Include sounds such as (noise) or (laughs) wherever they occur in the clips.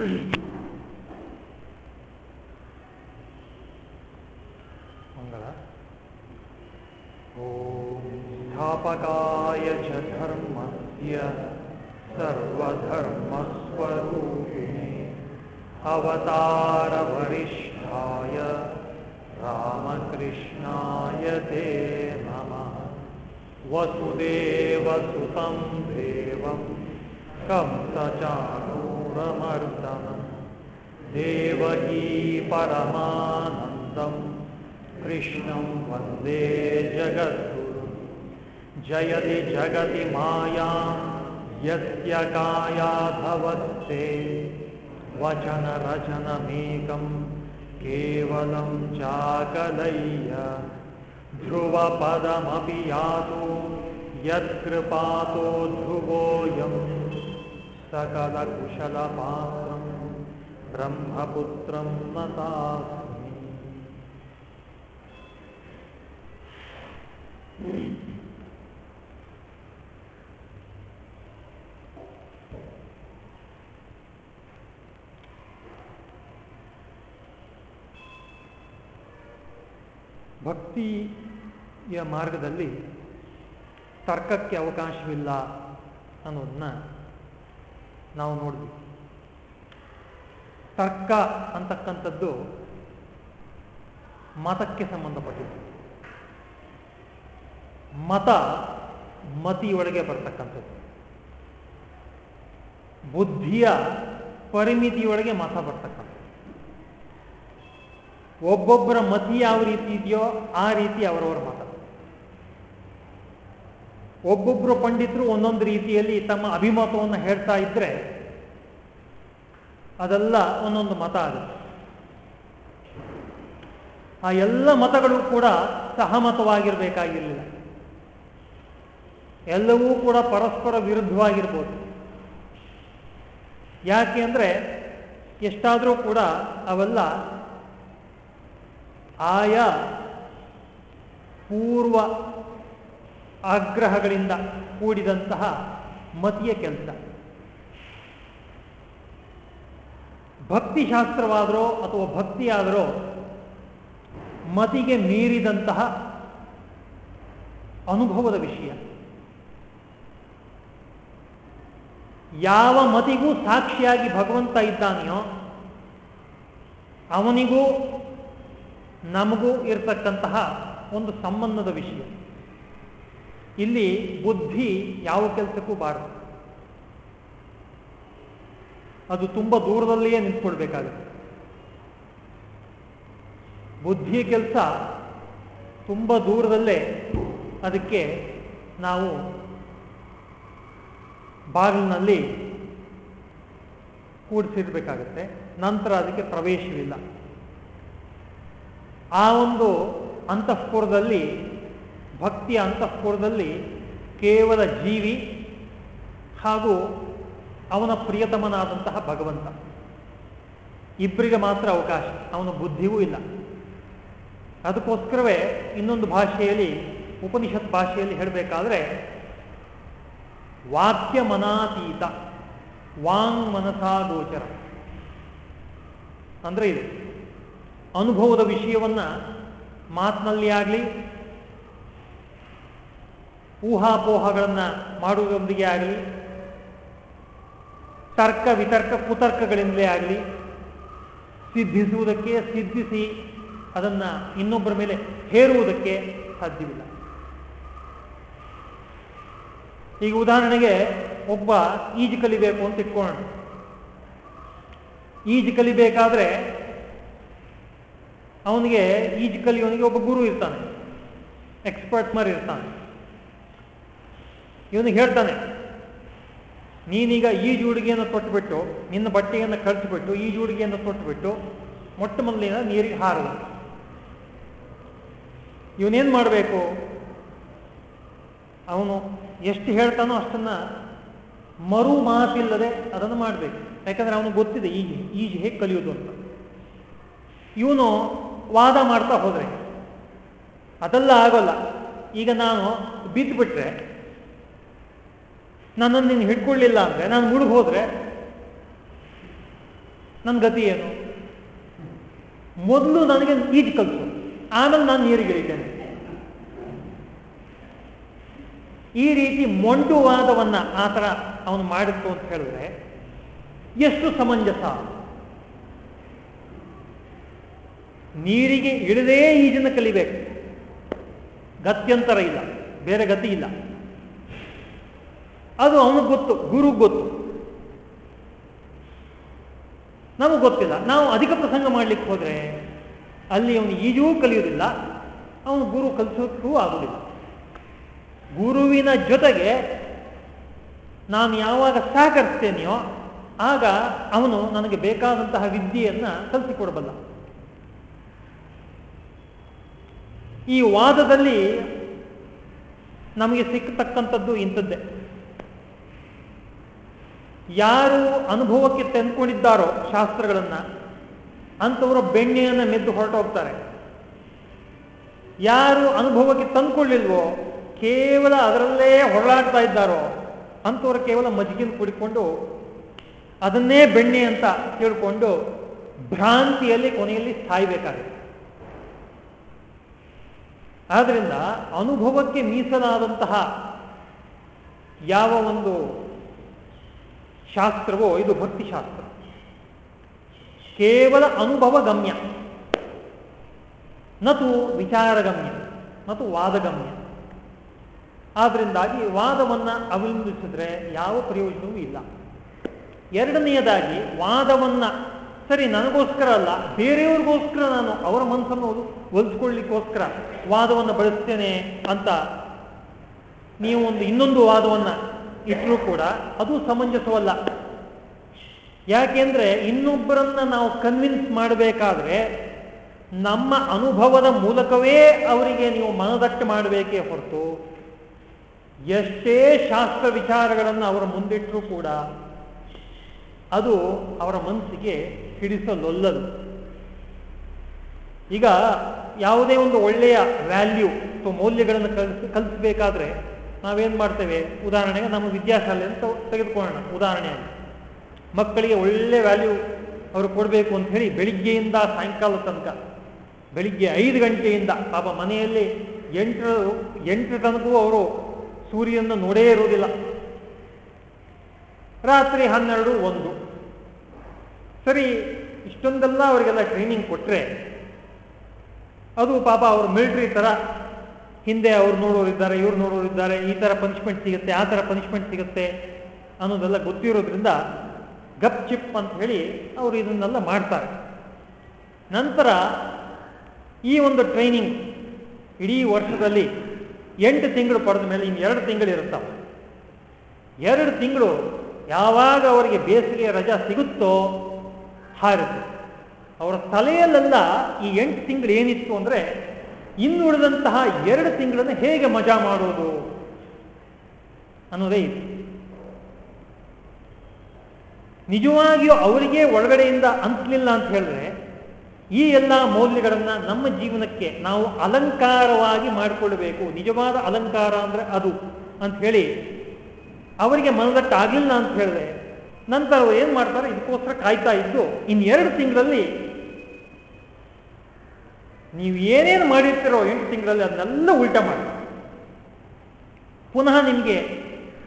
ಮಂಗಳ. ಓಂ ಸ್ಥಾಪಕಾಯ ಚ ಧರ್ಮಸ್ಯ ಸರ್ವಧರ್ಮಸ್ವರೂಪಿಣಿ. ಅವತಾರ ವರಿಷ್ಠಾಯ ರಾಮಕೃಷ್ಣಾಯ ತೇ ನಮಃ. ವಸುದೇವಸುತಂ ದೇವಂ ಕಂಸಚಾನು कंसचाणूरमर्दनम् देवकी परमानन्दं कृष्णं वंदे जगद्गुरु जयति जगति मायां यस्य कायाधवस्ते वचनरचनमेकं केवलं चाकलय्य। ध्रुवपदमपि यातु, यत्कृपातो ध्रुवोऽयं सकलकुशलपात्रं ब्रह्मपुत्रं नतास्मि ಭಕ್ತಿಯ ಮಾರ್ಗದಲ್ಲಿ ತರ್ಕಕ್ಕೆ ಅವಕಾಶವಿಲ್ಲ ಅನ್ನೋದನ್ನ ನಾವು ನೋಡಿದ್ವಿ. ತರ್ಕ ಅಂತಕ್ಕಂಥದ್ದು ಮತಕ್ಕೆ ಸಂಬಂಧಪಟ್ಟಿದ್ದು. ಮತ ಮತಿಯೊಳಗೆ ಬರ್ತಕ್ಕಂಥದ್ದು. ಬುದ್ಧಿಯ ಪರಿಮಿತಿಯೊಳಗೆ ಮತ ಬರ್ತಕ್ಕಂಥದ್ದು. ಒಬ್ಬೊಬ್ಬರ ಮತಿ ಯಾವ ರೀತಿ ಇದೆಯೋ ಆ ರೀತಿ ಅವರವರ ಮತ. ಒಬ್ಬೊಬ್ಬರು ಪಂಡಿತರು ಒಂದೊಂದು ರೀತಿಯಲ್ಲಿ ತಮ್ಮ ಅಭಿಮತವನ್ನು ಹೇಳ್ತಾ ಇದ್ರೆ ಅದೆಲ್ಲ ಒಂದೊಂದು ಮತ ಆಗುತ್ತೆ. ಆ ಎಲ್ಲ ಮತಗಳು ಕೂಡ ಸಹಮತವಾಗಿರಬೇಕಾಗಿರಲಿಲ್ಲ. ಎಲ್ಲವೂ ಕೂಡ ಪರಸ್ಪರ ವಿರುದ್ಧವಾಗಿರ್ಬೋದು. ಯಾಕೆ ಅಂದರೆ ಎಷ್ಟಾದರೂ ಕೂಡ ಅವೆಲ್ಲ ಆಯಾ ಪೂರ್ವ ಆಗ್ರಹಗಳಿಂದ ಕೂಡಿದಂತಹ ಮತಿಯ ಕೆಲಸ. ಭಕ್ತಿಶಾಸ್ತ್ರವಾದರೋ ಅಥವಾ ಭಕ್ತಿಯಾದರೋ ಮತಿಗೆ ಮೀರಿದಂತಹ ಅನುಭವದ ವಿಷಯ. ಯಾವ ಮತಿಗೂ ಸಾಕ್ಷಿಯಾಗಿ ಭಗವಂತ ಇದ್ದಾನೆಯೋ ಅವನಿಗೂ ನಮಗೂ ಇರತಕ್ಕಂತಹ ಒಂದು ಸಂಬಂಧದ ವಿಷಯ. ಇಲ್ಲಿ ಬುದ್ಧಿ ಯಾವ ಕೆಲಸಕ್ಕೂ ಬಾರದು. ಅದು ತುಂಬ ದೂರದಲ್ಲಿಯೇ ನಿಂತ್ಕೊಳ್ಬೇಕಾಗುತ್ತೆ. ಬುದ್ಧಿಯ ಕೆಲಸ ತುಂಬ ದೂರದಲ್ಲೇ ಅದಕ್ಕೆ ನಾವು ಬಾಗಿಲಿನಲ್ಲಿ ಕೂಡಿಸಿರ್ಬೇಕಾಗತ್ತೆ ನಂತರ ಅದಕ್ಕೆ ಪ್ರವೇಶವಿಲ್ಲ. ಆ ಒಂದು ಅಂತಃಪುರದಲ್ಲಿ ಭಕ್ತಿಯ ಅಂತಃಪುರದಲ್ಲಿ ಕೇವಲ ಜೀವಿ ಹಾಗೂ ಅವನ ಪ್ರಿಯತಮನಾದಂತಹ ಭಗವಂತ. ಇಬ್ಬರಿಗೆ ಮಾತ್ರ ಅವಕಾಶ, ಅವನ ಬುದ್ಧಿಯೂ ಇಲ್ಲ. ಅದಕ್ಕೋಸ್ಕರವೇ ಇನ್ನೊಂದು ಭಾಷೆಯಲ್ಲಿ, ಉಪನಿಷತ್ ಭಾಷೆಯಲ್ಲಿ ಹೇಳಬೇಕಾದ್ರೆ ವಾಕ್ಯ ಮನಾತೀತ, ವಾಂಗ್ ಮನಸಾ ಅಂದರೆ ಅಂದ್ರೆ ಇದು ಅನುಭವದ ವಿಷಯವನ್ನ ಮಾತಿನಲ್ಲಿ ಆಗಲಿ ಊಹಾಪೋಹಗಳನ್ನು ಮಾಡುವುದರೊಂದಿಗೆ ಆಗಲಿ, ತರ್ಕ ವಿತರ್ಕ ಕುತರ್ಕಗಳಿಂದಲೇ ಆಗಲಿ, ಸಿದ್ಧಿಸುವುದಕ್ಕೆ, ಸಿದ್ಧಿಸಿ ಅದನ್ನ ಇನ್ನೊಬ್ಬರ ಮೇಲೆ ಹೇರುವುದಕ್ಕೆ ಸಾಧ್ಯವಿಲ್ಲ. ಈಗ ಉದಾಹರಣೆಗೆ ಒಬ್ಬ ಈಜು ಕಲಿಬೇಕು ಅಂತ ಇಟ್ಕೊಳ್ಳೋಣ ಈಜು ಕಲಿಬೇಕಾದ್ರೆ ಅವನಿಗೆ ಈಜು ಕಲಿಯೋನಿಗೆ ಒಬ್ಬ ಗುರು ಇರ್ತಾನೆ ಎಕ್ಸ್ಪರ್ಟ್ ಮರ್ ಇರ್ತಾನೆ ಇವನಿಗೆ ಹೇಳ್ತಾನೆ, ನೀನೀಗ ಈ ಜೂಡಿಗೆಯನ್ನು ತೊಟ್ಟುಬಿಟ್ಟು, ನಿನ್ನ ಬಟ್ಟೆಯನ್ನು ಕಳಿಸಿಬಿಟ್ಟು ಈ ಜೂಡಿಗೆಯನ್ನು ತೊಟ್ಟುಬಿಟ್ಟು, ಮೊಟ್ಟ ಮೊದಲಿನ ನೀರಿಗೆ ಹಾರದ ಇವನೇನು ಮಾಡಬೇಕು? ಅವನು ಎಷ್ಟು ಹೇಳ್ತಾನೋ ಅಷ್ಟನ್ನ ಮರು ಮಾತಿಲ್ಲದೆ ಅದನ್ನು ಮಾಡಬೇಕು. ಯಾಕಂದ್ರೆ ಅವನು ಗೊತ್ತಿದೆ ಈಜು ಈಜು ಹೇಗೆ ಕಲಿಯೋದು ಅಂತ. ಇವನು ವಾದ ಮಾಡ್ತಾ ಹೋದ್ರೆ, ಅದೆಲ್ಲ ಆಗೋಲ್ಲ. ಈಗ ನಾನು ಬಿದ್ದುಬಿಟ್ರೆ ನನ್ನನ್ನು ನೀನು ಹಿಡ್ಕೊಳ್ಳಿಲ್ಲ ಅಂದ್ರೆ ನಾನು ಮುಳುಗು ಹೋದ್ರೆ ನನ್ನ ಗತಿ ಏನು? ಮೊದಲು ನನಗೆ ಈಜು ಕಲಿಸು. ಆಮೇಲೆ ನಾನು ನೀರಿಗಿಳಿತೇನೆ ಈ ರೀತಿ ಮೊಂಡುವಾದವನ್ನ ಆ ಥರ ಅವನು ಮಾಡಿತ್ತು ಅಂತ ಹೇಳಿದ್ರೆ ಎಷ್ಟು ಸಮಂಜಸ? ನೀರಿಗೆ ಇಳಿದೇ ಈಜನ್ನು ಕಲಿಬೇಕು. ಗತ್ಯಂತರ ಇಲ್ಲ. ಬೇರೆ ಗತಿ ಇಲ್ಲ. ಅದು ಅವನಿಗೆ ಗೊತ್ತು ಗುರು ಗೊತ್ತು. ನಮಗೆ ಗೊತ್ತಿಲ್ಲ. ನಾವು ಅಧಿಕ ಪ್ರಸಂಗ ಮಾಡ್ಲಿಕ್ಕೆ ಹೋದರೆ ಅಲ್ಲಿ ಅವನು ಈಜೂ ಕಲಿಯುವುದಿಲ್ಲ, ಅವನು ಗುರು ಕಲಿಸೋಕ್ಕೂ ಆಗುವುದಿಲ್ಲ. ಗುರುವಿನ ಜೊತೆಗೆ ನಾನು ಯಾವಾಗ ಸಹಕರಿಸ್ತೇನೆಯೋ, ಆಗ ಅವನು ನನಗೆ ಬೇಕಾದಂತಹ ವಿದ್ಯೆಯನ್ನ ಕಲಿಸಿಕೊಡಬಲ್ಲ. ಈ ವಾದದಲ್ಲಿ ನಮಗೆ ಸಿಕ್ಕತಕ್ಕಂಥದ್ದು ಇಂಥದ್ದೇ. ಯಾರು ಅನುಭವಕ್ಕೆ ತಂದ್ಕೊಂಡಿದ್ದಾರೋ ಶಾಸ್ತ್ರಗಳನ್ನ, ಅಂಥವರು ಬೆಣ್ಣೆಯನ್ನು ಮೆದ್ದು ಹೊರಟೋಗ್ತಾರೆ. ಯಾರು ಅನುಭವಕ್ಕೆ ತಂದುಕೊಳ್ಳಿಲ್ವೋ, ಕೇವಲ ಅದರಲ್ಲೇ ಹೊರಳಾಡ್ತಾ ಇದ್ದಾರೋ, ಅಂಥವರು ಕೇವಲ ಮಜ್ಜಿಗೆನ ಕುಡಿಕೊಂಡು, ಅದನ್ನೇ ಬೆಣ್ಣೆ ಅಂತ ತಿಳ್ಕೊಂಡು ಭ್ರಾಂತಿಯಲ್ಲಿ ಕೊನೆಯಲ್ಲಿ ಸಾಯ್ಬೇಕಾಗುತ್ತೆ. ಆದ್ದರಿಂದ ಅನುಭವಕ್ಕೆ ಮೀಸಲಾದಂತಹ ಯಾವ ಒಂದು ಶಾಸ್ತ್ರವೋ, ಇದು ಭಕ್ತಿಶಾಸ್ತ್ರ ಕೇವಲ ಅನುಭವ ಗಮ್ಯ ನತು ವಿಚಾರಗಮ್ಯ ಮತ್ತು ವಾದಗಮ್ಯ. ಆದ್ರಿಂದಾಗಿ ವಾದವನ್ನ ಅವಲಂಬಿಸಿದ್ರೆ ಯಾವ ಪ್ರಯೋಜನವೂ ಇಲ್ಲ. ಎರಡನೆಯದಾಗಿ ವಾದವನ್ನ ಸರಿ ನನಗೋಸ್ಕರ ಅಲ್ಲ, ಬೇರೆಯವ್ರಿಗೋಸ್ಕರ ನಾನು ಅವರ ಮನಸ್ಸನ್ನು ಒಲಿಸ್ಕೊಳ್ಳಿಕ್ಕೋಸ್ಕರ ವಾದವನ್ನು ಬಳಸ್ತೇನೆ ಅಂತ ನೀವು ಒಂದು ಇನ್ನೊಂದು ವಾದವನ್ನ ಇಟ್ಟರೂ ಕೂಡ ಅದು ಸಮಂಜಸವಲ್ಲ. ಯಾಕೆಂದ್ರೆ ಇನ್ನೊಬ್ಬರನ್ನ ನಾವು ಕನ್ವಿನ್ಸ್ ಮಾಡಬೇಕಾದ್ರೆ ನಮ್ಮ ಅನುಭವದ ಮೂಲಕವೇ ಅವರಿಗೆ ನೀವು ಮನದಟ್ಟು ಮಾಡಬೇಕೇ ಹೊರತು ಎಷ್ಟೇ ಶಾಸ್ತ್ರ ವಿಚಾರಗಳನ್ನು ಅವರ ಮುಂದಿಟ್ಟರೂ ಕೂಡ ಅದು ಅವರ ಮನಸ್ಸಿಗೆ ಹಿಡಿಸಲೊಲ್ಲದು. ಈಗ ಯಾವುದೇ ಒಂದು ಒಳ್ಳೆಯ ವ್ಯಾಲ್ಯೂ ಅಥವಾ ಮೌಲ್ಯಗಳನ್ನು ಕಲಿಸ್, ಕಲಿಸಬೇಕಾದ್ರೆ ನಾವೇನು ಮಾಡ್ತೇವೆ? ಉದಾಹರಣೆಗೆ ನಮ್ಮ ವಿದ್ಯಾಶಾಲೆ ಅಂತ ತೆಗೆದುಕೊಳ್ಳೋಣ. ಉದಾಹರಣೆಯಾಗಿ, ಮಕ್ಕಳಿಗೆ ಒಳ್ಳೆ ವ್ಯಾಲ್ಯೂ ಅವರು ಕೊಡಬೇಕು ಅಂತ ಹೇಳಿ ಬೆಳಿಗ್ಗೆಯಿಂದ ಸಾಯಂಕಾಲ ತನಕ, ಬೆಳಿಗ್ಗೆ ಐದು ಗಂಟೆಯಿಂದ ಪಾಪ ಮನೆಯಲ್ಲಿ ಎಂಟರ ಎಂಟರ ತನಕವೂ ಅವರು ಸೂರ್ಯನ ನೋಡೇ ಇರುವುದಿಲ್ಲ. ರಾತ್ರಿ ಹನ್ನೆರಡು ಒಂದು. ಸರಿ, ಇಷ್ಟೊಂದೆಲ್ಲ ಅವರಿಗೆಲ್ಲ ಟ್ರೈನಿಂಗ್ ಕೊಟ್ಟರೆ ಅದು ಪಾಪ ಅವರು ಮಿಲಿಟ್ರಿ ಥರ ಹಿಂದೆ ಅವ್ರು ನೋಡೋರಿದ್ದಾರೆ ಇವ್ರು ನೋಡೋರಿದ್ದಾರೆ ಈ ಥರ ಪನಿಷ್ಮೆಂಟ್ ಸಿಗುತ್ತೆ, ಆ ಥರ ಪನಿಷ್ಮೆಂಟ್ ಸಿಗುತ್ತೆ ಅನ್ನೋದೆಲ್ಲ ಗೊತ್ತಿರೋದ್ರಿಂದ ಗಪ್ ಚಿಪ್ ಅಂತ ಹೇಳಿ ಅವರು ಇದನ್ನೆಲ್ಲ ಮಾಡ್ತಾರೆ. ನಂತರ ಈ ಒಂದು ಟ್ರೈನಿಂಗ್ ಇಡೀ ವರ್ಷದಲ್ಲಿ ಎಂಟು ತಿಂಗಳು ಪಡೆದ ಮೇಲೆ ಇನ್ನು ಎರಡು ತಿಂಗಳು ಇರುತ್ತವೆ. ಎರಡು ತಿಂಗಳು ಯಾವಾಗ ಅವರಿಗೆ ಬೇಸಿಗೆ ರಜಾ ಸಿಗುತ್ತೋ ಹಾರುತ್ತೆ ಅವರ ತಲೆಯಲ್ಲೆಲ್ಲ ಈ ಎಂಟು ತಿಂಗಳು ಏನಿತ್ತು ಅಂದರೆ ಇನ್ನುಳಿದಂತಹ ಎರಡು ತಿಂಗಳನ್ನು ಹೇಗೆ ಮಜಾ ಮಾಡೋದು ಅನ್ನೋದೇ ಇತ್ತು ನಿಜವಾಗಿಯೂ ಅವರಿಗೆ ಒಳಗಡೆಯಿಂದ ಅಂತಲಿಲ್ಲ ಅಂತ ಹೇಳಿದ್ರೆ ಈ ಎಲ್ಲ ಮೌಲ್ಯಗಳನ್ನ ನಮ್ಮ ಜೀವನಕ್ಕೆ ನಾವು ಅಲಂಕಾರವಾಗಿ ಮಾಡಿಕೊಳ್ಬೇಕು ನಿಜವಾದ ಅಲಂಕಾರ ಅಂದ್ರೆ ಅದು ಅಂತ ಹೇಳಿ ಅವರಿಗೆ ಮನದಟ್ಟಾಗಲಿಲ್ಲ ಅಂತ ಹೇಳಿದ್ರೆ ನಂತರ ಅವ್ರು ಏನ್ ಮಾಡ್ತಾರೆ? ಇದಕ್ಕೋಸ್ಕರ ಕಾಯ್ತಾ ಇದ್ದು ಎರಡು ತಿಂಗಳಲ್ಲಿ ನೀವು ಏನೇನು ಮಾಡಿರ್ತೀರೋ ಎಂಟು ತಿಂಗಳಲ್ಲಿ ಅದನ್ನೆಲ್ಲ ಉಲ್ಟ ಮಾಡಿ. ಪುನಃ ನಿಮಗೆ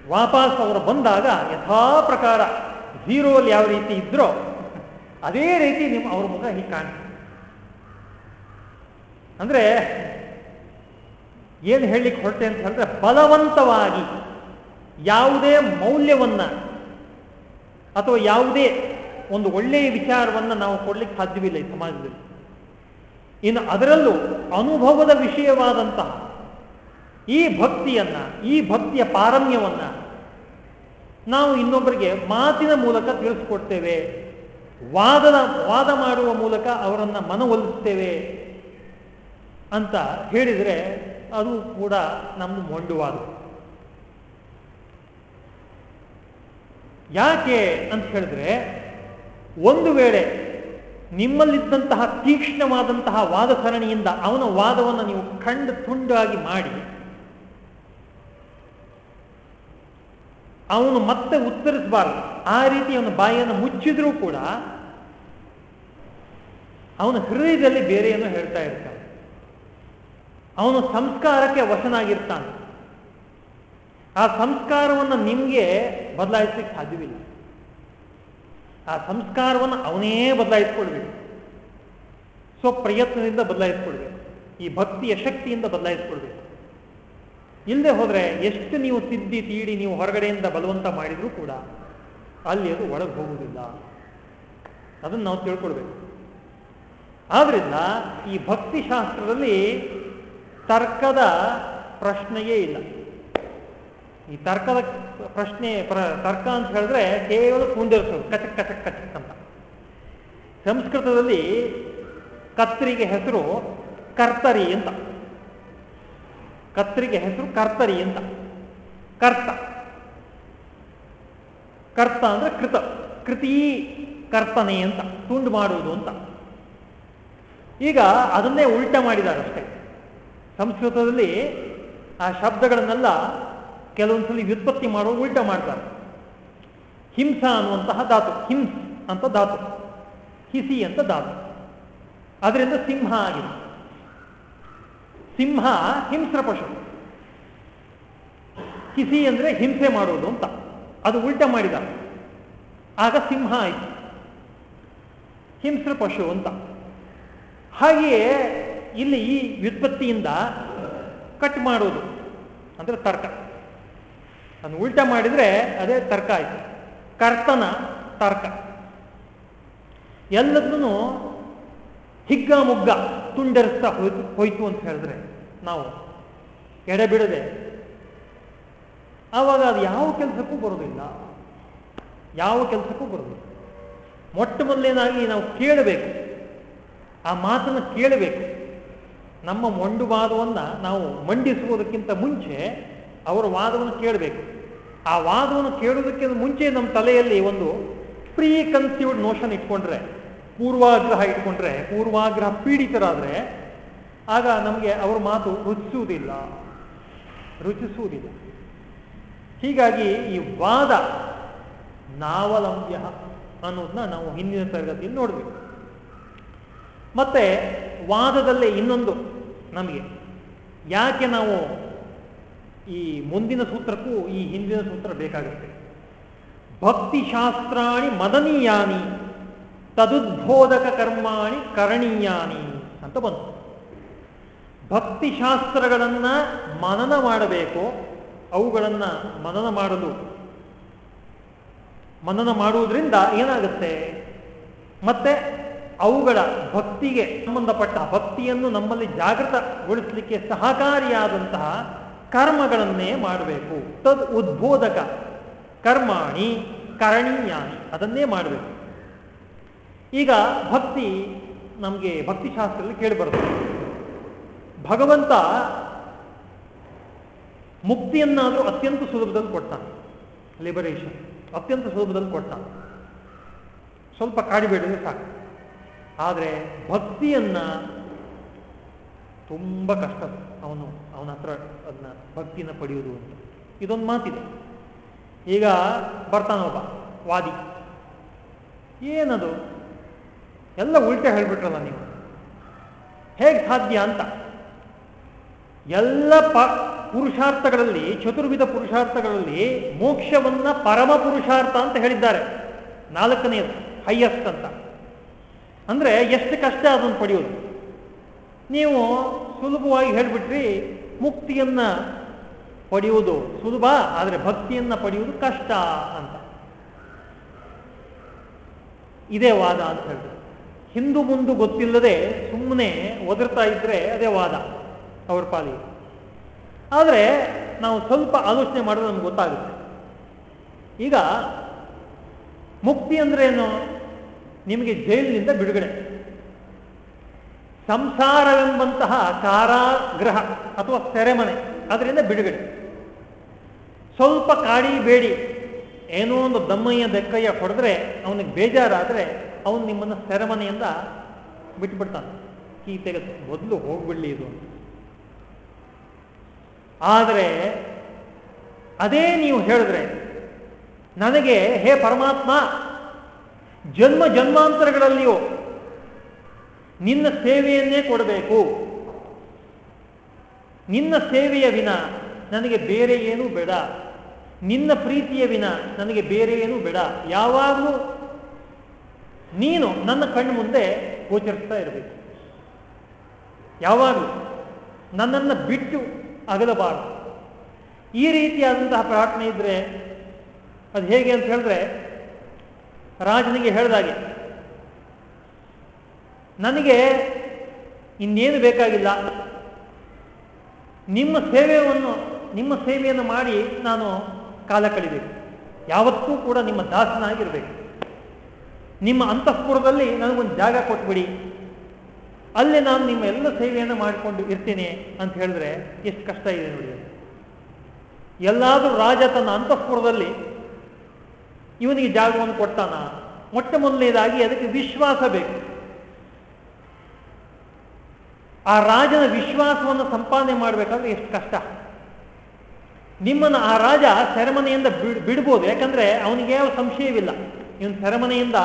ವಾಪಸ್ ಅವರು ಬಂದಾಗ ಯಥಾ ಪ್ರಕಾರ ಝೀರೋಲ್ಲಿ ಯಾವ ರೀತಿ ಇದ್ರೋ, ಅದೇ ರೀತಿ ನಿಮ್ಮ ಅವ್ರ ಮುಖ ಹೀಗೆ ಕಾಣ್ತದೆ. ಅಂದ್ರೆ ಏನು ಹೇಳಲಿಕ್ಕೆ ಹೊರಟೆ ಅಂತ ಹೇಳಿದ್ರೆ ಬಲವಂತವಾಗಿ ಯಾವುದೇ ಮೌಲ್ಯವನ್ನ ಅಥವಾ ಯಾವುದೇ ಒಂದು ಒಳ್ಳೆಯ ವಿಚಾರವನ್ನ ನಾವು ಕೊಡ್ಲಿಕ್ಕೆ ಸಾಧ್ಯವಿಲ್ಲ ಈ ಸಮಾಜದಲ್ಲಿ. ಇನ್ನು ಅದರಲ್ಲೂ ಅನುಭವದ ವಿಷಯವಾದಂತಹ ಈ ಭಕ್ತಿಯನ್ನ, ಈ ಭಕ್ತಿಯ ಪಾರಮ್ಯವನ್ನ ನಾವು ಇನ್ನೊಬ್ಬರಿಗೆ ಮಾತಿನ ಮೂಲಕ ತಿಳಿಸ್ಕೊಡ್ತೇವೆ. ವಾದದ ವಾದ ಮಾಡುವ ಮೂಲಕ ಅವರನ್ನ ಮನವೊಲಿಸ್ತೇವೆ ಅಂತ ಹೇಳಿದರೆ ಅದು ಕೂಡ ನಮ್ಮ ಮೊಂಡುವಾದ. ಯಾಕೆ ಅಂತ ಹೇಳಿದ್ರೆ ಒಂದು ವೇಳೆ ನಿಮ್ಮಲ್ಲಿದ್ದಂತಹ ತೀಕ್ಷ್ಣವಾದಂತಹ ವಾದ ಸರಣಿಯಿಂದ ಅವನ ವಾದವನ್ನು ನೀವು ಖಂಡ ತುಂಡಾಗಿ ಮಾಡಿ, ಅವನು ಮತ್ತೆ ಉತ್ತರಿಸಬಾರದು. ಆ ರೀತಿ ಅವನ ಬಾಯಿಯನ್ನು ಮುಚ್ಚಿದ್ರೂ ಕೂಡ ಅವನ ಹೃದಯದಲ್ಲಿ ಬೇರೆಯನ್ನು ಹೇಳ್ತಾ ಇರ್ತಾನೆ. ಅವನು ಸಂಸ್ಕಾರಕ್ಕೆ ವಶನಾಗಿರ್ತಾನೆ. ಆ ಸಂಸ್ಕಾರವನ್ನು ನಿಮಗೆ ಬದಲಾಯಿಸಲಿಕ್ಕೆ ಸಾಧ್ಯವಿಲ್ಲ. ಆ ಸಂಸ್ಕಾರವನ್ನು ಅವನೇ ಬದಲಾಯಿಸ್ಕೊಳ್ಬೇಕು. ಸ್ವಪ್ರಯತ್ನದಿಂದ ಬದಲಾಯಿಸ್ಕೊಳ್ಬೇಕು. ಈ ಭಕ್ತಿಯ ಶಕ್ತಿಯಿಂದ ಬದಲಾಯಿಸ್ಕೊಳ್ಬೇಕು. ಇಲ್ಲದೆ ಹೋದರೆ ಎಷ್ಟು ನೀವು ತಿದ್ದಿ, ತೀಡಿ ನೀವು ಹೊರಗಡೆಯಿಂದ ಬಲವಂತ ಮಾಡಿದರೂ ಕೂಡ ಅಲ್ಲಿ ಅದು ಒಳಗೆ ಹೋಗುವುದಿಲ್ಲ. ಅದನ್ನು ನಾವು ತಿಳ್ಕೊಳ್ಬೇಕು. ಆದ್ರಿಂದ ಈ ಭಕ್ತಿ ಶಾಸ್ತ್ರದಲ್ಲಿ ತರ್ಕದ ಪ್ರಶ್ನೆಯೇ ಇಲ್ಲ. ಈ ತರ್ಕದ ಪ್ರಶ್ನೆ, ಪ್ರ, ತರ್ಕ ಅಂತ ಹೇಳಿದ್ರೆ ಕೇವಲ ಕುಂದಿರಿಸೋದು, ಕಚಕ್ ಕಚಕ್ ಕಚಕ್ ಅಂತ. ಸಂಸ್ಕೃತದಲ್ಲಿ ಕತ್ರಿಗೆ ಹೆಸರು ಕರ್ತರಿ ಅಂತ. ಕತ್ರಿಗೆ ಹೆಸರು ಕರ್ತರಿ ಅಂತ. ಕರ್ತ. ಕರ್ತ ಅಂದ್ರೆ ಕೃತ, ಕೃತಿ ಕರ್ತನೆ ಅಂತ, ತುಂಡು ಮಾಡುವುದು ಅಂತ. ಈಗ ಅದನ್ನೇ ಉಲ್ಟ ಮಾಡಿದಾರಷ್ಟೇ. ಸಂಸ್ಕೃತದಲ್ಲಿ ಆ ಶಬ್ದಗಳನ್ನೆಲ್ಲ ಕೆಲವೊಂದ್ಸಲಿ ವ್ಯುತ್ಪತ್ತಿ ಮಾಡುವ ಉಲ್ಟ ಮಾಡ್ತಾರೆ. ಹಿಂಸ ಅನ್ನುವಂತಹ ಧಾತು, ಹಿಂಸ್ ಅಂತ ಧಾತು, ಹಿಸಿ ಅಂತ ಧಾತು. ಅದರಿಂದ ಸಿಂಹ ಆಗಿದೆ. ಸಿಂಹ ಹಿಂಸ್ರ ಪಶು. ಹಿಸಿ ಅಂದ್ರೆ ಹಿಂಸೆ ಮಾಡುವುದು ಅಂತ. ಅದು ಉಲ್ಟ ಮಾಡಿದ. ಆಗ ಸಿಂಹ ಆಯಿತು. ಹಿಂಸ್ರ ಪಶು ಅಂತ. ಹಾಗೆಯೇ ಇಲ್ಲಿ ಈ ವ್ಯುತ್ಪತ್ತಿಯಿಂದ ಕಟ್ ಮಾಡೋದು ಅಂದ್ರೆ ತರ್ಕ. ಅದನ್ನು ಉಲ್ಟ ಮಾಡಿದ್ರೆ ಅದೇ ತರ್ಕ ಆಯ್ತು. ಕರ್ತನ ತರ್ಕ. ಎಲ್ಲದನ್ನು ಹಿಗ್ಗ ಮುಗ್ಗ ತುಂಡರಿಸ್ತಾ ಹೋಯ್ತು ಹೋಯ್ತು ಅಂತ ಹೇಳಿದ್ರೆ ನಾವು ಎಡೆಬಿಡದೆ ಆವಾಗ ಅದು ಯಾವ ಕೆಲಸಕ್ಕೂ ಬರೋದಿಲ್ಲ. ಯಾವ ಕೆಲಸಕ್ಕೂ ಬರೋದಿಲ್ಲ. ಮೊಟ್ಟ ಮೊದಲೇನಾಗಿ ನಾವು ಕೇಳಬೇಕು. ಆ ಮಾತನ್ನು ಕೇಳಬೇಕು. ನಮ್ಮ ಮೊಂಡು ವಾದವನ್ನು ನಾವು ಮಂಡಿಸುವುದಕ್ಕಿಂತ ಮುಂಚೆ ಅವರ ವಾದವನ್ನು ಕೇಳಬೇಕು. ಆ ವಾದವನ್ನು ಕೇಳುವುದಕ್ಕೆ ಮುಂಚೆ ನಮ್ಮ ತಲೆಯಲ್ಲಿ ಒಂದು ಪ್ರೀ ಕನ್ಸೀವ್ಡ್ ನೋಷನ್ ಇಟ್ಕೊಂಡ್ರೆ, ಪೂರ್ವಾಗ್ರಹ ಇಟ್ಕೊಂಡ್ರೆ, ಪೂರ್ವಾಗ್ರಹ ಪೀಡಿತರಾದರೆ, ಆಗ ನಮಗೆ ಅವರ ಮಾತು ರುಚಿಸುವುದಿಲ್ಲ. ರುಚಿಸುವುದಿಲ್ಲ. ಹೀಗಾಗಿ ಈ ವಾದ ನಾವಲಂಬ್ಯ ಅನ್ನೋದನ್ನ ನಾವು ಹಿಂದಿನ ತರಗತಿಯಲ್ಲಿ ನೋಡಬೇಕು ಮತ್ತೆ ವಾದದಲ್ಲೇ ಇನ್ನೊಂದು ನಮಗೆ. ಯಾಕೆ ನಾವು ಈ ಮುಂದಿನ ಸೂತ್ರಕ್ಕೂ ಈ ಹಿಂದಿನ ಸೂತ್ರ ಬೇಕಾಗುತ್ತೆ. ಭಕ್ತಿಶಾಸ್ತ್ರಾಣಿ ಮದನೀಯಾನಿ ತದುದ್ಬೋಧಕ ಕರ್ಮಾಣಿ ಕರಣೀಯಾನಿ ಅಂತ ಬಂತು. ಭಕ್ತಿಶಾಸ್ತ್ರಗಳನ್ನ ಮನನ ಮಾಡಬೇಕು, ಅವುಗಳನ್ನ ಮನನ ಮಾಡಲು, ಮನನ ಮಾಡುವುದರಿಂದ ಏನಾಗುತ್ತೆ? ಮತ್ತೆ ಅವುಗಳ ಭಕ್ತಿಗೆ ಸಂಬಂಧಪಟ್ಟ ಭಕ್ತಿಯನ್ನು ನಮ್ಮಲ್ಲಿ ಜಾಗೃತಗೊಳಿಸಲಿಕ್ಕೆ ಸಹಕಾರಿಯಾದಂತಹ ಕರ್ಮಗಳನ್ನೇ ಮಾಡಬೇಕು. ತದ್ ಉದ್ಬೋಧಕ. ಕರ್ಮಾಣಿ, ಕರಣೀಯಾನಿ, ಅದನ್ನೇ ಮಾಡಬೇಕು. ಈಗ ಭಕ್ತಿ ನಮಗೆ ಭಕ್ತಿಶಾಸ್ತ್ರದಲ್ಲಿ ಕೇಳಿಬರುತ್ತೆ. ಭಗವಂತ ಮುಕ್ತಿಯನ್ನಾದರೂ ಅತ್ಯಂತ ಸುಲಭದಲ್ಲಿ ಕೊಡ್ತಾನೆ ಲಿಬರೇಷನ್ ಅತ್ಯಂತ ಸುಲಭದಲ್ಲಿ ಕೊಡ್ತಾನೆ ಸ್ವಲ್ಪ ಕಾಡಿಬೇಡಿದ್ರೆ ಸಾಕು. ಆದರೆ ಭಕ್ತಿಯನ್ನ ತುಂಬ ಕಷ್ಟ. ಅವನು ಅವನ ಹತ್ರ ಅದನ್ನ ಭಕ್ತಿನ ಪಡೆಯುವುದು ಅಂತ. ಇದೊಂದು ಮಾತಿದೆ. ಈಗ ಬರ್ತಾನೊಬ್ಬ ವಾದಿ. ಏನದು? ಎಲ್ಲ ಉಲ್ಟೆ ಹೇಳ್ಬಿಟ್ರಲ್ಲ ನೀವು. ಹೇಗೆ ಸಾಧ್ಯ ಅಂತ. ಎಲ್ಲ ಪ ಪುರುಷಾರ್ಥಗಳಲ್ಲಿ, ಚತುರ್ವಿಧ ಪುರುಷಾರ್ಥಗಳಲ್ಲಿ ಮೋಕ್ಷವನ್ನ ಪರಮ ಪುರುಷಾರ್ಥ ಅಂತ ಹೇಳಿದ್ದಾರೆ. ನಾಲ್ಕನೆಯದು ಹೈಯೆಸ್ಟ್ ಅಂತ. ಅಂದ್ರೆ ಎಷ್ಟು ಕಷ್ಟ ಅದನ್ನು ಪಡೆಯೋದು ನೀವು ಸುಲಭವಾಗಿ ಹೇಳ್ಬಿಟ್ರಿ ಮುಕ್ತಿಯನ್ನ ಪಡೆಯುವುದು ಸುಲಭ, ಆದರೆ ಭಕ್ತಿಯನ್ನ ಪಡೆಯುವುದು ಕಷ್ಟ ಅಂತ. ಇದೇ ವಾದ ಅಂತ ಹೇಳಿದ್ರು ಹಿಂದು ಮುಂದು ಗೊತ್ತಿಲ್ಲದೆ ಸುಮ್ಮನೆ ಒದರ್ತಾ ಇದ್ರೆ ಅದೇ ವಾದ ಅವ್ರ ಪಾಲಿಗೆ. ಆದರೆ ನಾವು ಸ್ವಲ್ಪ ಆಲೋಚನೆ ಮಾಡಿದ್ರೆ ನಮ್ಗೆ ಗೊತ್ತಾಗುತ್ತೆ. ಈಗ ಮುಕ್ತಿ ಅಂದ್ರೆ ಏನು? ನಿಮಗೆ ಜೈಲಿನಿಂದ ಬಿಡುಗಡೆ. ಸಂಸಾರವೆಂಬಂತಹ ಕಾರಾಗೃಹ ಅಥವಾ ಸೆರೆಮನೆ, ಅದರಿಂದ ಬಿಡುಗಡೆ. ಸ್ವಲ್ಪ ಕಾಡಿ ಬೇಡಿ, ಏನೋ ಒಂದು ದಮ್ಮಯ್ಯ ದೆಕ್ಕಯ್ಯ ಹೊಡೆದ್ರೆ ಅವನಿಗೆ ಬೇಜಾರಾದರೆ ಅವನು ನಿಮ್ಮನ್ನು ಸೆರೆಮನೆಯಿಂದ ಬಿಟ್ಬಿಡ್ತಾನೆ. ಈ ತೆಗೆದು ಮೊದಲು ಹೋಗ್ಬಿಡ್ಲಿ ಇದು ಆದರೆ ಅದೇ ನೀವು ಹೇಳಿದ್ರೆ ನನಗೆ, ಹೇ ಪರಮಾತ್ಮ, ಜನ್ಮ ಜನ್ಮಾಂತರಗಳಲ್ಲಿಯೂ ನಿನ್ನ ಸೇವೆಯನ್ನೇ ಕೊಡಬೇಕು. ನಿನ್ನ ಸೇವೆಯ ವಿನ ನನಗೆ ಬೇರೆ ಏನೂ ಬೇಡ. ನಿನ್ನ ಪ್ರೀತಿಯ ವಿನ ನನಗೆ ಬೇರೆ ಏನೂ ಬೇಡ. ಯಾವಾಗಲೂ ನೀನು ನನ್ನ ಕಣ್ಣು ಮುಂದೆ ಗೋಚರಿಸ್ತಾ ಇರಬೇಕು. ಯಾವಾಗಲೂ ನನ್ನನ್ನು ಬಿಟ್ಟು ಅಗಲಬಾರದು. ಈ ರೀತಿಯಾದಂತಹ ಪ್ರಾರ್ಥನೆ ಇದ್ರೆ ಅದು ಹೇಗೆ ಅಂತ ಹೇಳಿದ್ರೆ ರಾಜನಿಗೆ ಹೇಳಿದಾಗೆ ನನಗೆ ಇನ್ನೇನು ಬೇಕಾಗಿಲ್ಲ. ನಿಮ್ಮ ಸೇವೆಯನ್ನು ನಿಮ್ಮ ಸೇವೆಯನ್ನು ಮಾಡಿ ನಾನು ಕಾಲ ಕಳಿಬೇಕು. ಯಾವತ್ತೂ ಕೂಡ ನಿಮ್ಮ ದಾಸನಾಗಿರಬೇಕು. ನಿಮ್ಮ ಅಂತಃಪುರದಲ್ಲಿ ನನಗೊಂದು ಜಾಗ ಕೊಟ್ಬಿಡಿ. ಅಲ್ಲಿ ನಾನು ನಿಮ್ಮ ಎಲ್ಲ ಸೇವೆಯನ್ನು ಮಾಡಿಕೊಂಡು ಇರ್ತೀನಿ ಅಂತ ಹೇಳಿದ್ರೆ ಎಷ್ಟು ಕಷ್ಟ ಇದೆ ನೋಡಿ. ಎಲ್ಲಾದರೂ ರಾಜ ತನ್ನ ಅಂತಃಪುರದಲ್ಲಿ ಇವನಿಗೆ ಜಾಗವನ್ನು ಕೊಡ್ತಾನ? ಮೊಟ್ಟ ಮೊದಲನೇದಾಗಿ ಅದಕ್ಕೆ ವಿಶ್ವಾಸ ಬೇಕು. ಆ ರಾಜನ ವಿಶ್ವಾಸವನ್ನು ಸಂಪಾದನೆ ಮಾಡಬೇಕಾದ್ರೆ ಎಷ್ಟು ಕಷ್ಟ. ನಿಮ್ಮನ್ನು ಆ ರಾಜ ಸೆರೆಮನೆಯಿಂದ ಬಿಡ್ಬೋದು. ಯಾಕಂದ್ರೆ ಅವನಿಗೆ ಯಾವ ಸಂಶಯವಿಲ್ಲ. ಇವನು ಸೆರೆಮನೆಯಿಂದ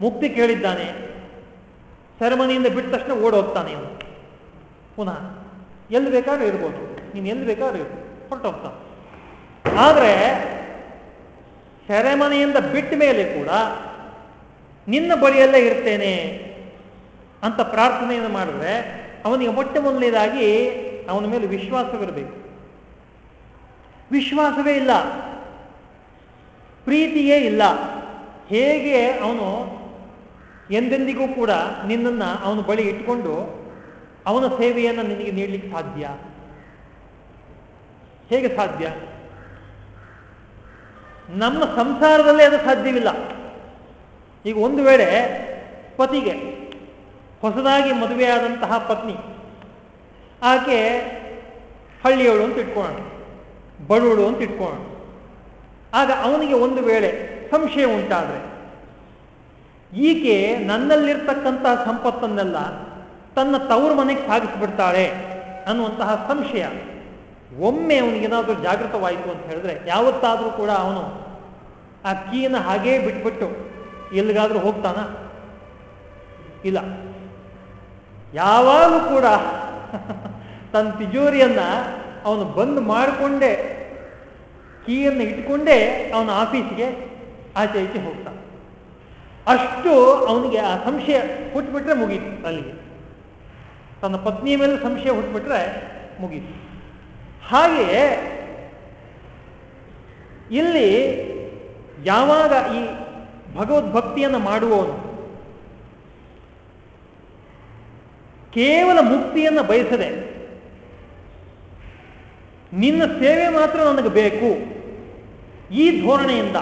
ಮುಕ್ತಿ ಕೇಳಿದ್ದಾನೆ. ಸೆರೆಮನೆಯಿಂದ ಬಿಟ್ಟ ತಕ್ಷಣ ಓಡೋಗ್ತಾನೆ ಇವನು. ಪುನಃ ಎಲ್ಲಿ ಬೇಕಾದ್ರೂ ಇರ್ಬೋದು. ನೀನು ಎಲ್ಲಿ ಬೇಕಾದ್ರೂ ಇರ್ಬೋದು. ಹೊರಟೋಗ್ತಾನೆ. ಆದರೆ ಸೆರೆಮನೆಯಿಂದ ಬಿಟ್ಟ ಮೇಲೆ ಕೂಡ ನಿನ್ನ ಬಳಿಯಲ್ಲೇ ಇರ್ತೇನೆ. ಅಂತ ಪ್ರಾರ್ಥನೆಯನ್ನು ಮಾಡಿದ್ರೆ ಅವನಿಗೆ ಮೊಟ್ಟೆ ಮೊದಲನೇದಾಗಿ ಅವನ ಮೇಲೆ ವಿಶ್ವಾಸವಿರಬೇಕು ವಿಶ್ವಾಸವೇ ಇಲ್ಲ. ಪ್ರೀತಿಯೇ ಇಲ್ಲ. ಹೇಗೆ ಅವನು ಎಂದೆಂದಿಗೂ ಕೂಡ ನಿನ್ನನ್ನು ಅವನ ಬಳಿ ಇಟ್ಕೊಂಡು ಅವನ ಸೇವೆಯನ್ನು ನಿನಗೆ ನೀಡಲಿಕ್ಕೆ ಸಾಧ್ಯ? ಹೇಗೆ ಸಾಧ್ಯ? ನಮ್ಮ ಸಂಸಾರದಲ್ಲೇ ಅದು ಸಾಧ್ಯವಿಲ್ಲ. ಈಗ ಒಂದು ವೇಳೆ ಪತಿಗೆ ಹೊಸದಾಗಿ ಮದುವೆಯಾದಂತಹ ಪತ್ನಿ. ಆಕೆ ಹಳ್ಳಿಯವಳು ಅಂತ ಇಟ್ಕೊಳ್ಳೋಣ. ಬಡವಳು ಅಂತ ಇಟ್ಕೊಳ್ಳೋಣ. ಆಗ ಅವನಿಗೆ ಒಂದು ವೇಳೆ ಸಂಶಯ ಉಂಟಾದರೆ, ಈಕೆ ನನ್ನಲ್ಲಿರ್ತಕ್ಕಂತಹ ಸಂಪತ್ತನ್ನೆಲ್ಲ ತನ್ನ ತವರು ಮನೆಗೆ ಸಾಗಿಸ್ಬಿಡ್ತಾಳೆ ಅನ್ನುವಂತಹ ಸಂಶಯ. ಒಮ್ಮೆ ಅವನಿಗೇನಾದರೂ ಜಾಗೃತವಾಯಿತು ಅಂತ ಹೇಳಿದ್ರೆ ಯಾವತ್ತಾದರೂ ಕೂಡ ಅವನು ಆ ಕೀನ ಹಾಗೇ ಬಿಟ್ಬಿಟ್ಟು ಎಲ್ಲಿಗಾದರೂ ಹೋಗ್ತಾನ? ಇಲ್ಲ. ಯಾವಾಗಲೂ ಕೂಡ ತನ್ನ ತಿಜೋರಿಯನ್ನ ಅವನು ಬಂದ್ ಮಾಡಿಕೊಂಡೇ ಕೀಯನ್ನು ಇಟ್ಕೊಂಡೇ ಅವನ ಆಫೀಸ್ಗೆ ಆಚೆ ಈಚೆ ಹೋಗ್ತಾನೆ. ಅಷ್ಟು ಅವನಿಗೆ ಆ ಸಂಶಯ ಹುಟ್ಟುಬಿಟ್ರೆ ಮುಗೀತು ಅಲ್ಲಿಗೆ. ತನ್ನ ಪತ್ನಿಯ ಮೇಲೆ ಸಂಶಯ ಹುಟ್ಟುಬಿಟ್ರೆ ಮುಗೀತು. ಹಾಗೆಯೇ ಇಲ್ಲಿ ಯಾವಾಗ ಈ ಭಗವದ್ಭಕ್ತಿಯನ್ನು ಮಾಡುವವನು ಕೇವಲ ಮುಕ್ತಿಯನ್ನು ಬಯಸದೆ ನಿನ್ನ ಸೇವೆ ಮಾತ್ರ ನನಗೆ ಬೇಕು ಈ ಧೋರಣೆಯಿಂದ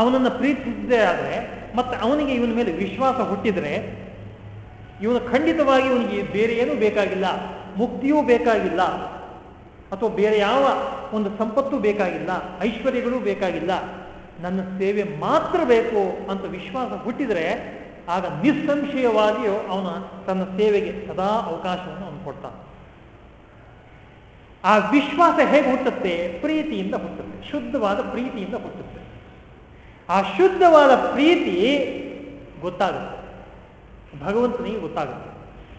ಅವನನ್ನು ಪ್ರೀತಿಸಿದ್ದೇ ಆದರೆ ಮತ್ತು ಅವನಿಗೆ ಇವನ ಮೇಲೆ ವಿಶ್ವಾಸ ಹುಟ್ಟಿದರೆ ಇವನು ಖಂಡಿತವಾಗಿ ಇವನಿಗೆ ಬೇರೆ ಏನೂ ಬೇಕಾಗಿಲ್ಲ, ಮುಕ್ತಿಯೂ ಬೇಕಾಗಿಲ್ಲ, ಅಥವಾ ಬೇರೆ ಯಾವ ಒಂದು ಸಂಪತ್ತು ಬೇಕಾಗಿಲ್ಲ, ಐಶ್ವರ್ಯಗಳೂ ಬೇಕಾಗಿಲ್ಲ, ನನ್ನ ಸೇವೆ ಮಾತ್ರ ಬೇಕು ಅಂತ ವಿಶ್ವಾಸ ಹುಟ್ಟಿದರೆ ಆಗ ನಿಸ್ಸಂಶಯವಾಗಿಯೂ ಅವನ ತನ್ನ ಸೇವೆಗೆ ಸದಾ ಅವಕಾಶವನ್ನು ಅವನು ಕೊಡ್ತಾನೆ. ಆ ವಿಶ್ವಾಸ ಹೇಗೆ ಹುಟ್ಟುತ್ತೆ? ಪ್ರೀತಿಯಿಂದ ಹುಟ್ಟುತ್ತೆ. ಶುದ್ಧವಾದ ಪ್ರೀತಿಯಿಂದ ಹುಟ್ಟುತ್ತೆ. ಆ ಶುದ್ಧವಾದ ಪ್ರೀತಿ ಗೊತ್ತಾಗುತ್ತೆ. ಭಗವಂತನಿಗೆ ಗೊತ್ತಾಗುತ್ತೆ.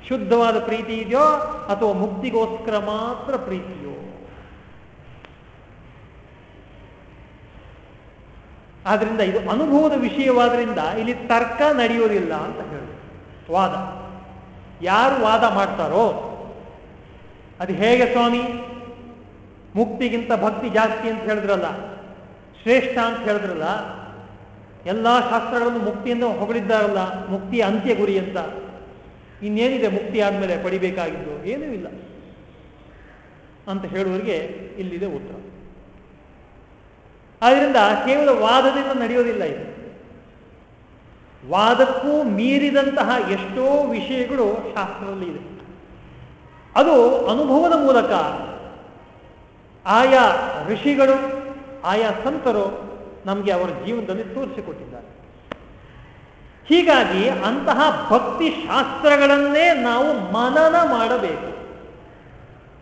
ಶುದ್ಧವಾದ ಪ್ರೀತಿ ಇದೆಯೋ ಅಥವಾ ಮುಕ್ತಿಗೋಸ್ಕರ ಮಾತ್ರ ಪ್ರೀತಿಯೋ? ಆದ್ರಿಂದ ಇದು ಅನುಭವದ ವಿಷಯವಾದ್ರಿಂದ ಇಲ್ಲಿ ತರ್ಕ ನಡೆಯೋದಿಲ್ಲ ಅಂತ ಹೇಳಿದ್ರು ವಾದ. ಯಾರು ವಾದ ಮಾಡ್ತಾರೋ, ಅದು ಹೇಗೆ ಸ್ವಾಮಿ? ಮುಕ್ತಿಗಿಂತ ಭಕ್ತಿ ಜಾಸ್ತಿ ಅಂತ ಹೇಳಿದ್ರಲ್ಲ, ಶ್ರೇಷ್ಠ ಅಂತ ಹೇಳಿದ್ರಲ್ಲ, ಎಲ್ಲ ಶಾಸ್ತ್ರಗಳನ್ನು ಮುಕ್ತಿಯಿಂದ ಹೊಗಳಿದ್ದಾರಲ್ಲ, ಮುಕ್ತಿಯ ಅಂತ್ಯ ಗುರಿ ಅಂತ. ಇನ್ನೇನಿದೆ ಮುಕ್ತಿ ಆದಮೇಲೆ ಪಡಿಬೇಕಾಗಿದ್ದು? ಏನೂ ಇಲ್ಲ. ಅಂತ ಹೇಳುವವರಿಗೆ ಇಲ್ಲಿದೆ ಉತ್ತರ. ಆದ್ರಿಂದ ಕೇವಲ ವಾದದಿಂದ ನಡೆಯೋದಿಲ್ಲ ಇದು. ವಾದಕ್ಕೂ ಮೀರಿದಂತಹ ಎಷ್ಟೋ ವಿಷಯಗಳು ಶಾಸ್ತ್ರದಲ್ಲಿ ಇದೆ. ಅದು ಅನುಭವದ ಮೂಲಕ ಆಯಾ ಋಷಿಗಳು, ಆಯಾ ಸಂತರು ನಮಗೆ ಅವರ ಜೀವನದಲ್ಲಿ ತೋರಿಸಿಕೊಟ್ಟಿದ್ದಾರೆ. ಹೀಗಾಗಿ ಅಂತಹ ಭಕ್ತಿ ಶಾಸ್ತ್ರಗಳನ್ನೇ ನಾವು ಮನನ ಮಾಡಬೇಕು.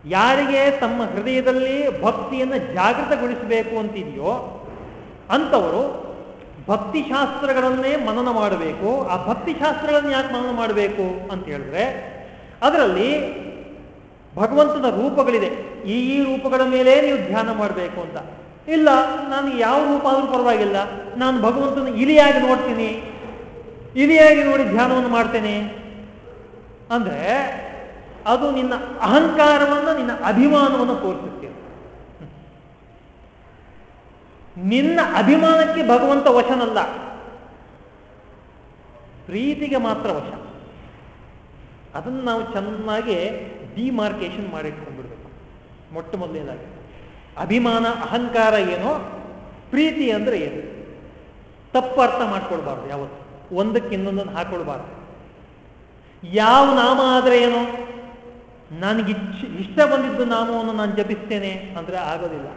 ಯಾರಿಗೆ ತಮ್ಮ ಹೃದಯದಲ್ಲಿ ಭಕ್ತಿಯನ್ನು ಜಾಗೃತಗೊಳಿಸಬೇಕು ಅಂತಿದೆಯೋ ಅಂಥವರು ಭಕ್ತಿಶಾಸ್ತ್ರಗಳನ್ನೇ ಮನನ ಮಾಡಬೇಕು. ಆ ಭಕ್ತಿಶಾಸ್ತ್ರಗಳನ್ನ ಯಾಕೆ ಮನನ ಮಾಡಬೇಕು ಅಂತ ಹೇಳಿದ್ರೆ, ಅದರಲ್ಲಿ ಭಗವಂತನ ರೂಪಗಳಿದೆ. ಈ ಈ ರೂಪಗಳ ಮೇಲೆ ನೀವು ಧ್ಯಾನ ಮಾಡಬೇಕು ಅಂತ. ಇಲ್ಲ, ನಾನು ಯಾವ ರೂಪ ಆದರೂ ಪರವಾಗಿಲ್ಲ. ನಾನು ಭಗವಂತನ ಇಲಿಯಾಗಿ ನೋಡ್ತೀನಿ. ಇಲಿಯಾಗಿ ನೋಡಿ ಧ್ಯಾನವನ್ನು ಮಾಡ್ತೇನೆ. ಅಂದ್ರೆ ಅದು ನಿನ್ನ ಅಹಂಕಾರವನ್ನು, ನಿನ್ನ ಅಭಿಮಾನವನ್ನು ತೋರಿಸುತ್ತೆ. ನಿನ್ನ ಅಭಿಮಾನಕ್ಕೆ ಭಗವಂತ ವಶನಲ್ಲ. ಪ್ರೀತಿಗೆ ಮಾತ್ರ ವಶ ಅದನ್ನು ನಾವು ಚೆನ್ನಾಗಿ ಡಿಮಾರ್ಕೇಶನ್ ಮಾಡಿಟ್ಕೊಂಡ್ಬಿಡ್ಬೇಕು. ಮೊಟ್ಟ ಮೊದಲನೇದಾಗಿ. ಅಭಿಮಾನ, ಅಹಂಕಾರ ಏನೋ, ಪ್ರೀತಿ ಅಂದ್ರೆ ಏನು? ತಪ್ಪು ಅರ್ಥ ಮಾಡ್ಕೊಳ್ಬಾರ್ದು ಯಾವತ್ತು. ಒಂದಕ್ಕೆ ಇನ್ನೊಂದನ್ನು ಹಾಕೊಳ್ಬಾರ್ದು. ಯಾವ ನಾಮ ಆದರೆ ಏನೋ? ನನಗೆ ಇಷ್ಟ ಬಂದಿದ್ದು ನಾಮವನ್ನು ನಾನು ಜಪಿಸ್ತೇನೆ ಅಂದ್ರೆ ಆಗೋದಿಲ್ಲ.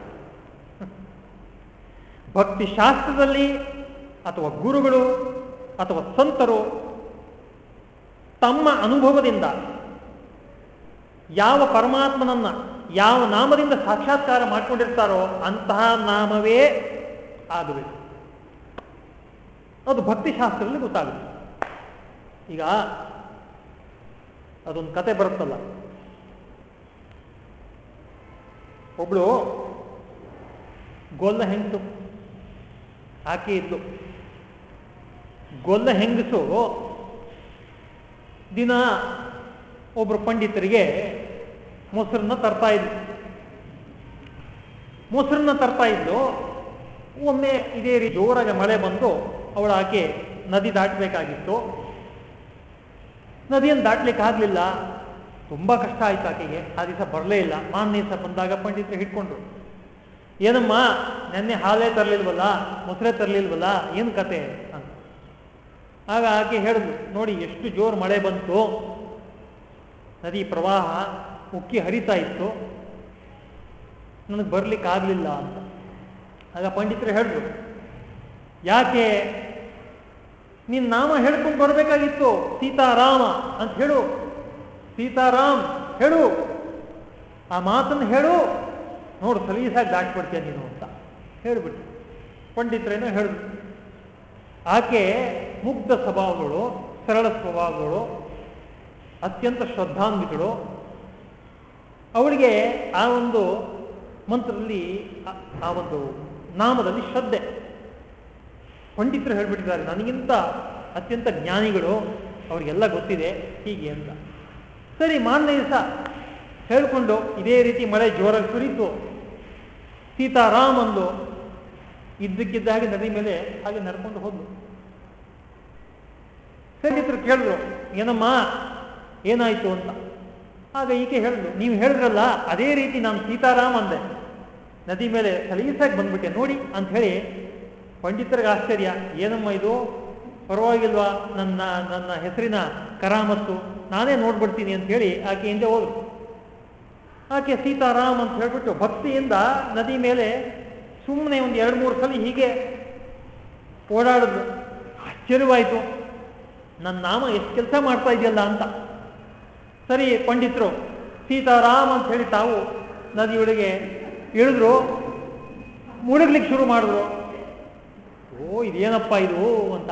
ಭಕ್ತಿ ಶಾಸ್ತ್ರದಲ್ಲಿ ಅಥವಾ ಗುರುಗಳು ಅಥವಾ ಸಂತರು ತಮ್ಮ ಅನುಭವದಿಂದ ಯಾವ ಪರಮಾತ್ಮನನ್ನ ಯಾವ ನಾಮದಿಂದ ಸಾಕ್ಷಾತ್ಕಾರ ಮಾಡ್ಕೊಂಡಿರ್ತಾರೋ ಅಂತಹ ನಾಮವೇ ಆಗಬೇಕು ಅದು ಭಕ್ತಿಶಾಸ್ತ್ರದಲ್ಲಿ ಗೊತ್ತಾಗುತ್ತೆ. ಈಗ ಅದೊಂದು ಕತೆ ಬರುತ್ತಲ್ಲ. ಒಬ್ಳು ಗೊಲ್ಲ ಹೆಂಗಸು. ಆಕೆ ಇದ್ಲು. ಗೊಲ್ಲ ಹೆಂಗಸು ದಿನ ಒಬ್ರು ಪಂಡಿತರಿಗೆ ಮೊಸರನ್ನ ತರ್ತಾ ಇದ್ಲು. ಮೊಸರನ್ನ ತರ್ತಾ ಇದ್ಲು. ಒಮ್ಮೆ ಇದೇ ರೀತಿ ಜೋರಾಗಿ ಮಳೆ ಬಂದು ಅವಳು ಆಕೆ ನದಿ ದಾಟಬೇಕಾಗಿತ್ತು. ನದಿಯನ್ನು ದಾಟ್ಲಿಕ್ಕೆ ಆಗ್ಲಿಲ್ಲ. ತುಂಬಾ ಕಷ್ಟ ಆಯ್ತು ಆಕೆಗೆ. ಆ ದಿವಸ ಬರಲೇ ಇಲ್ಲ. ಮಾನ್ ದಿವಸ ಬಂದಾಗ ಪಂಡಿತರು ಹಿಡ್ಕೊಂಡ್ರು. ಏನಮ್ಮ, ನೆನ್ನೆ ಹಾಲೇ ತರಲಿಲ್ವಲ್ಲ? ಮೊಸರೇ ತರಲಿಲ್ವಲ್ಲ? ಏನು ಕತೆ? ಅಂತ. ಆಗ ಆಕೆ ಹೇಳಿದ್ಲು, ನೋಡಿ ಎಷ್ಟು ಜೋರು ಮಳೆ ಬಂತು. ನದಿ ಪ್ರವಾಹ ಉಕ್ಕಿ ಹರಿತಾ ಇತ್ತು. ನನಗೆ ಬರ್ಲಿಕ್ಕೆ ಆಗಲಿಲ್ಲ ಅಂತ. ಆಗ ಪಂಡಿತರು ಹೇಳಿದ್ರು, ಯಾಕೆ? ನಿನ್ನ ನಾಮ ಹೇಳ್ಕೊಂಡು ಬರಬೇಕಾಗಿತ್ತು, ಸೀತಾರಾಮ ಅಂತ ಹೇಳು. ಸೀತಾರಾಮ್, ಹೇಳು. ಆ ಮಾತನ್ನು ಹೇಳು. ನೋಡು, ಸಲೀಸಾಗಿ ದಾಟ್ಬಿಡ್ತೀಯ ನೀನು ಅಂತ. ಹೇಳ್ಬಿಟ್ಟು ಪಂಡಿತರೇನೋ ಹೇಳಿದ್ರು. ಆಕೆ ಮುಗ್ಧ ಸ್ವಭಾವಗಳು, ಸರಳ ಸ್ವಭಾವಗಳು, ಅತ್ಯಂತ ಶ್ರದ್ಧಾನ್ವಿತಳು. ಅವಳಿಗೆ ಆ ಒಂದು ಮಂತ್ರದಲ್ಲಿ ಆ ಒಂದು ನಾಮದಲ್ಲಿ ಶ್ರದ್ಧೆ. ಪಂಡಿತರು ಹೇಳ್ಬಿಟ್ಟಿದ್ದಾರೆ, ನನಗಿಂತ ಅತ್ಯಂತ ಜ್ಞಾನಿಗಳು, ಅವ್ರಿಗೆಲ್ಲ ಗೊತ್ತಿದೆ ಹೀಗೆ ಅಂತ. ಸರಿ ಮಾನ್ಯ ದಿವಸ ಹೇಳ್ಕೊಂಡು ಇದೇ ರೀತಿ ಮಳೆ ಜೋರಾಗಿ ಸುರಿತು. ಸೀತಾರಾಮ್ ಅಂದು ಇದ್ದಕ್ಕಿದ್ದ ಹಾಗೆ ನದಿ ಮೇಲೆ ಹಾಗೆ ನಡ್ಕೊಂಡು ಹೋದ್ಲು. ಸ್ನೇಹಿತರು ಕೇಳಿದ್ರು, ಏನಮ್ಮ, ಏನಾಯ್ತು ಅಂತ. ಆಗ ಈಕೆ ಹೇಳಿದ್ರು ನೀವು ಹೇಳಿದ್ರಲ್ಲ, ಅದೇ ರೀತಿ ನಾನು ಸೀತಾರಾಮ್ ಅಂದೆ. ನದಿ ಮೇಲೆ ಸಲೀಸಾಗಿ ಬಂದ್ಬಿಟ್ಟೆ, ನೋಡಿ ಅಂತ ಹೇಳಿ ಪಂಡಿತರಿಗೆ ಆಶ್ಚರ್ಯ, ಏನಮ್ಮ ಇದು? ಪರವಾಗಿಲ್ವಾ, ನನ್ನ ನನ್ನ ಹೆಸರಿನ ಕರಾಮತ್ತು? ನಾನೇ ನೋಡ್ಬಿಡ್ತೀನಿ ಅಂತ ಹೇಳಿ ಆಕೆ ಹಿಂದೆ ಹೋದ್ರು ಆಕೆ ಸೀತಾರಾಮ್ ಅಂತ ಹೇಳ್ಬಿಟ್ಟು ಭಕ್ತಿಯಿಂದ ನದಿ ಮೇಲೆ ಸುಮ್ಮನೆ ಒಂದು ಎರಡು ಮೂರು ಸಲ ಹೀಗೆ ಓಡಾಡಿದ್ರು ಆಶ್ಚರ್ಯವಾಯಿತು. ನನ್ನ ನಾಮ ಎಷ್ಟು ಕೆಲಸ ಮಾಡ್ತಾ ಇದೆಯಲ್ಲ ಅಂತ. ಸರಿ ಪಂಡಿತರು, ಸೀತಾರಾಮ್ ಅಂತ ಹೇಳಿ ತಾವು ನದಿಯೊಳಗೆ ಇಳಿದ್ರು, ಮುಳುಗ್ಲಿಕ್ಕೆ ಶುರು ಮಾಡಿದ್ರು. ಓ, ಇದೇನಪ್ಪ ಇದು ಅಂತ.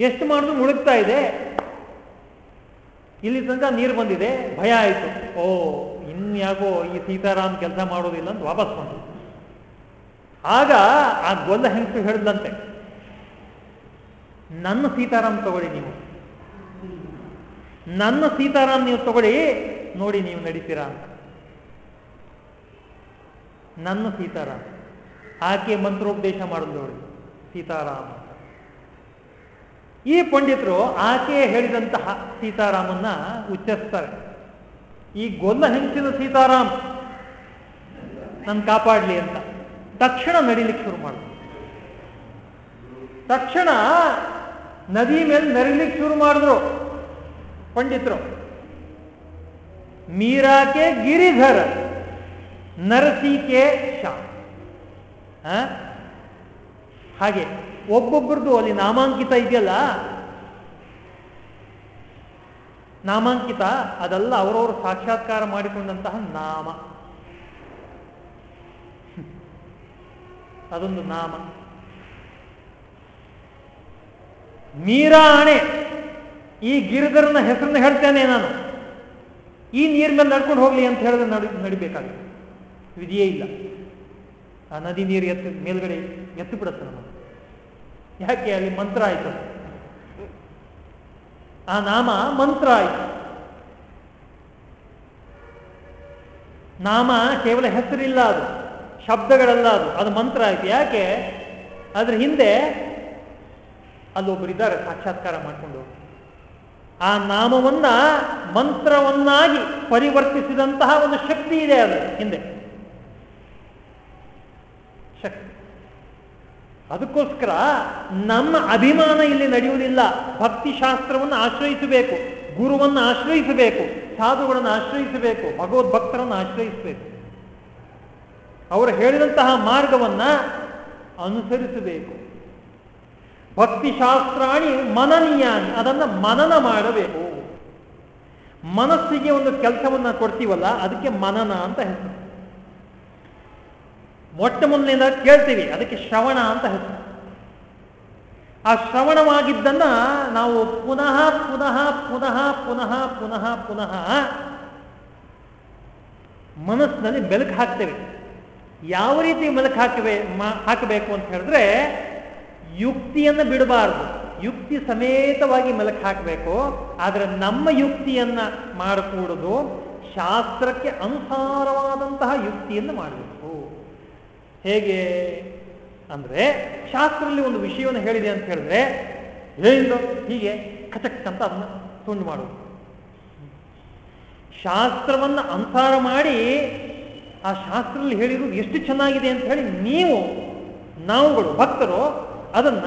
ಎಷ್ಟು ಮಾಡಿದ್ರು ಮುಳುಗ್ತಾ ಇದೆ. ಇಲ್ಲಿ ತನಕ ನೀರು ಬಂದಿದೆ, ಭಯ ಆಯಿತು. ಓ ಇನ್ಯಾಗೋ ಈ ಸೀತಾರಾಮ್ ಕೆಲಸ ಮಾಡೋದಿಲ್ಲ ಅಂತ ವಾಪಸ್ ಬಂದು ಆಗ ಆ ಗೊಲ್ಲ ಹೆಂಗಸು ಹೇಳಿದಂತೆ ನನ್ನ ಸೀತಾರಾಮ್ ತಗೊಳ್ಳಿ ನೀವು. ನನ್ನ ಸೀತಾರಾಮ್ ನೀವು ತಗೊಳ್ಳಿ, ನೋಡಿ ನೀವು ನಡೀತೀರಾ ಅಂತ. ನನ್ನ ಸೀತಾರಾಮ್. ಆಕೆ ಮಂತ್ರೋಪದೇಶ ಮಾಡಿದ್ಲು ಸೀತಾರಾಮ್. ಈ ಪಂಡಿತರು ಆಕೆ ಹೇಳಿದಂತಹ ಸೀತಾರಾಮನ್ನ ಉಚ್ಚರಿಸ್ತಾರೆ ಈ ಗೊಲ್ಲ ಹೆಂಚಿನ ಸೀತಾರಾಮ್ ನನ್ ಕಾಪಾಡ್ಲಿ ಅಂತ ತಕ್ಷಣ ನಡಿಲಿಕ್ಕೆ ಶುರು ಮಾಡಿದ್ರು ತಕ್ಷಣ ನದಿ ಮೇಲೆ ನರಿಲಿಕ್ಕೆ ಶುರು ಮಾಡಿದ್ರು ಪಂಡಿತರು. ಮೀರಾಕೆ ಗಿರಿಧರ, ನರಸೀಕೆ ಶಾ. ಹಾಗೆ. ಒಬ್ಬೊಬ್ಬರದು ಅಲ್ಲಿ ನಾಮಾಂಕಿತ ಇದೆಯಲ್ಲ? ನಾಮಾಂಕಿತ, ಅದೆಲ್ಲ ಅವರವರು ಸಾಕ್ಷಾತ್ಕಾರ ಮಾಡಿಕೊಂಡಂತಹ ನಾಮ. (laughs) ಅದೊಂದು ನಾಮ. ಮೀರಾ ಆಣೆ ಈ ಗಿರಿಧರನ ಹೆಸರನ್ನ ಹೇಳ್ತೇನೆ ನಾನು. ಈ ನೀರ್ ಮೇಲೆ ನಡ್ಕೊಂಡು ಹೋಗ್ಲಿ ಅಂತ ಹೇಳಿದ್ರೆ ನಡಿ ನಡಿಬೇಕಾಗುತ್ತೆ ವಿಧಿಯೇ ಇಲ್ಲ. ಆ ನದಿ ನೀರು ಎತ್ತ, ಮೇಲ್ಗಡೆ ಎತ್ತು ಬಿಡುತ್ತೆ ನಮ್ಮ ಯಾಕೆ ಅಲ್ಲಿ ಮಂತ್ರ ಆಯ್ತು? ಆ ನಾಮ ಮಂತ್ರ ಆಯ್ತು. ನಾಮ ಕೇವಲ ಹೆಸರಿಲ್ಲ ಅದು, ಶಬ್ದಗಳಲ್ಲ ಅದು ಅದು ಮಂತ್ರ ಆಯ್ತು. ಯಾಕೆ? ಅದ್ರ ಹಿಂದೆ ಅಲ್ಲೊಬ್ಬರಿದ್ದಾರೆ ಸಾಕ್ಷಾತ್ಕಾರ ಮಾಡಿಕೊಂಡು ಆ ನಾಮವನ್ನ ಮಂತ್ರವನ್ನಾಗಿ ಪರಿವರ್ತಿಸಿದಂತಹ ಒಂದು ಶಕ್ತಿ ಇದೆ ಅದು, ಹಿಂದೆ. ಶಕ್ತಿ ಅದಕ್ಕೋಸ್ಕರ ನಮ್ಮ ಅಭಿಮಾನ ಇಲ್ಲಿ ನಡೆಯುವುದಿಲ್ಲ. ಭಕ್ತಿ ಶಾಸ್ತ್ರವನ್ನು ಆಶ್ರಯಿಸಬೇಕು, ಗುರುವನ್ನು ಆಶ್ರಯಿಸಬೇಕು, ಸಾಧುಗಳನ್ನು ಆಶ್ರಯಿಸಬೇಕು, ಭಗವದ್ಭಕ್ತರನ್ನು ಆಶ್ರಯಿಸಬೇಕು. ಅವರು ಹೇಳಿದಂತಹ ಮಾರ್ಗವನ್ನ ಅನುಸರಿಸಬೇಕು. ಭಕ್ತಿಶಾಸ್ತ್ರಾಣಿ ಮನನೀಯಾನಿ, ಅದನ್ನು ಮನನ ಮಾಡಬೇಕು. ಮನಸ್ಸಿಗೆ ಒಂದು ಕೆಲಸವನ್ನ ಕೊಡ್ತೀವಲ್ಲ, ಅದಕ್ಕೆ ಮನನ ಅಂತ ಹೆಸರು. ಮೊಟ್ಟ ಮೊದಲಿಂದ ಕೇಳ್ತೀವಿ, ಅದಕ್ಕೆ ಶ್ರವಣ ಅಂತ ಹೆಸರು. ಆ ಶ್ರವಣವಾಗಿದ್ದನ್ನ ನಾವು ಪುನಃ ಪುನಃ ಪುನಃ ಪುನಃ ಪುನಃ ಪುನಃ ಮನಸ್ಸಿನಲ್ಲಿ ಮೆಲುಕು ಹಾಕ್ತೇವೆ. ಯಾವ ರೀತಿ ಮೆಲುಕು ಹಾಕಬೇ ಹಾಕಬೇಕು ಅಂತ ಹೇಳಿದ್ರೆ ಯುಕ್ತಿಯನ್ನು ಬಿಡಬಾರದು. ಯುಕ್ತಿ ಸಮೇತವಾಗಿ ಮೆಲುಕು ಹಾಕಬೇಕು, ಆದರೆ ನಮ್ಮ ಯುಕ್ತಿಯನ್ನ ಮಾಡಕೂಡದು ಶಾಸ್ತ್ರಕ್ಕೆ ಅನುಸಾರವಾದಂತಹ ಯುಕ್ತಿಯನ್ನು ಮಾಡಬೇಕು. ಹೇಗೆ ಅಂದ್ರೆ ಶಾಸ್ತ್ರದಲ್ಲಿ ಒಂದು ವಿಷಯವನ್ನು ಹೇಳಿದೆ ಅಂತ ಹೇಳಿದ್ರೆ ಹೇಳಿದ್ರು ಹೀಗೆ ಕಚಕ್ ಅಂತ ಅದನ್ನ ತುಂಡು ಮಾಡುವುದು. ಶಾಸ್ತ್ರವನ್ನ ಅನುಸಾರ ಮಾಡಿ ಆ ಶಾಸ್ತ್ರದಲ್ಲಿ ಹೇಳಿರುವುದು ಎಷ್ಟು ಚೆನ್ನಾಗಿದೆ ಅಂತ ಹೇಳಿ ನೀವು, ನಾವುಗಳು, ಭಕ್ತರು ಅದನ್ನ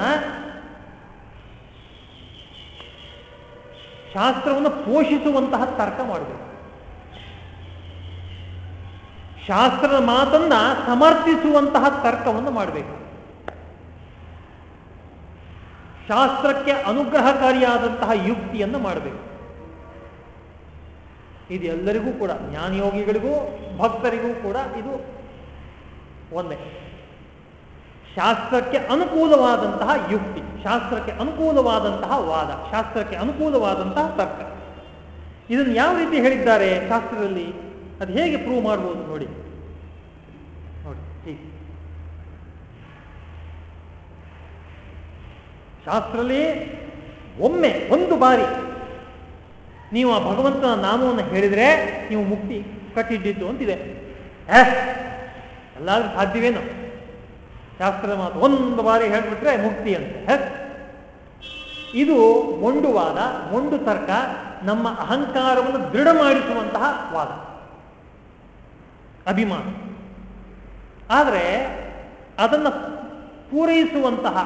ಶಾಸ್ತ್ರವನ್ನು ಪೋಷಿಸುವಂತಹ ತರ್ಕ ಮಾಡಬೇಕು ಶಾಸ್ತ್ರದ ಮಾತನ್ನ ಸಮರ್ಥಿಸುವಂತಹ ತರ್ಕವನ್ನು ಮಾಡಬೇಕು. ಶಾಸ್ತ್ರಕ್ಕೆ ಅನುಗ್ರಹಕಾರಿಯಾದಂತಹ ಯುಕ್ತಿಯನ್ನು ಮಾಡಬೇಕು. ಇದು ಎಲ್ಲರಿಗೂ ಕೂಡ, ಜ್ಞಾನಯೋಗಿಗಳಿಗೂ, ಭಕ್ತರಿಗೂ ಕೂಡ ಇದು ಒಂದೇ. ಶಾಸ್ತ್ರಕ್ಕೆ ಅನುಕೂಲವಾದಂತಹ ಯುಕ್ತಿ, ಶಾಸ್ತ್ರಕ್ಕೆ ಅನುಕೂಲವಾದಂತಹ ವಾದ, ಶಾಸ್ತ್ರಕ್ಕೆ ಅನುಕೂಲವಾದಂತಹ ತರ್ಕ. ಇದನ್ನು ಯಾವ ರೀತಿ ಹೇಳಿದ್ದಾರೆ ಶಾಸ್ತ್ರದಲ್ಲಿ? ಅದು ಹೇಗೆ ಪ್ರೂವ್ ಮಾಡ್ಬೋದು ನೋಡಿ. ನೋಡಿ ಶಾಸ್ತ್ರದಲ್ಲಿ ಒಮ್ಮೆ, ಒಂದು ಬಾರಿ ನೀವು ಆ ಭಗವಂತನ ನಾಮವನ್ನು ಹೇಳಿದ್ರೆ ನೀವು ಮುಕ್ತಿ ಕಟ್ಟಿದ್ದಿದ್ದು ಅಂತಿದೆ. ಎಲ್ಲಾದ್ರೂ ಸಾಧ್ಯವೇನು? ಶಾಸ್ತ್ರದ ಮಾತು ಒಂದು ಬಾರಿ ಹೇಳ್ಬಿಟ್ರೆ ಮುಕ್ತಿ ಅಂತ. ಇದು ಮೊಂಡುವಾದ, ಮೊಂಡು ತರ್ಕ, ನಮ್ಮ ಅಹಂಕಾರವನ್ನು ದೃಢ ಮಾಡಿಸುವಂತಹ ವಾದ. ಅಭಿಮಾನ. ಆದರೆ ಅದನ್ನು ಪೂರೈಸುವಂತಹ,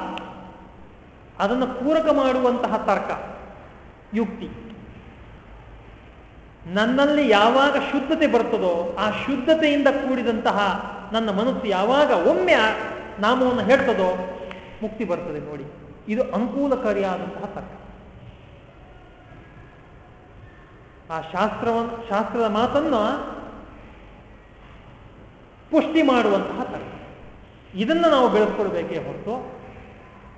ಅದನ್ನು ಪೂರಕ ಮಾಡುವಂತಹ ತರ್ಕ, ಯುಕ್ತಿ. ನನ್ನಲ್ಲಿ ಯಾವಾಗ ಶುದ್ಧತೆ ಬರ್ತದೋ ಆ ಶುದ್ಧತೆಯಿಂದ ಕೂಡಿದಂತಹ ನನ್ನ ಮನಸ್ಸು ಯಾವಾಗ ಒಮ್ಮೆ ನಾಮವನ್ನು ಹೇಳ್ತದೋ ಮುಕ್ತಿ ಬರ್ತದೆ ನೋಡಿ. ಇದು ಅನುಕೂಲಕಾರಿಯಾದಂತಹ ತರ್ಕ. ಆ ಶಾಸ್ತ್ರವನ್ನು ಶಾಸ್ತ್ರದ ಮಾತನ್ನು ಪುಷ್ಟಿ ಮಾಡುವಂತಹ ತರ್ಕ ಇದನ್ನು ನಾವು ಬೆಳೆಸ್ಕೊಳ್ಬೇಕೇ ಹೊರತು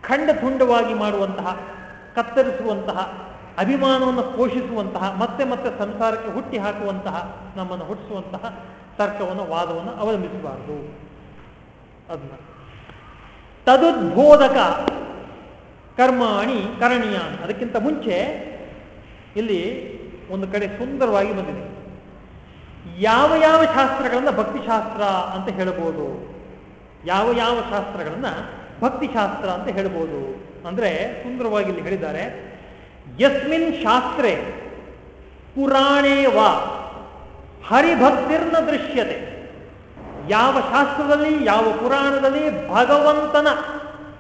ಖಂಡ ತುಂಡವಾಗಿ ಮಾಡುವಂತಹ, ಕತ್ತರಿಸುವಂತಹ, ಅಭಿಮಾನವನ್ನು ಪೋಷಿಸುವಂತಹ, ಮತ್ತೆ ಮತ್ತೆ ಸಂಸಾರಕ್ಕೆ ಹುಟ್ಟಿ ಹಾಕುವಂತಹ, ನಮ್ಮನ್ನು ಹುಟ್ಟಿಸುವಂತಹ ತರ್ಕವನ್ನು, ವಾದವನ್ನು ಅವಲಂಬಿಸಬಾರದು. ಅದನ್ನ ತದುದ್ಬೋಧಕ ಕರ್ಮಾಣಿ ಕರಣೀಯ ಅದಕ್ಕಿಂತ ಮುಂಚೆ ಇಲ್ಲಿ ಒಂದು ಕಡೆ ಸುಂದರವಾಗಿ ಬಂದಿದೆ. ಯಾವ ಯಾವ ಶಾಸ್ತ್ರಗಳನ್ನ ಭಕ್ತಿಶಾಸ್ತ್ರ ಅಂತ ಹೇಳಬಹುದು? ಯಾವ ಯಾವ ಶಾಸ್ತ್ರಗಳನ್ನ ಭಕ್ತಿಶಾಸ್ತ್ರ ಅಂತ ಹೇಳ್ಬೋದು ಅಂದ್ರೆ ಸುಂದರವಾಗಿ ಇಲ್ಲಿ ಹೇಳಿದ್ದಾರೆ, ಯಸ್ಮಿನ್ ಶಾಸ್ತ್ರೇ ಪುರಾಣೇ ವಾ, ಹರಿಭಕ್ತಿರ್ನ ದೃಶ್ಯತೆ. ಯಾವ ಶಾಸ್ತ್ರದಲ್ಲಿ, ಯಾವ ಪುರಾಣದಲ್ಲಿ ಭಗವಂತನ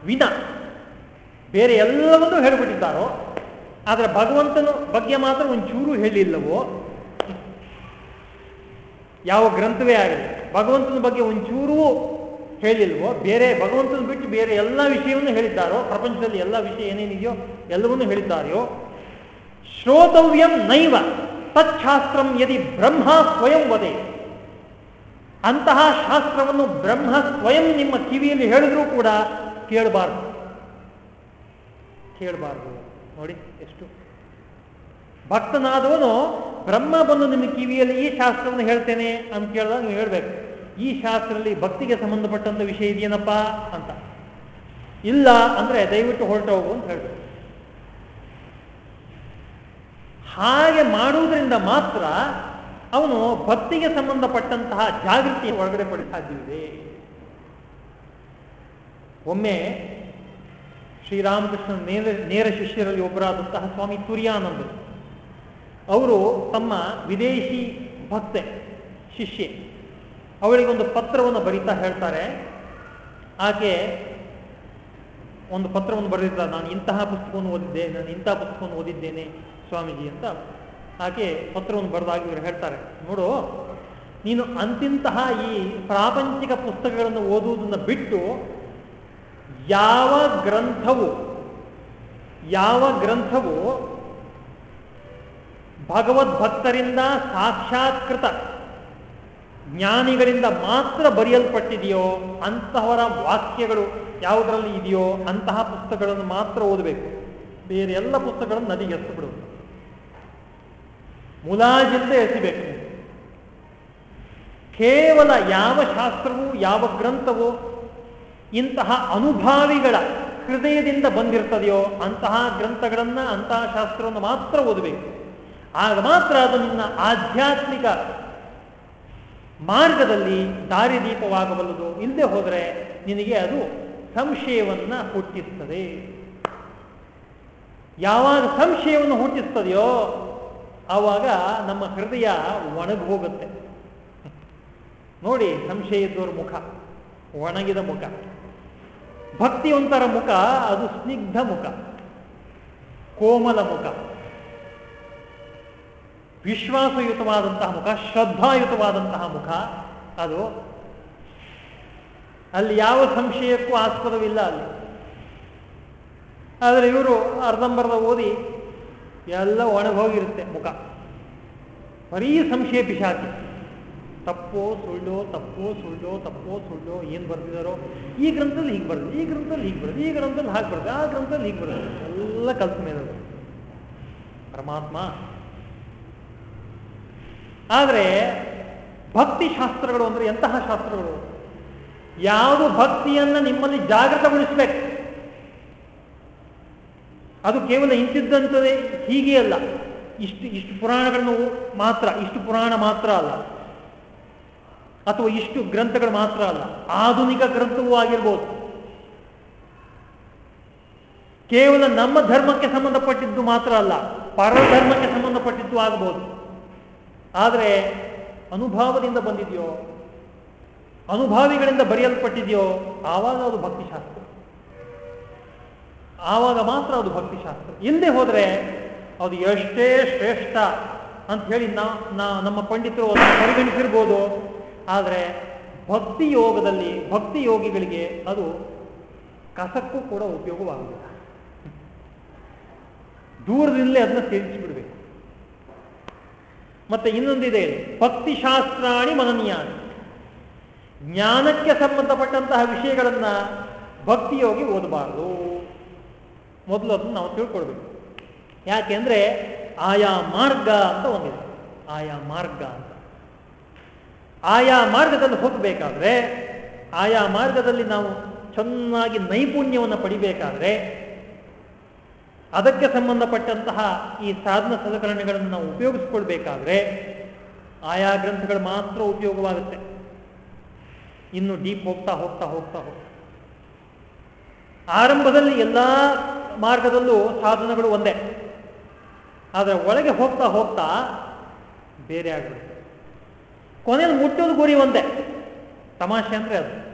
ವಿನ ಬೇರೆ ಎಲ್ಲವನ್ನೂ ಹೇಳಿಬಿಟ್ಟಿದ್ದಾರೋ, ಆದರೆ ಭಗವಂತನ ಬಗ್ಗೆ ಮಾತ್ರ ಒಂಚೂರು ಹೇಳಿಲ್ಲವೋ ಯಾವ ಗ್ರಂಥವೇ ಆಗಲಿ, ಭಗವಂತನ ಬಗ್ಗೆ ಒಂಚೂರೂ ಹೇಳಿಲ್ವೋ, ಬೇರೆ ಭಗವಂತನ ಬಿಟ್ಟು ಬೇರೆ ಎಲ್ಲ ವಿಷಯವನ್ನು ಹೇಳಿದ್ದಾರೋ, ಪ್ರಪಂಚದಲ್ಲಿ ಎಲ್ಲ ವಿಷಯ ಏನೇನಿದೆಯೋ ಎಲ್ಲವನ್ನೂ ಹೇಳಿದ್ದಾರೆಯೋ ಶ್ರೋತವ್ಯಂ ನೈವ ತಚ್ಛಾಸ್ತ್ರಂ ಯದಿ ಬ್ರಹ್ಮ ಸ್ವಯಂ ವದೆ. ಅಂತಹ ಶಾಸ್ತ್ರವನ್ನು ಬ್ರಹ್ಮ ಸ್ವಯಂ ನಿಮ್ಮ ಕಿವಿಯಲ್ಲಿ ಹೇಳಿದ್ರೂ ಕೂಡ ಕೇಳಬಾರದು. ಕೇಳಬಾರ್ದು. ನೋಡಿ, ಎಷ್ಟು ಭಕ್ತನಾದವನು ಬ್ರಹ್ಮ ಬಂದು ನಿಮ್ಮ ಕಿವಿಯಲ್ಲಿ ಈ ಶಾಸ್ತ್ರವನ್ನು ಹೇಳ್ತೇನೆ ಅಂತ ಕೇಳಿದಾಗ ನೀವು ಹೇಳ್ಬೇಕು. ಈ ಶಾಸ್ತ್ರದಲ್ಲಿ ಭಕ್ತಿಗೆ ಸಂಬಂಧಪಟ್ಟಂತ ವಿಷಯ ಇದೆಯೇನಪ್ಪ ಅಂತ. ಇಲ್ಲ ಅಂದ್ರೆ ದಯವಿಟ್ಟು ಹೊರಟು ಹೋಗು ಅಂತ ಹೇಳ್ಬೇಕು. ಹಾಗೆ ಮಾಡುವುದರಿಂದ ಮಾತ್ರ ಅವನು ಭಕ್ತಿಗೆ ಸಂಬಂಧಪಟ್ಟಂತಹ ಜಾಗೃತಿ ಒಳಗಡೆ ಪಡೆ ಸಾಧ್ಯವಿದೆ. ಒಮ್ಮೆ ಶ್ರೀರಾಮಕೃಷ್ಣ ನೇರ ನೇರ ಶಿಷ್ಯರಲ್ಲಿ ಒಬ್ಬರಾದಂತಹ ಸ್ವಾಮಿ ತುರ್ಯಾನಂದರು. ಅವರು ತಮ್ಮ ವಿದೇಶಿ ಭಕ್ತೆ, ಶಿಷ್ಯೆ. ಅವಳಿಗೊಂದು ಪತ್ರವನ್ನು ಬರೀತಾ ಹೇಳ್ತಾರೆ. ಆಕೆ ಒಂದು ಪತ್ರವನ್ನು ಬರೆದಿದ್ದಾರೆ ನಾನು ಇಂತಹ ಪುಸ್ತಕವನ್ನು ಓದಿದ್ದೆ, ನಾನು ಇಂತಹ ಪುಸ್ತಕವನ್ನು ಓದಿದ್ದೇನೆ ಸ್ವಾಮೀಜಿ ಅಂತ ಆಕೆ ಪತ್ರವನ್ನು ಬರೆದಾಗ ಇವರು ಹೇಳ್ತಾರೆ. ನೋಡು, ನೀನು ಅಂತಿಂತಹ ಈ ಪ್ರಾಪಂಚಿಕ ಪುಸ್ತಕಗಳನ್ನು ಓದುವುದನ್ನು ಬಿಟ್ಟು ಯಾವ ಗ್ರಂಥವು ಯಾವ ಗ್ರಂಥವು ಭಗವದ್ಭಕ್ತರಿಂದ ಸಾಕ್ಷಾತ್ಕೃತ ಜ್ಞಾನಿಗಳಿಂದ ಮಾತ್ರ ಬರೆಯಲ್ಪಟ್ಟಿದೆಯೋ ಅಂತಹವರ ವಾಕ್ಯಗಳು ಯಾವುದರಲ್ಲಿ ಇದೆಯೋ ಅಂತಹ ಪುಸ್ತಕಗಳನ್ನು ಮಾತ್ರ ಓದಬೇಕು. ಬೇರೆ ಎಲ್ಲ ಪುಸ್ತಕಗಳನ್ನು ನದಿಗೆ ಎತ್ತು ಬಿಡುವುದು ಮುಲಾಜಿಂದ ಎಸಿಬೇಕು ಕೇವಲ ಯಾವ ಶಾಸ್ತ್ರವು, ಯಾವ ಗ್ರಂಥವು ಇಂತಹ ಅನುಭಾವಿಗಳ ಹೃದಯದಿಂದ ಬಂದಿರ್ತದೆಯೋ ಅಂತಹ ಗ್ರಂಥಗಳನ್ನ, ಅಂತಹ ಶಾಸ್ತ್ರವನ್ನು ಮಾತ್ರ ಓದಬೇಕು. ಆಗ ಮಾತ್ರ ಅದು ನಿನ್ನ ಆಧ್ಯಾತ್ಮಿಕ ಮಾರ್ಗದಲ್ಲಿ ದಾರಿದೀಪವಾಗಬಲ್ಲದು. ಇಲ್ಲದೆ ಹೋದರೆ ನಿನಗೆ ಅದು ಸಂಶಯವನ್ನು ಹುಟ್ಟಿಸ್ತದೆ. ಯಾವಾಗ ಸಂಶಯವನ್ನು ಹುಟ್ಟಿಸ್ತದೆಯೋ ಆವಾಗ ನಮ್ಮ ಹೃದಯ ಒಣಗಿ ಹೋಗುತ್ತೆ ನೋಡಿ, ಸಂಶಯ ಇದ್ದವ್ರ ಮುಖ, ಒಣಗಿದ ಮುಖ. ಭಕ್ತಿವಂತರ ಮುಖ, ಅದು ಸ್ನಿಗ್ಧ ಮುಖ, ಕೋಮಲ ಮುಖ. ವಿಶ್ವಾಸಯುತವಾದಂತಹ ಮುಖ, ಶ್ರದ್ಧಾಯುತವಾದಂತಹ ಮುಖ, ಅದು ಅಲ್ಲಿ ಯಾವ ಸಂಶಯಕ್ಕೂ ಆಸ್ಪದವಿಲ್ಲ ಅಲ್ಲಿ. ಆದರೆ ಇವರು ಅರ್ಧಂಬರ್ಧ ಓದಿ ಎಲ್ಲ ಒಣಗೋಗಿರುತ್ತೆ ಮುಖ. ಬರೀ ಸಂಶಯ ಪಿಶಾಕಿ ತಪ್ಪೋ, ಸುಳ್ಳೋ ತಪ್ಪೋ ಸುಳ್ಳೋ ತಪ್ಪೋ, ಸುಳ್ಳೋ, ಏನು ಬರ್ತಿದಾರೋ ಈ ಗ್ರಂಥದಲ್ಲಿ ಹೀಗೆ ಬರ್ತದೆ ಈ ಗ್ರಂಥದಲ್ಲಿ ಹೀಗೆ ಬರ್ತದೆ ಈ ಗ್ರಂಥದಲ್ಲಿ ಹಾಗೆ ಬರ್ತದೆ ಆ ಗ್ರಂಥದಲ್ಲಿ ಹೀಗೆ ಬರ್ತದೆ ಎಲ್ಲ ಕಲ್ತ ಮೇಲೆ ಪರಮಾತ್ಮ ಆದರೆ ಭಕ್ತಿ ಶಾಸ್ತ್ರಗಳು ಅಂದ್ರೆ ಎಂತಹ ಶಾಸ್ತ್ರಗಳು? ಯಾವುದು ಭಕ್ತಿಯನ್ನ ನಿಮ್ಮಲ್ಲಿ ಜಾಗೃತಗೊಳಿಸಬೇಕು? ಅದು ಕೇವಲ ಇಂತಿದ್ದಂಥದೇ ಹೀಗೆ ಅಲ್ಲ. ಇಷ್ಟು ಇಷ್ಟು ಪುರಾಣಗಳನ್ನು ಮಾತ್ರ, ಇಷ್ಟು ಪುರಾಣ ಮಾತ್ರ ಅಲ್ಲ. ಅಥವಾ ಇಷ್ಟು ಗ್ರಂಥಗಳು ಮಾತ್ರ ಅಲ್ಲ. ಆಧುನಿಕ ಗ್ರಂಥವೂ ಆಗಿರ್ಬೋದು. ಕೇವಲ ನಮ್ಮ ಧರ್ಮಕ್ಕೆ ಸಂಬಂಧಪಟ್ಟಿದ್ದು ಮಾತ್ರ ಅಲ್ಲ. ಪರಧರ್ಮಕ್ಕೆ ಸಂಬಂಧಪಟ್ಟಿದ್ದು ಆಗಬಹುದು ಆದರೆ ಅನುಭಾವದಿಂದ ಬಂದಿದೆಯೋ, ಅನುಭಾವಿಗಳಿಂದ ಬರೆಯಲ್ಪಟ್ಟಿದೆಯೋ, ಆವಾಗ ಅದು ಭಕ್ತಿಶಾಸ್ತ್ರ. ಆವಾಗ ಮಾತ್ರ ಅದು ಭಕ್ತಿಶಾಸ್ತ್ರ. ಇಲ್ಲದೆ ಹೋದರೆ ಅದು ಎಷ್ಟೇ ಶ್ರೇಷ್ಠ ಅಂತ ಹೇಳಿ ನಾ ನಮ್ಮ ಪಂಡಿತರು ಅದನ್ನು ಪರಿಗಣಿಸಿರ್ಬೋದು. ಆದರೆ ಭಕ್ತಿ ಯೋಗದಲ್ಲಿ ಭಕ್ತಿ ಯೋಗಿಗಳಿಗೆ ಅದು ಕಸಕ್ಕೂ ಕೂಡ ಉಪಯೋಗವಾಗುವುದಿಲ್ಲ. ದೂರದಿಂದಲೇ ಅದನ್ನ ಸೇರಿಸಿಬಿಡ್ಬೇಕು ಮತ್ತೆ ಇನ್ನೊಂದಿದೆ, ಭಕ್ತಿಶಾಸ್ತ್ರಾಣಿ ಮನನೀಯಾನಿ ಜ್ಞಾನಕ್ಕೆ ಸಂಬಂಧಪಟ್ಟಂತಹ ವಿಷಯಗಳನ್ನ ಭಕ್ತಿಯೋಗಿ ಓದಬಾರದು. ಮೊದಲು ಅದನ್ನು ನಾವು ತಿಳ್ಕೊಳ್ಬೇಕು. ಯಾಕೆಂದ್ರೆ ಆಯಾ ಮಾರ್ಗ ಅಂತ ಒಂದಿದೆ. ಆಯಾ ಮಾರ್ಗ ಅಂತ. ಆಯಾ ಮಾರ್ಗದಲ್ಲಿ ಹೋಗಬೇಕಾದ್ರೆ, ಆಯಾ ಮಾರ್ಗದಲ್ಲಿ ನಾವು ಚೆನ್ನಾಗಿ ನೈಪುಣ್ಯವನ್ನು ಪಡಿಬೇಕಾದ್ರೆ ಅದಕ್ಕೆ ಸಂಬಂಧಪಟ್ಟಂತಹ ಈ ಸಾಧನ ಸಲಕರಣೆಗಳನ್ನು ನಾವು ಉಪಯೋಗಿಸ್ಕೊಳ್ಬೇಕಾದ್ರೆ ಆಯಾ ಗ್ರಂಥಗಳು ಮಾತ್ರ ಉಪಯೋಗವಾಗುತ್ತೆ. ಇನ್ನು ಡೀಪ್ ಹೋಗ್ತಾ ಹೋಗ್ತಾ ಹೋಗ್ತಾ ಹೋಗ್ತಾ. ಆರಂಭದಲ್ಲಿ ಎಲ್ಲ ಮಾರ್ಗದಲ್ಲೂ ಸಾಧನಗಳು ಒಂದೇ. ಆದರೆ ಒಳಗೆ ಹೋಗ್ತಾ ಹೋಗ್ತಾ ಬೇರೆ ಆಗ್ಬಿಡುತ್ತೆ. ಕೊನೆಯಲ್ಲಿ ಮುಟ್ಟೋದು ಗುರಿ ಒಂದೇ. ತಮಾಷೆ ಅಂದ್ರೆ ಅದು.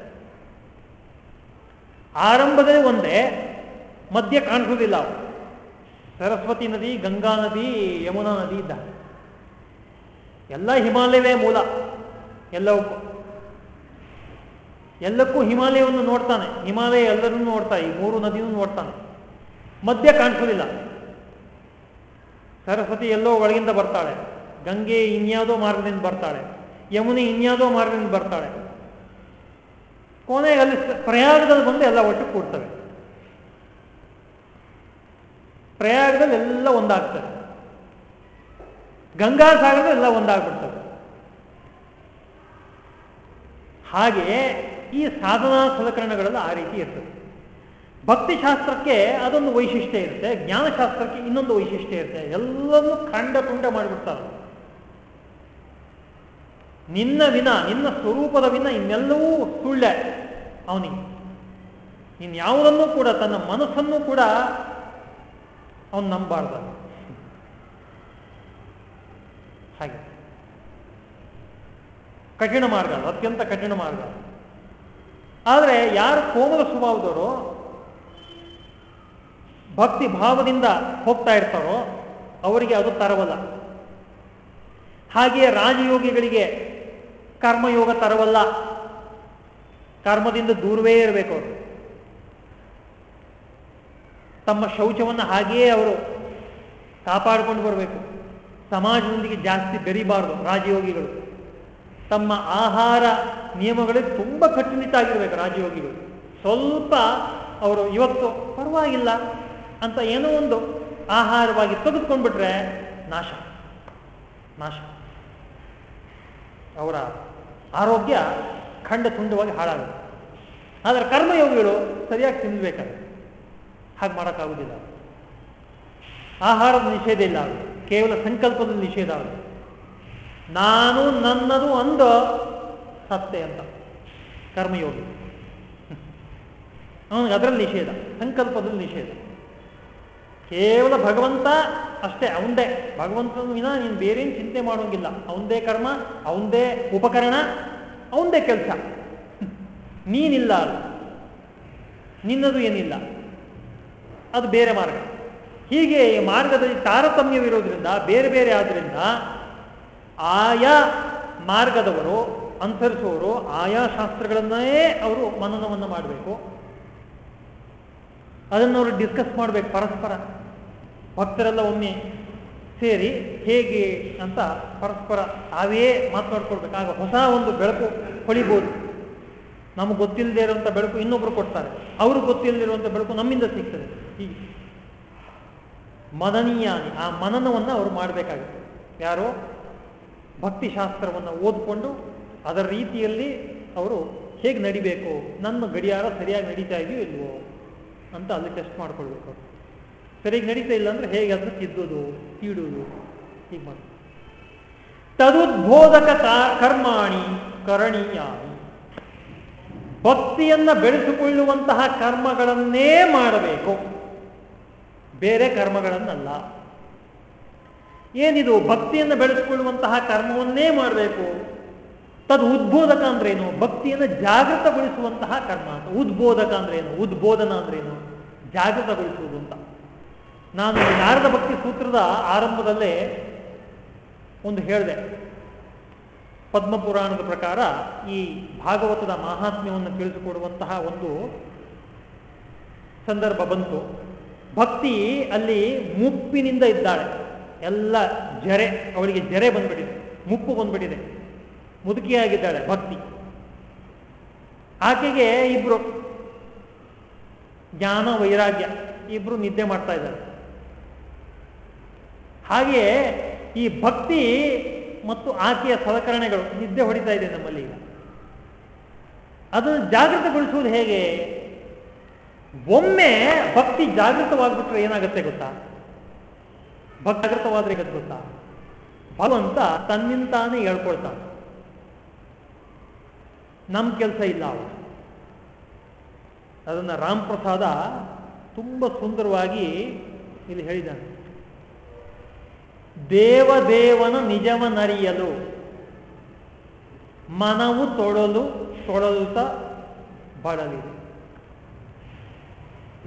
ಆರಂಭದಲ್ಲಿ ಒಂದೇ, ಮಧ್ಯ ಕಾಣಿಸೋದಿಲ್ಲ ಅವು ಸರಸ್ವತಿ ನದಿ, ಗಂಗಾ ನದಿ, ಯಮುನಾ ನದಿ ಇದ್ದ. ಎಲ್ಲ ಹಿಮಾಲಯವೇ ಮೂಲ. ಎಲ್ಲವಕ್ಕೂ ಎಲ್ಲಕ್ಕೂ ಹಿಮಾಲಯವನ್ನು ನೋಡ್ತಾನೆ. ಹಿಮಾಲಯ ಎಲ್ಲರನ್ನೂ ನೋಡ್ತಾ, ಈ ಮೂರು ನದಿಯೂ ನೋಡ್ತಾನೆ. ಮಧ್ಯ ಕಾಣಿಸೋದಿಲ್ಲ. ಸರಸ್ವತಿ ಎಲ್ಲೋ ಒಳಗಿಂದ ಬರ್ತಾಳೆ. ಗಂಗೆ ಇನ್ಯಾವುದೋ ಮಾರ್ಗದಿಂದ ಬರ್ತಾಳೆ. ಯಮುನೆ ಇನ್ಯಾವುದೋ ಮಾರ್ಗದಿಂದ ಬರ್ತಾಳೆ. ಕೊನೆಗೆ ಅಲ್ಲಿ ಪ್ರಯಾಗದಲ್ಲಿ ಬಂದು ಎಲ್ಲ ಒಟ್ಟು ಕೂಡ್ತವೆ. ಪ್ರಯಾಗದಲ್ಲಿ ಎಲ್ಲ ಒಂದಾಗ್ತದೆ. ಗಂಗಾ ಎಲ್ಲ ಒಂದಾಗ್ಬಿಡ್ತವೆ ಹಾಗೆ ಈ ಸಾಧನಾ ಸಲಕರಣೆಗಳೆಲ್ಲ ಆ ರೀತಿ ಇರ್ತದೆ. ಭಕ್ತಿಶಾಸ್ತ್ರಕ್ಕೆ ಅದೊಂದು ವೈಶಿಷ್ಟ್ಯ ಇರುತ್ತೆ, ಜ್ಞಾನಶಾಸ್ತ್ರಕ್ಕೆ ಇನ್ನೊಂದು ವೈಶಿಷ್ಟ್ಯ ಇರುತ್ತೆ. ಎಲ್ಲವನ್ನು ಖಂಡ ತುಂಡ ಮಾಡಿಬಿಡ್ತಾರೆ ನಿನ್ನ ವಿನ, ನಿನ್ನ ಸ್ವರೂಪದ ವಿನ ಇನ್ನೆಲ್ಲವೂ ಸುಳ್ಳೆ ಅವನಿಗೆ. ಯಾವುದನ್ನೂ ಕೂಡ ತನ್ನ ಮನಸ್ಸನ್ನು ಕೂಡ ಅವನು ನಂಬಾರ್ದ ಹಾಗೆ. ಕಠಿಣ ಮಾರ್ಗ ಅತ್ಯಂತ ಕಠಿಣ ಮಾರ್ಗ. ಆದರೆ ಯಾರು ಕೋಮಲ ಸ್ವಭಾವದವರು, ಭಕ್ತಿ ಭಾವದಿಂದ ಹೋಗ್ತಾ ಇರ್ತಾರೋ, ಅವರಿಗೆ ಅದು ತರವಲ್ಲ. ಹಾಗೆಯೇ ರಾಜಯೋಗಿಗಳಿಗೆ ಕರ್ಮಯೋಗ ತರವಲ್ಲ. ಕರ್ಮದಿಂದ ದೂರವೇ ಇರಬೇಕು ಅವರು. ತಮ್ಮ ಶೌಚವನ್ನು ಹಾಗೆಯೇ ಅವರು ಕಾಪಾಡಿಕೊಂಡು ಬರಬೇಕು. ಸಮಾಜದೊಂದಿಗೆ ಜಾಸ್ತಿ ಬೆರಿಬಾರದು, ರಾಜಯೋಗಿಗಳು. ತಮ್ಮ ಆಹಾರ ನಿಯಮಗಳಿಗೆ ತುಂಬ ಕಟ್ಟುನಿಟ್ಟಾಗಿರ್ಬೇಕು ರಾಜಯೋಗಿಗಳು. ಸ್ವಲ್ಪ ಅವರು ಇವತ್ತು ಪರವಾಗಿಲ್ಲ ಅಂತ ಏನೋ ಒಂದು ಆಹಾರವಾಗಿ ತೆಗೆದುಕೊಂಡ್ಬಿಟ್ರೆ ನಾಶ. ನಾಶ. ಅವರ ಆರೋಗ್ಯ ಖಂಡ ತುಂಡವಾಗಿ ಹಾಳಾಗುತ್ತೆ. ಆದರೆ ಕರ್ಮಯೋಗಿಗಳು ಸರಿಯಾಗಿ ತಿನ್ನಬೇಕಾದ್ರೆ ಹಾಗೆ ಮಾಡೋಕ್ಕಾಗೋದಿಲ್ಲ ಆಹಾರದ ನಿಷೇಧ ಇಲ್ಲ ಕೇವಲ ಸಂಕಲ್ಪದ ನಿಷೇಧ ಆಗುತ್ತೆ ನಾನು ನನ್ನದು ಅಂದ ಸತ್ತೆ ಅಂತ. ಕರ್ಮಯೋಗಿ. (laughs) ಅವನಿಗೆ ಅದರಲ್ಲಿ ನಿಷೇಧ, ಸಂಕಲ್ಪದಲ್ಲಿ ನಿಷೇಧ. ಕೇವಲ ಭಗವಂತ ಅಷ್ಟೇ, ಅವಂದೇ. ಭಗವಂತನ ವಿನ ನೀನು ಬೇರೇನು ಚಿಂತೆ ಮಾಡೋಂಗಿಲ್ಲ ಅವಂದೇ ಕರ್ಮ, ಅವಂದೇ ಉಪಕರಣ, ಅವಂದೇ ಕೆಲಸ. (laughs) ನೀನಿಲ್ಲ ಅದು. ನಿನ್ನದು ಏನಿಲ್ಲ. ಅದು ಬೇರೆ ಮಾರ್ಗ. ಹೀಗೆ ಈ ಮಾರ್ಗದಲ್ಲಿ ತಾರತಮ್ಯವಿರೋದ್ರಿಂದ ಬೇರೆ ಬೇರೆ ಆದ್ರಿಂದ ಆಯಾ ಮಾರ್ಗದವರು ಅನುಸರಿಸುವವರು ಆಯಾ ಶಾಸ್ತ್ರಗಳನ್ನೇ ಅವರು ಮನನವನ್ನು ಮಾಡಬೇಕು. ಅದನ್ನು ಅವರು ಡಿಸ್ಕಸ್ ಮಾಡಬೇಕು ಪರಸ್ಪರ. ಭಕ್ತರೆಲ್ಲ ಒಮ್ಮೆ ಸೇರಿ ಹೇಗೆ ಅಂತ ಪರಸ್ಪರ ತಾವೇ ಮಾತನಾಡ್ಕೊಳ್ಬೇಕು. ಆಗ ಹೊಸ ಒಂದು ಬೆಳಕು ಹೊಳಿಬೋದು. ನಮಗೆ ಗೊತ್ತಿಲ್ಲದೆ ಇರುವಂಥ ಬೆಳಕು ಇನ್ನೊಬ್ರು ಕೊಡ್ತಾರೆ. ಅವರು ಗೊತ್ತಿಲ್ಲದಿರುವಂಥ ಬೆಳಕು ನಮ್ಮಿಂದ ಸಿಗ್ತದೆ. ಹೀಗೆ. ಮನನೀಯಾನಿ, ಆ ಮನನವನ್ನು ಅವರು ಮಾಡಬೇಕಾಗುತ್ತೆ. ಯಾರೋ? ಭಕ್ತಿಶಾಸ್ತ್ರವನ್ನು ಓದಿಕೊಂಡು ಅದರ ರೀತಿಯಲ್ಲಿ ಅವರು ಹೇಗೆ ನಡಿಬೇಕು, ನನ್ನ ಗಡಿಯಾರ ಸರಿಯಾಗಿ ನಡೀತಾ ಇದೆಯೋ ಇಲ್ವೋ ಅಂತ ಅಲ್ಲಿ ಟೆಸ್ಟ್ ಮಾಡ್ಕೊಳ್ಬೇಕು ಸರಿಯಾಗಿ ನಡೀತಾ ಇಲ್ಲ ಅಂದ್ರೆ ಹೇಗೆ ಅದನ್ನು ತಿದ್ದುದು ತೀಡುವುದು ಹೀಗೆ ಮಾಡಿ ತದುದ್ಬೋಧಕ ಕರ್ಮಾಣಿ, ಕರಣೀಯಾನಿ. ಭಕ್ತಿಯನ್ನ ಬೆಳೆಸಿಕೊಳ್ಳುವಂತಹ ಕರ್ಮಗಳನ್ನೇ ಮಾಡಬೇಕು. ಬೇರೆ ಕರ್ಮಗಳನ್ನಲ್ಲ. ಏನಿದು ಭಕ್ತಿಯನ್ನು ಬೆಳೆಸಿಕೊಳ್ಳುವಂತಹ ಕರ್ಮವನ್ನೇ ಮಾಡಬೇಕು. ತದ್ ಉದ್ಬೋಧಕ ಅಂದ್ರೇನು? ಭಕ್ತಿಯನ್ನು ಜಾಗೃತಗೊಳಿಸುವಂತಹ ಕರ್ಮ ಅಂತ. ಉದ್ಬೋಧಕ ಅಂದ್ರೇನು? ಉದ್ಬೋಧನ ಅಂದ್ರೇನು? ಜಾಗೃತಗೊಳಿಸುವುದು ಅಂತ. ನಾನು ನಾರದ ಭಕ್ತಿ ಸೂತ್ರದ ಆರಂಭದಲ್ಲೇ ಒಂದು ಹೇಳಿದೆ. ಪದ್ಮಪುರಾಣದ ಪ್ರಕಾರ ಈ ಭಾಗವತದ ಮಹಾತ್ಮ್ಯವನ್ನು ತಿಳಿಸಿಕೊಡುವಂತಹ ಒಂದು ಸಂದರ್ಭ ಬಂತು. ಭಕ್ತಿ ಅಲ್ಲಿ ಮುಪ್ಪಿನಿಂದ ಇದ್ದಾಳೆ. ಎಲ್ಲ ಜರೆ, ಅವಳಿಗೆ ಜರೆ ಬಂದ್ಬಿಟ್ಟಿದೆ. ಮುಪ್ಪು ಬಂದ್ಬಿಟ್ಟಿದೆ. ಮುದುಕಿಯಾಗಿದ್ದಾಳೆ ಭಕ್ತಿ. ಆಕೆಗೆ ಇಬ್ರು ಜ್ಞಾನ, ವೈರಾಗ್ಯ, ಇಬ್ರು ನಿದ್ದೆ ಮಾಡ್ತಾ ಇದ್ದಾರೆ. ಹಾಗೆಯೇ ಈ ಭಕ್ತಿ ಮತ್ತು ಆಕೆಯ ಸಲಕರಣೆಗಳು ನಿದ್ದೆ ಹೊಡಿತಾ ಇದೆ ನಮ್ಮಲ್ಲಿ ಈಗ. ಅದನ್ನು ಜಾಗೃತಗೊಳಿಸುವುದು ಹೇಗೆ? ಒಮ್ಮೆ ಭಕ್ತಿ ಜಾಗೃತವಾಗ್ಬಿಟ್ರೆ ಏನಾಗುತ್ತೆ ಗೊತ್ತಾ? ಭಕ್ತಿ ಜಾಗೃತವಾದ್ರೆ ಗೊತ್ತಾ? ಭಗವಂತ ತನ್ನಿಂತಾನೇ ಹೇಳ್ಕೊಳ್ತಾನೆ. ನಮ್ಮ ಕೆಲಸ ಇಲ್ಲ ಅವರು ಅದನ್ನ ರಾಮ್ ಪ್ರಸಾದ ತುಂಬ ಸುಂದರವಾಗಿ ಇಲ್ಲಿ ಹೇಳಿದ್ದಾನೆ. ದೇವದೇವನ ನಿಜವನರಿಯಲು, ಮನವು ತೊಳಲು ತೊಳಲುತ್ತ ಬಡಲಿದೆ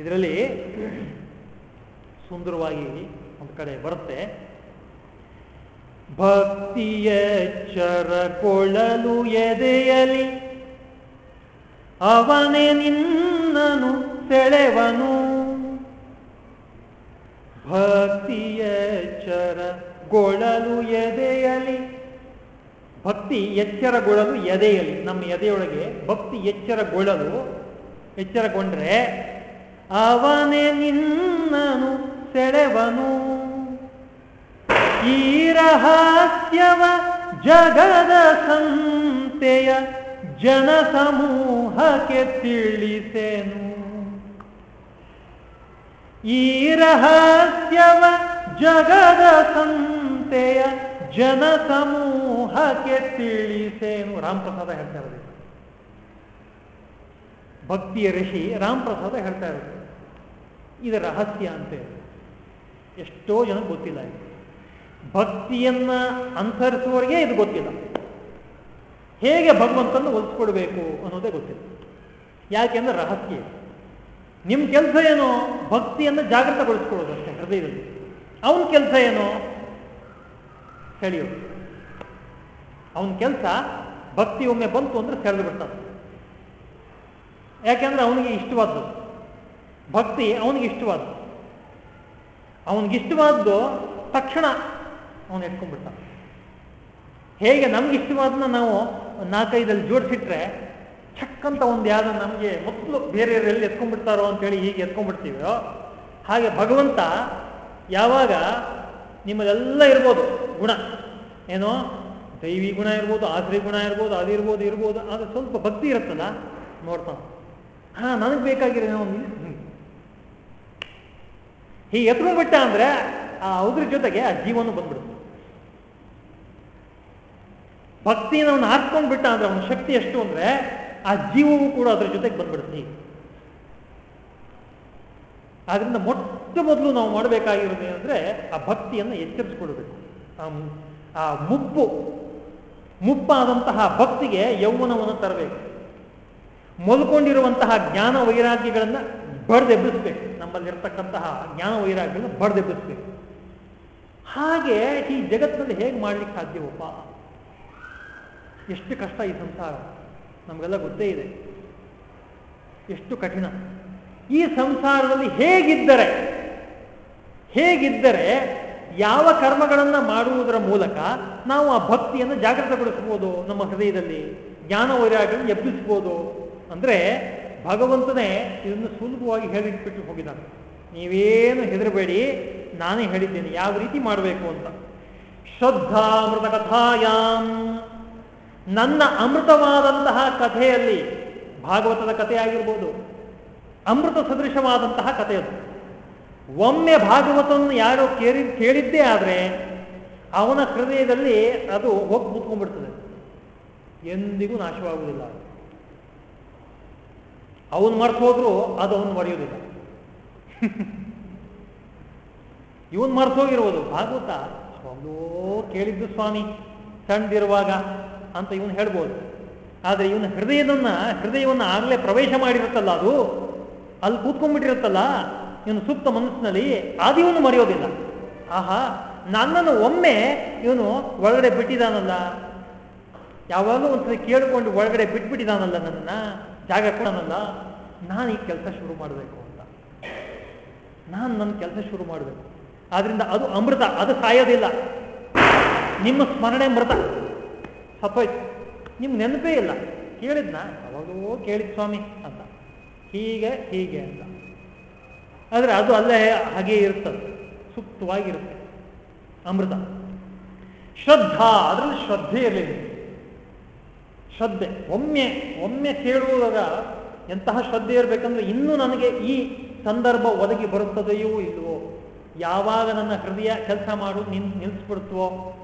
ಇದರಲ್ಲಿ ಸುಂದರವಾಗಿ ಒಂದು ಕಡೆ ಬರುತ್ತೆ. ಭಕ್ತಿಯ ಕೊಳಲು ಎದೆಯಲಿ ಅವನೇ ನಿನ್ನನು ಸೆಳೆವನು. ಭಕ್ತಿಯ ಚರ ಗೊಳಲು ಎದೆಯಲಿ ಭಕ್ತಿ ಎಚ್ಚರಗೊಳ್ಳಲು ಎದೆಯಲಿ. ನಮ್ಮ ಎದೆಯೊಳಗೆ ಭಕ್ತಿ ಎಚ್ಚರಗೊಳ್ಳಲು ಎಚ್ಚರಗೊಂಡ್ರೆ ಅವನೇ ನಿನ್ನನು ಸೆಳೆವನು. ಈ ರಹಸ್ಯವ ಜಗದ ಸಂತೆಯ ಜನ ಸಮೂಹಕ್ಕೆ ತಿಳಿಸೆನು. ಈ ರಹಸ್ಯವ ಜಗದ ಸಂತೆಯ ಜನ ಸಮೂಹಕ್ಕೆ ತಿಳಿಸೇನು. ರಾಮಪ್ರಸಾದ ಹೇಳ್ತಾ ಇರೋದು. ಭಕ್ತಿಯ ಋಷಿ ರಾಮಪ್ರಸಾದ ಹೇಳ್ತಾ ಇರೋದು. ಇದು ರಹಸ್ಯ ಅಂತ ಎಷ್ಟೋ ಜನ ಗೊತ್ತಿಲ್ಲ ಇದು. ಭಕ್ತಿಯನ್ನ ಅನುಸರಿಸುವವರಿಗೆ ಇದು ಗೊತ್ತಿಲ್ಲ. ಹೇಗೆ ಭಗವಂತನ ಒಲಿಸ್ಕೊಡ್ಬೇಕು ಅನ್ನೋದೇ ಗೊತ್ತಿಲ್ಲ. ಯಾಕೆಂದ್ರೆ ರಹಸ್ಯ ನಿಮ್ಮ ಕೆಲಸ ಏನು ಭಕ್ತಿಯನ್ನು ಜಾಗೃತಗೊಳಿಸ್ಕೊಳ್ಳೋದು ಅಷ್ಟೇ ಹೃದಯದಲ್ಲಿ. ಅವನ ಕೆಲಸ ಏನು ಸೆಳೆಯೋದು ಅವನ ಕೆಲಸ ಭಕ್ತಿ ಒಮ್ಮೆ ಬಂತು ಅಂದ್ರೆ ಸೆಳೆದು ಬಿಡ್ತಾನೆ. ಯಾಕೆಂದ್ರೆ ಅವನಿಗೆ ಇಷ್ಟವಾದ್ದು ಭಕ್ತಿ ಅವನಿಗೆ ಇಷ್ಟವಾದ್ದು. ತಕ್ಷಣ ಅವನು ಎತ್ಕೊಂಡ್ಬಿಡ್ತಾನೆ. ಹೇಗೆ ನಮ್ಗೆ ಇಷ್ಟವಾದನ್ನ ನಾವು ನಾಲ್ಕೈದಲ್ಲಿ ಜೋಡಿಸಿಟ್ರೆ ಚಕ್ಕಂತ ಒಂದು ಯಾವ್ದು ನಮಗೆ ಮೊದಲು ಬೇರೆಯವರೆಲ್ಲಿ ಎತ್ಕೊಂಡ್ಬಿಡ್ತಾರೋ ಅಂತೇಳಿ ಹೀಗೆ ಎತ್ಕೊಂಡ್ಬಿಡ್ತೀವೋ, ಹಾಗೆ ಭಗವಂತ ಯಾವಾಗ ನಿಮ್ಮದೆಲ್ಲ ಇರ್ಬೋದು ಗುಣ. ಏನೋ ದೈವಿ ಗುಣ ಇರ್ಬೋದು ಆಶ್ರಯ ಗುಣ ಇರ್ಬೋದು ಅದಿರ್ಬೋದು ಇರ್ಬೋದು ಆದರೆ ಸ್ವಲ್ಪ ಭಕ್ತಿ ಇರುತ್ತಲ್ಲ ನೋಡ್ತಾನೆ. ಹಾ, ನನಗೆ ಬೇಕಾಗಿರೋ ಒಂದು ಹೀಗೆ ಎತ್ಕೊಂಡ್ಬಿಟ್ಟ ಅಂದ್ರೆ ಆ ಅವ್ರ ಜೊತೆಗೆ ಆ ಜೀವನ ಬಂದ್ಬಿಡುತ್ತೆ. ಭಕ್ತಿನ ಅವನು ಬಿಟ್ಟ ಅಂದ್ರೆ ಅವನ ಶಕ್ತಿ ಎಷ್ಟು ಅಂದ್ರೆ ಆ ಜೀವವು ಕೂಡ ಅದ್ರ ಜೊತೆಗೆ ಬಂದ್ಬಿಡುತ್ತೆ ಆದ್ರಿಂದ ಮೊಟ್ಟ ಮೊದಲು ನಾವು ಮಾಡಬೇಕಾಗಿರೋದು ಏನಂದ್ರೆ ಆ ಭಕ್ತಿಯನ್ನು ಎಚ್ಚರಿಸ್ಕೊಡ್ಬೇಕು ಆ ಮುಪ್ಪು, ಮುಪ್ಪಾದಂತಹ ಭಕ್ತಿಗೆ ಯೌವನವನ್ನು ತರಬೇಕು. ಮಲ್ಕೊಂಡಿರುವಂತಹ ಜ್ಞಾನ ವೈರಾಗ್ಯಗಳನ್ನ ಬಡ್ದೆಬ್ಬಿಸ್ಬೇಕು ನಮ್ಮಲ್ಲಿರ್ತಕ್ಕಂತಹ ಜ್ಞಾನ ವೈರಾಗ್ಯಗಳನ್ನ ಬಡ್ದೆಬ್ಬಿಸ್ಬೇಕು ಹಾಗೆ ಈ ಜಗತ್ತಿನಲ್ಲಿ ಹೇಗೆ ಮಾಡ್ಲಿಕ್ಕೆ ಸಾಧ್ಯವಪ್ಪ? ಎಷ್ಟು ಕಷ್ಟ ಈ ಸಂಸಾರ. ನಮಗೆಲ್ಲ ಗೊತ್ತೇ ಇದೆ. ಎಷ್ಟು ಕಠಿಣ. ಈ ಸಂಸಾರದಲ್ಲಿ ಹೇಗಿದ್ದರೆ ಹೇಗಿದ್ದರೆ ಯಾವ ಕರ್ಮಗಳನ್ನು ಮಾಡುವುದರ ಮೂಲಕ ನಾವು ಆ ಭಕ್ತಿಯನ್ನು ಜಾಗೃತಗೊಳಿಸ್ಬೋದು, ನಮ್ಮ ಹೃದಯದಲ್ಲಿ ಜ್ಞಾನ ವೈರಾಗ್ಯಗಳನ್ನು ಎಬ್ಬಿಸ್ಬೋದು. ಅಂದ್ರೆ ಭಗವಂತನೇ ಇದನ್ನು ಸುಲಭವಾಗಿ ಹೇಳಿಟ್ಬಿಟ್ಟು ಹೋಗಿದ್ದಾನೆ. ನೀವೇನು ಹೆದರಬೇಡಿ, ನಾನೇ ಹೇಳಿದ್ದೇನೆ, ಯಾವ ರೀತಿ ಮಾಡಬೇಕು ಅಂತ. ಶ್ರದ್ಧಾಮೃತ ಕಥಾಯಾಮ್ ನನ್ನ ಅಮೃತವಾದಂತಹ ಕಥೆಯಲ್ಲಿ, ಭಾಗವತದ ಕಥೆ ಆಗಿರ್ಬೋದು, ಅಮೃತ ಸದೃಶವಾದಂತಹ ಕಥೆಯದು ಒಮ್ಮೆ ಭಾಗವತವನ್ನು ಯಾರೋ ಕೇಳಿ ಕೇಳಿದ್ದೇ ಆದರೆ, ಅವನ ಹೃದಯದಲ್ಲಿ ಅದು ಹೋಗಿ ಕೂತ್ಕೊಂಡ್ಬಿಡ್ತದೆ ಎಂದಿಗೂ ನಾಶವಾಗುವುದಿಲ್ಲ. ಅವನು ಮರ್ತು ಹೋದ್ರು ಅದು ಅವನು ಮರೆಯೋದಿಲ್ಲ. ಇವನು ಮರ್ತು ಹೋಗಿರ್ಬೋದು. ಭಾಗವತ ಅವಾಗಲೋ ಕೇಳಿದ್ದು ಸ್ವಾಮಿ ಸಣ್ಣದಿರುವಾಗ ಅಂತ ಇವನು ಹೇಳ್ಬೋದು. ಆದರೆ ಇವನ ಹೃದಯದನ್ನ, ಹೃದಯವನ್ನು ಆಗಲೇ ಪ್ರವೇಶ ಮಾಡಿರುತ್ತಲ್ಲ ಅದು? ಅಲ್ಲಿ ಕೂತ್ಕೊಂಡ್ಬಿಟ್ಟಿರುತ್ತಲ್ಲ? ಇವನು ಸುಪ್ತ ಮನಸ್ಸಿನಲ್ಲಿ ಆದಿವನು ಮರೆಯೋದಿಲ್ಲ. ಆಹಾ, ನನ್ನನ್ನು ಒಮ್ಮೆ ಇವನು ಒಳಗಡೆ ಬಿಟ್ಟಿದಾನಲ್ಲ? ಯಾವಾಗಲೂ ಒಂದ್ಸರಿ ಕೇಳಿಕೊಂಡು ಒಳಗಡೆ ಬಿಟ್ಬಿಟ್ಟಿದಾನಲ್ಲ ನನ್ನನ್ನ? ಜಾಗ ಕೊಡೋನಲ್ಲ, ನಾನು ಈ ಕೆಲಸ ಶುರು ಮಾಡಬೇಕು ಅಂತ. ನಾನು ನನ್ನ ಕೆಲಸ ಶುರು ಮಾಡಬೇಕು. ಆದ್ರಿಂದ ಅದು ಅಮೃತ, ಅದು ಸಾಯೋದಿಲ್ಲ. ನಿಮ್ಮ ಸ್ಮರಣೆ ಮೃತ ಸತ್ತೋಯ್ತು ನಿಮ್ಮ ನೆನಪೇ ಇಲ್ಲ. ಕೇಳಿದ್ನ? ಅವಾಗೋ ಕೇಳಿದ್ ಸ್ವಾಮಿ ಅಂತ. ಹೀಗೆ ಹೀಗೆ ಅಂತ. ಆದರೆ ಅದು ಅಲ್ಲೇ ಹಾಗೆ ಇರುತ್ತದೆ ಸುಪ್ತವಾಗಿರುತ್ತೆ ಅಮೃತ. ಶ್ರದ್ಧಾ, ಅದರಲ್ಲಿ ಶ್ರದ್ಧೆ ಇರಲಿಲ್ಲ. ಶ್ರದ್ಧೆ. ಒಮ್ಮೆ ಒಮ್ಮೆ ಕೇಳುವಾಗ ಎಂತಹ ಶ್ರದ್ಧೆ ಇರಬೇಕಂದ್ರೆ ಇನ್ನೂ ನನಗೆ ಈ ಸಂದರ್ಭ ಒದಗಿ ಬರುತ್ತದೆಯೋ ಇಲ್ವೋ? ಯಾವಾಗ ನನ್ನ ಹೃದಯ ಕೆಲಸ ಮಾಡು, ನಿನ್ ನಿಲ್ಸ್ಬಿಡ್ತವೋ?